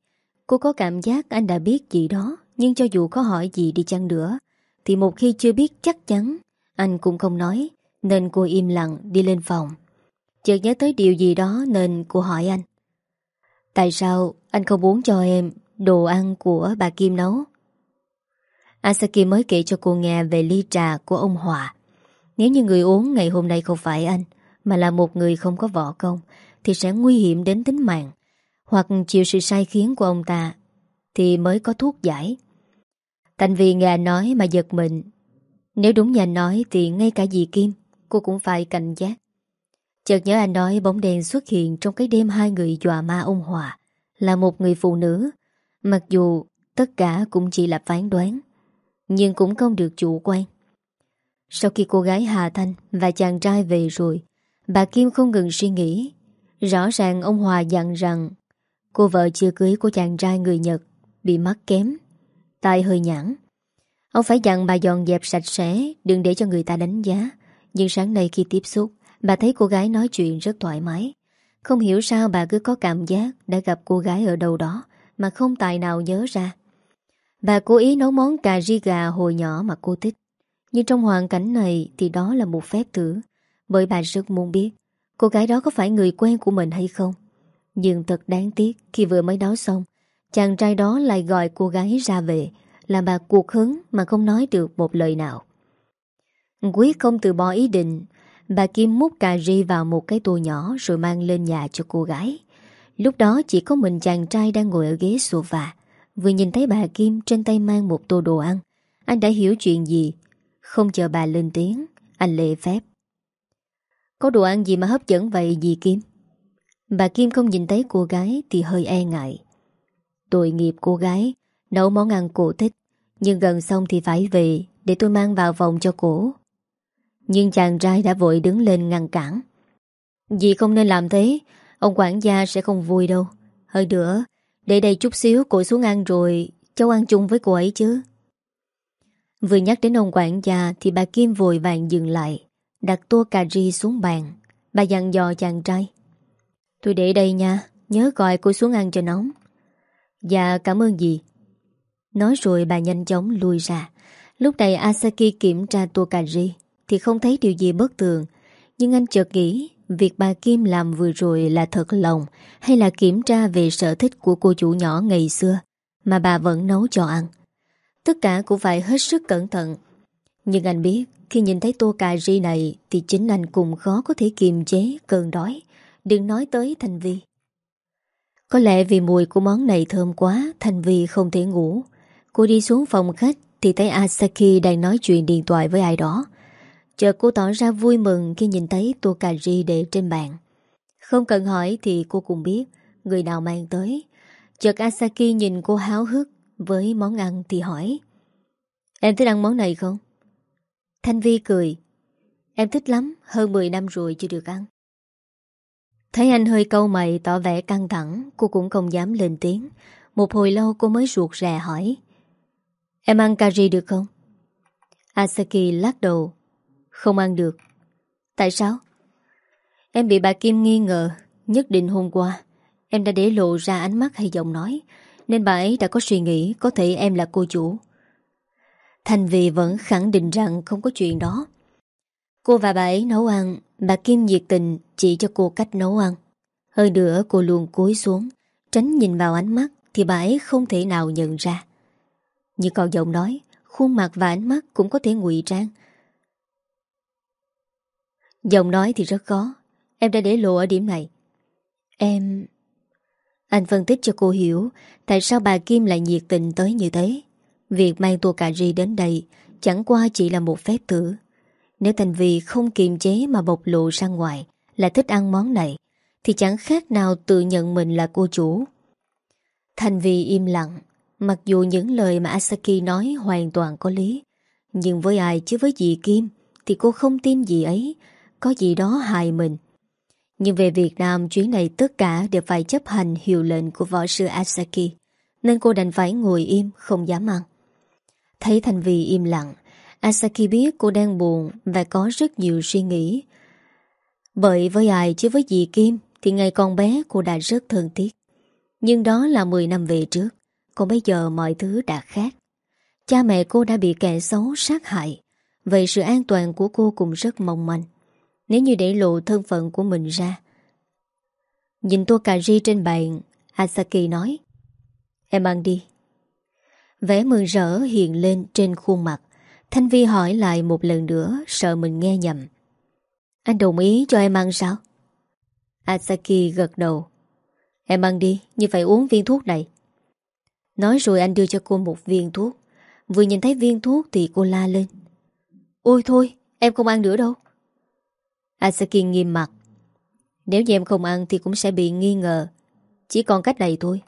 Cô có cảm giác anh đã biết gì đó, nhưng cho dù có hỏi gì đi chăng nữa, Thì một khi chưa biết chắc chắn, Anh cũng không nói, Nên cô im lặng đi lên phòng. Chợt nhớ tới điều gì đó Nên cô hỏi anh. Tại sao anh không muốn cho em Đồ ăn của bà Kim nấu? Asaki mới kể cho cô nghe Về ly trà của ông Hòa. Nếu như người uống ngày hôm nay không phải anh, Mà là một người không có võ công, Thì sẽ nguy hiểm đến tính mạng. Hoặc chịu sự sai khiến của ông ta, Thì mới có thuốc giải. Thành vì nghe anh nói mà giật mình. Nếu đúng như anh nói thì ngay cả dì Kim, Cô cũng phải cảnh giác. Chợt nhớ anh nói bóng đèn xuất hiện Trong cái đêm hai người dọa ma ông Hòa Là một người phụ nữ. Mặc dù tất cả cũng chỉ là phán đoán. Nhưng cũng không được chủ quan. Sau khi cô gái Hà Thanh Và chàng trai về rồi, Bà Kim không ngừng suy nghĩ. Rõ ràng ông Hòa dặn rằng Cô vợ chưa cưới của chàng trai người Nhật Bị mắc kém, Tai hơi nhãn. Ông phải dặn bà dọn dẹp sạch sẽ, Đừng để cho người ta đánh giá. Nhưng sáng nay khi tiếp xúc, Bà thấy cô gái nói chuyện rất thoải mái. Không hiểu sao bà cứ có cảm giác Đã gặp cô gái ở đâu đó Mà không tài nào nhớ ra. Bà cố ý nấu món cà ri gà hồi nhỏ mà cô thích. Nhưng trong hoàn cảnh này Thì đó là một phép thử. Bởi bà rất muốn biết, Cô gái đó có phải người quen của mình hay không? Nhưng thật đáng tiếc, Khi vừa mới nấu xong, Chàng trai đó lại gọi cô gái ra về, Làm bà cuộc hứng mà không nói được một lời nào. Quyết không từ bỏ ý định, Bà Kim múc cà ri vào một cái tô nhỏ Rồi mang lên nhà cho cô gái. Lúc đó chỉ có mình chàng trai đang ngồi ở ghế sofa. Vừa nhìn thấy bà Kim trên tay mang một tô đồ ăn, Anh đã hiểu chuyện gì. Không chờ bà lên tiếng, Anh lệ phép. Có đồ ăn gì mà hấp dẫn vậy, dì Kim? Bà Kim không nhìn thấy cô gái Thì hơi e ngại. Tội nghiệp cô gái, Nấu món ăn cổ thích Nhưng gần xong thì phải về Để tôi mang vào phòng cho cổ. Nhưng chàng trai đã vội đứng lên ngăn cản. Dì không nên làm thế, Ông quản gia sẽ không vui đâu. Hơi nữa để đây chút xíu, cô xuống ăn rồi, Cháu ăn chung với cô ấy chứ. Vừa nhắc đến ông quản gia Thì bà Kim vội vàng dừng lại, Đặt tô cà ri xuống bàn. Bà dặn dò chàng trai. Tôi để đây nha, Nhớ gọi cô xuống ăn cho nóng. Dạ cảm ơn dì. Nói rồi bà nhanh chóng lui ra. Lúc này Asaki kiểm tra tô cà ri Thì không thấy điều gì bất thường. Nhưng anh chợt nghĩ Việc bà Kim làm vừa rồi là thật lòng Hay là kiểm tra về sở thích của cô chủ nhỏ ngày xưa Mà bà vẫn nấu cho ăn? Tất cả cũng phải hết sức cẩn thận. Nhưng anh biết, Khi nhìn thấy tô cà ri này Thì chính anh cũng khó có thể kiềm chế, cơn đói. Đừng nói tới Thành Vi. Có lẽ vì mùi của món này thơm quá Thành Vi không thể ngủ. Cô đi xuống phòng khách Thì thấy Asaki đang nói chuyện điện thoại với ai đó. Chợt cô tỏ ra vui mừng Khi nhìn thấy tô cà ri để trên bàn Không cần hỏi thì cô cũng biết Người nào mang tới Chợt Asaki nhìn cô háo hức Với món ăn thì hỏi Em thích ăn món này không? Thanh Vi cười Em thích lắm, hơn 10 năm rồi chưa được ăn Thấy anh hơi câu mày tỏ vẻ căng thẳng Cô cũng không dám lên tiếng Một hồi lâu cô mới ruột rè hỏi Em ăn cà ri được không? Asaki lắc đầu không ăn được. Tại sao? Em bị bà Kim nghi ngờ, Nhất định hôm qua Em đã để lộ ra ánh mắt hay giọng nói, Nên bà ấy đã có suy nghĩ, Có thể em là cô chủ. Thành vì vẫn khẳng định rằng không có chuyện đó. Cô và bà ấy nấu ăn, Bà Kim nhiệt tình chỉ cho cô cách nấu ăn. Hơn nữa, cô luôn cúi xuống, Tránh nhìn vào ánh mắt Thì bà ấy không thể nào nhận ra. Như còn giọng nói, Khuôn mặt và ánh mắt cũng có thể ngụy trang Giọng nói thì rất khó. Em đã để lộ ở điểm này. Em... Anh phân tích cho cô hiểu Tại sao bà Kim lại nhiệt tình tới như thế. Việc mang tua cà ri đến đây Chẳng qua chỉ là một phép thử. Nếu Thành Vì không kiềm chế Mà bộc lộ ra ngoài Là thích ăn món này, Thì chẳng khác nào tự nhận mình là cô chủ. Thành Vì im lặng, Mặc dù những lời mà Asaki nói Hoàn toàn có lý, Nhưng với ai chứ với dì Kim Thì cô không tin gì ấy có gì đó hại mình. Nhưng về Việt Nam, chuyến này tất cả đều phải chấp hành hiệu lệnh của võ sư Asaki, Nên cô đành phải ngồi im, không dám ăn. Thấy Thành Vì im lặng, Asaki biết cô đang buồn Và có rất nhiều suy nghĩ. Bởi với ai chứ với dì Kim Thì ngày con bé cô đã rất thân thiết. Nhưng đó là 10 năm về trước, Còn bây giờ mọi thứ đã khác. Cha mẹ cô đã bị kẻ xấu sát hại, Vậy sự an toàn của cô cũng rất mong manh. Nếu như để lộ thân phận của mình ra. Nhìn tô cà ri trên bàn, Asaki nói, Em ăn đi. Vẻ mừng rỡ hiện lên trên khuôn mặt. Thanh Vi hỏi lại một lần nữa, Sợ mình nghe nhầm. Anh đồng ý cho em ăn sao? Asaki gật đầu. Em ăn đi nhưng phải uống viên thuốc này. Nói rồi anh đưa cho cô một viên thuốc. Vừa nhìn thấy viên thuốc thì cô la lên. Ôi thôi, em không ăn nữa đâu. Asaki nghiêm mặt. Nếu như em không ăn thì cũng sẽ bị nghi ngờ. Chỉ còn cách này thôi.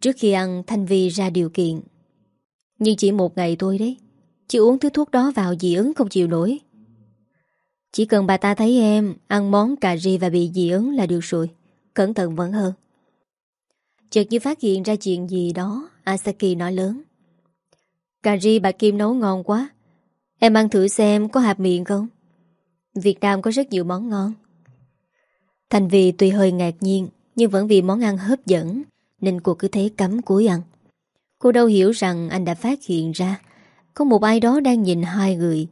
Trước khi ăn, Thanh Vi ra điều kiện. Nhưng chỉ một ngày thôi đấy. Chứ uống thứ thuốc đó vào dị ứng không chịu nổi. Chỉ cần bà ta thấy em Ăn món cà ri và bị dị ứng là được rồi. Cẩn thận vẫn hơn. Chợt như phát hiện ra chuyện gì đó, Asaki nói lớn. Cà ri bà Kim nấu ngon quá. Em ăn thử xem có hạt miệng không? Việt Nam có rất nhiều món ngon. Thành vì tuy hơi ngạc nhiên, Nhưng vẫn vì món ăn hấp dẫn nên cô cứ thế cắm cúi ăn. Cô đâu hiểu rằng anh đã phát hiện ra, Có một ai đó đang nhìn hai người.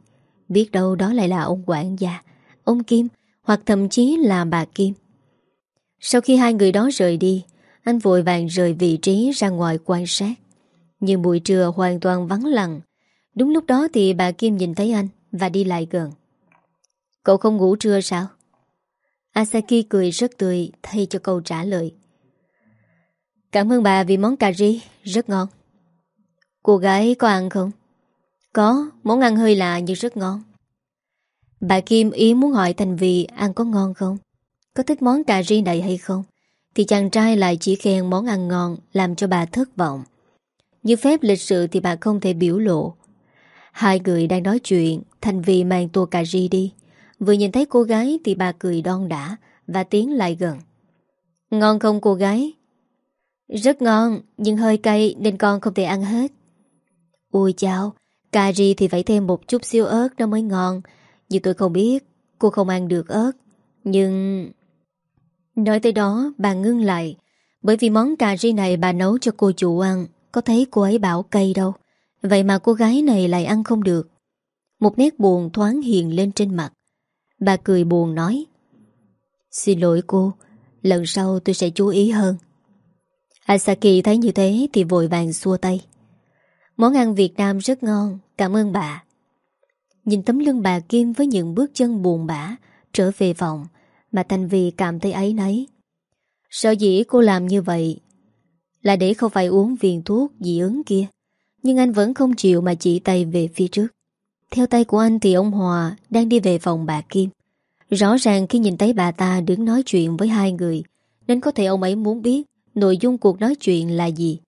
Biết đâu đó lại là ông quản gia, Ông Kim, Hoặc thậm chí là bà Kim. Sau khi hai người đó rời đi, Anh vội vàng rời vị trí ra ngoài quan sát. Nhưng buổi trưa hoàn toàn vắng lặng. Đúng lúc đó thì bà Kim nhìn thấy anh Và đi lại gần. Cậu không ngủ trưa sao? Asaki cười rất tươi Thay cho câu trả lời Cảm ơn bà vì món cà ri Rất ngon Cô gái có ăn không? Có, món ăn hơi lạ nhưng rất ngon Bà Kim ý muốn hỏi Thành Vì ăn có ngon không? Có thích món cà ri này hay không? Thì chàng trai lại chỉ khen món ăn ngon Làm cho bà thất vọng Như phép lịch sự thì bà không thể biểu lộ Hai người đang nói chuyện Thành Vì mang tô cà ri đi Vừa nhìn thấy cô gái thì bà cười đon đã Và tiến lại gần Ngon không cô gái? Rất ngon, nhưng hơi cay nên con không thể ăn hết. Ui chào, cà ri thì phải thêm một chút siêu ớt nó mới ngon. Nhưng tôi không biết, cô không ăn được ớt. Nhưng... Nói tới đó, bà ngưng lại. Bởi vì món cà ri này bà nấu cho cô chủ ăn, có thấy cô ấy bảo cay đâu. Vậy mà cô gái này lại ăn không được. Một nét buồn thoáng hiện lên trên mặt. Bà cười buồn nói. Xin lỗi cô, lần sau tôi sẽ chú ý hơn. Asaki thấy như thế thì vội vàng xua tay. Món ăn Việt Nam rất ngon, cảm ơn bà. Nhìn tấm lưng bà Kim với những bước chân buồn bã trở về phòng mà Thanh Vi cảm thấy ấy nấy. Sợ dĩ cô làm như vậy là để không phải uống viên thuốc dị ứng kia. Nhưng anh vẫn không chịu mà chỉ tay về phía trước. Theo tay của anh thì ông Hòa đang đi về phòng bà Kim. Rõ ràng khi nhìn thấy bà ta đứng nói chuyện với hai người, Nên có thể ông ấy muốn biết Nội dung cuộc nói chuyện là gì.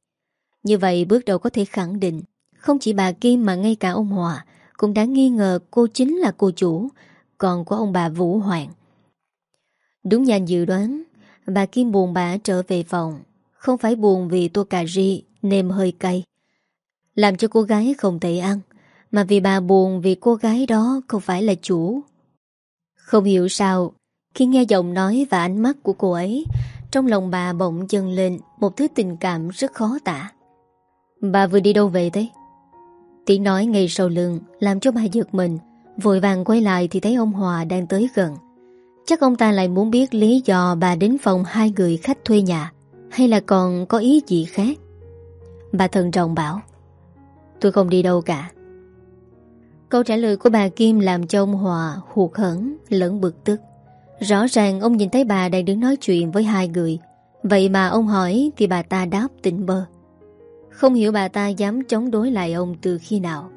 Như vậy bước đầu có thể khẳng định, Không chỉ bà Kim mà ngay cả ông Hòa Cũng đã nghi ngờ cô chính là cô chủ, Còn có ông bà Vũ Hoàng. Đúng nhanh dự đoán, Bà Kim buồn bã trở về phòng, Không phải buồn vì tô cà ri Nêm hơi cay, Làm cho cô gái không thể ăn. Mà vì bà buồn vì cô gái đó Không phải là chủ. Không hiểu sao, Khi nghe giọng nói và ánh mắt của cô ấy, Trong lòng bà bỗng dâng lên Một thứ tình cảm rất khó tả. Bà vừa đi đâu về thế? Tiếng nói ngay sau lưng Làm cho bà giật mình, Vội vàng quay lại thì thấy ông Hòa đang tới gần. Chắc ông ta lại muốn biết lý do bà đến phòng hai người khách thuê nhà, Hay là còn có ý gì khác? Bà thần trọng bảo, Tôi không đi đâu cả. Câu trả lời của bà Kim làm cho ông Hòa hụt hẫng, lẫn bực tức. Rõ ràng ông nhìn thấy bà đang đứng nói chuyện với hai người. Vậy mà ông hỏi thì bà ta đáp tỉnh bơ. Không hiểu bà ta dám chống đối lại ông từ khi nào.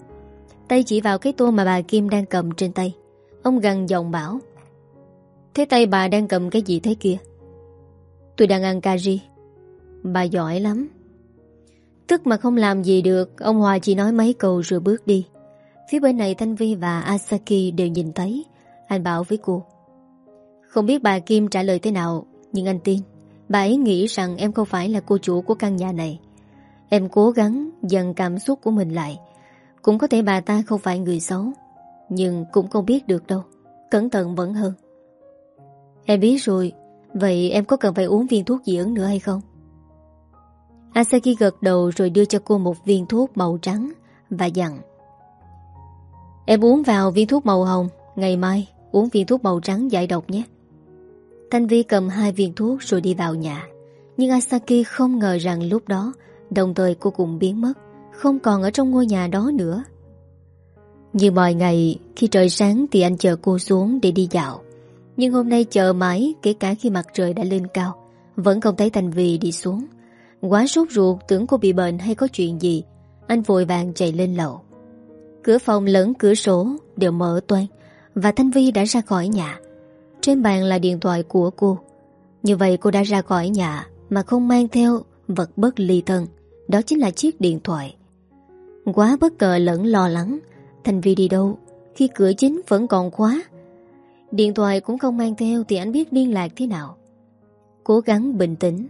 Tay chỉ vào cái tô mà bà Kim đang cầm trên tay. Ông gằn giọng bảo, Thế tay bà đang cầm cái gì thế kia? Tôi đang ăn cà ri. Bà giỏi lắm. Tức mà không làm gì được, Ông Hòa chỉ nói mấy câu rồi bước đi. Phía bên này Thanh Vi và Asaki đều nhìn thấy. Anh bảo với cô, Không biết bà Kim trả lời thế nào, Nhưng anh tin. Bà ấy nghĩ rằng em không phải là cô chủ của căn nhà này. Em cố gắng dần cảm xúc của mình lại. Cũng có thể bà ta không phải người xấu, Nhưng cũng không biết được đâu. Cẩn thận vẫn hơn. Em biết rồi. Vậy em có cần phải uống viên thuốc dưỡng nữa hay không? Asaki gật đầu rồi đưa cho cô một viên thuốc màu trắng Và dặn Em uống vào viên thuốc màu hồng, Ngày mai uống viên thuốc màu trắng giải độc nhé. Thanh Vi cầm hai viên thuốc rồi đi vào nhà. Nhưng Asaki không ngờ rằng lúc đó, Đồng thời cô cũng biến mất, Không còn ở trong ngôi nhà đó nữa. Như mọi ngày, Khi trời sáng thì anh chờ cô xuống để đi dạo. Nhưng hôm nay chờ mãi, Kể cả khi mặt trời đã lên cao, Vẫn không thấy Thành vi đi xuống. Quá sốt ruột, tưởng cô bị bệnh hay có chuyện gì, Anh vội vàng chạy lên lầu. Cửa phòng lẫn cửa sổ Đều mở toan Và Thanh Vi đã ra khỏi nhà. Trên bàn là điện thoại của cô. Như vậy cô đã ra khỏi nhà Mà không mang theo vật bất ly thân. Đó chính là chiếc điện thoại. Quá bất ngờ lẫn lo lắng, Thanh Vi đi đâu? Khi cửa chính vẫn còn khóa, Điện thoại cũng không mang theo Thì anh biết liên lạc thế nào. Cố gắng bình tĩnh,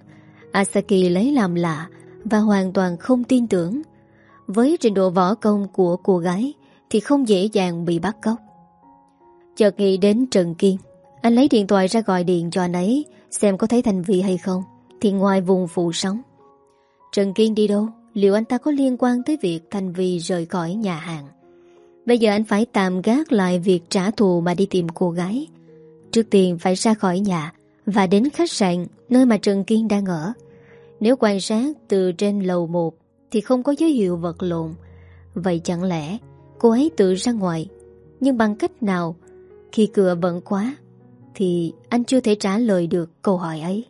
Asaki lấy làm lạ Và hoàn toàn không tin tưởng với trình độ võ công của cô gái Thì không dễ dàng bị bắt cóc Chợt nghĩ đến Trần Kiên, Anh lấy điện thoại ra gọi điện cho anh ấy, Xem có thấy thành Vi hay không, Thì ngoài vùng phụ sóng. Trần Kiên đi đâu Liệu anh ta có liên quan tới việc Thành Vi rời khỏi nhà hàng Bây giờ anh phải tạm gác lại việc trả thù mà đi tìm cô gái. Trước tiên phải ra khỏi nhà và đến khách sạn nơi mà Trần Kiên đang ở. Nếu quan sát từ trên lầu 1 thì không có dấu hiệu vật lộn. Vậy chẳng lẽ cô ấy tự ra ngoài nhưng bằng cách nào khi cửa bận quá thì anh chưa thể trả lời được câu hỏi ấy.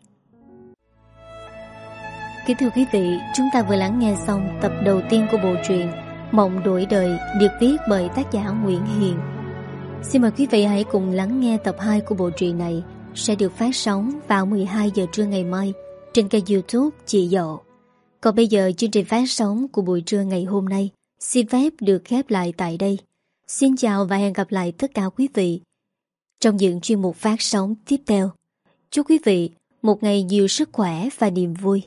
Kính thưa quý vị, chúng ta vừa lắng nghe xong tập đầu tiên của bộ truyện Mộng đổi đời được viết bởi tác giả Nguyễn Hiền. Xin mời quý vị hãy cùng lắng nghe tập 2 của bộ truyện này sẽ được phát sóng vào 12 giờ trưa ngày mai trên kênh youtube Chị Dậu. Còn bây giờ chương trình phát sóng của buổi trưa ngày hôm nay xin phép được khép lại tại đây. Xin chào và hẹn gặp lại tất cả quý vị trong những chuyên mục phát sóng tiếp theo. Chúc quý vị một ngày nhiều sức khỏe và niềm vui.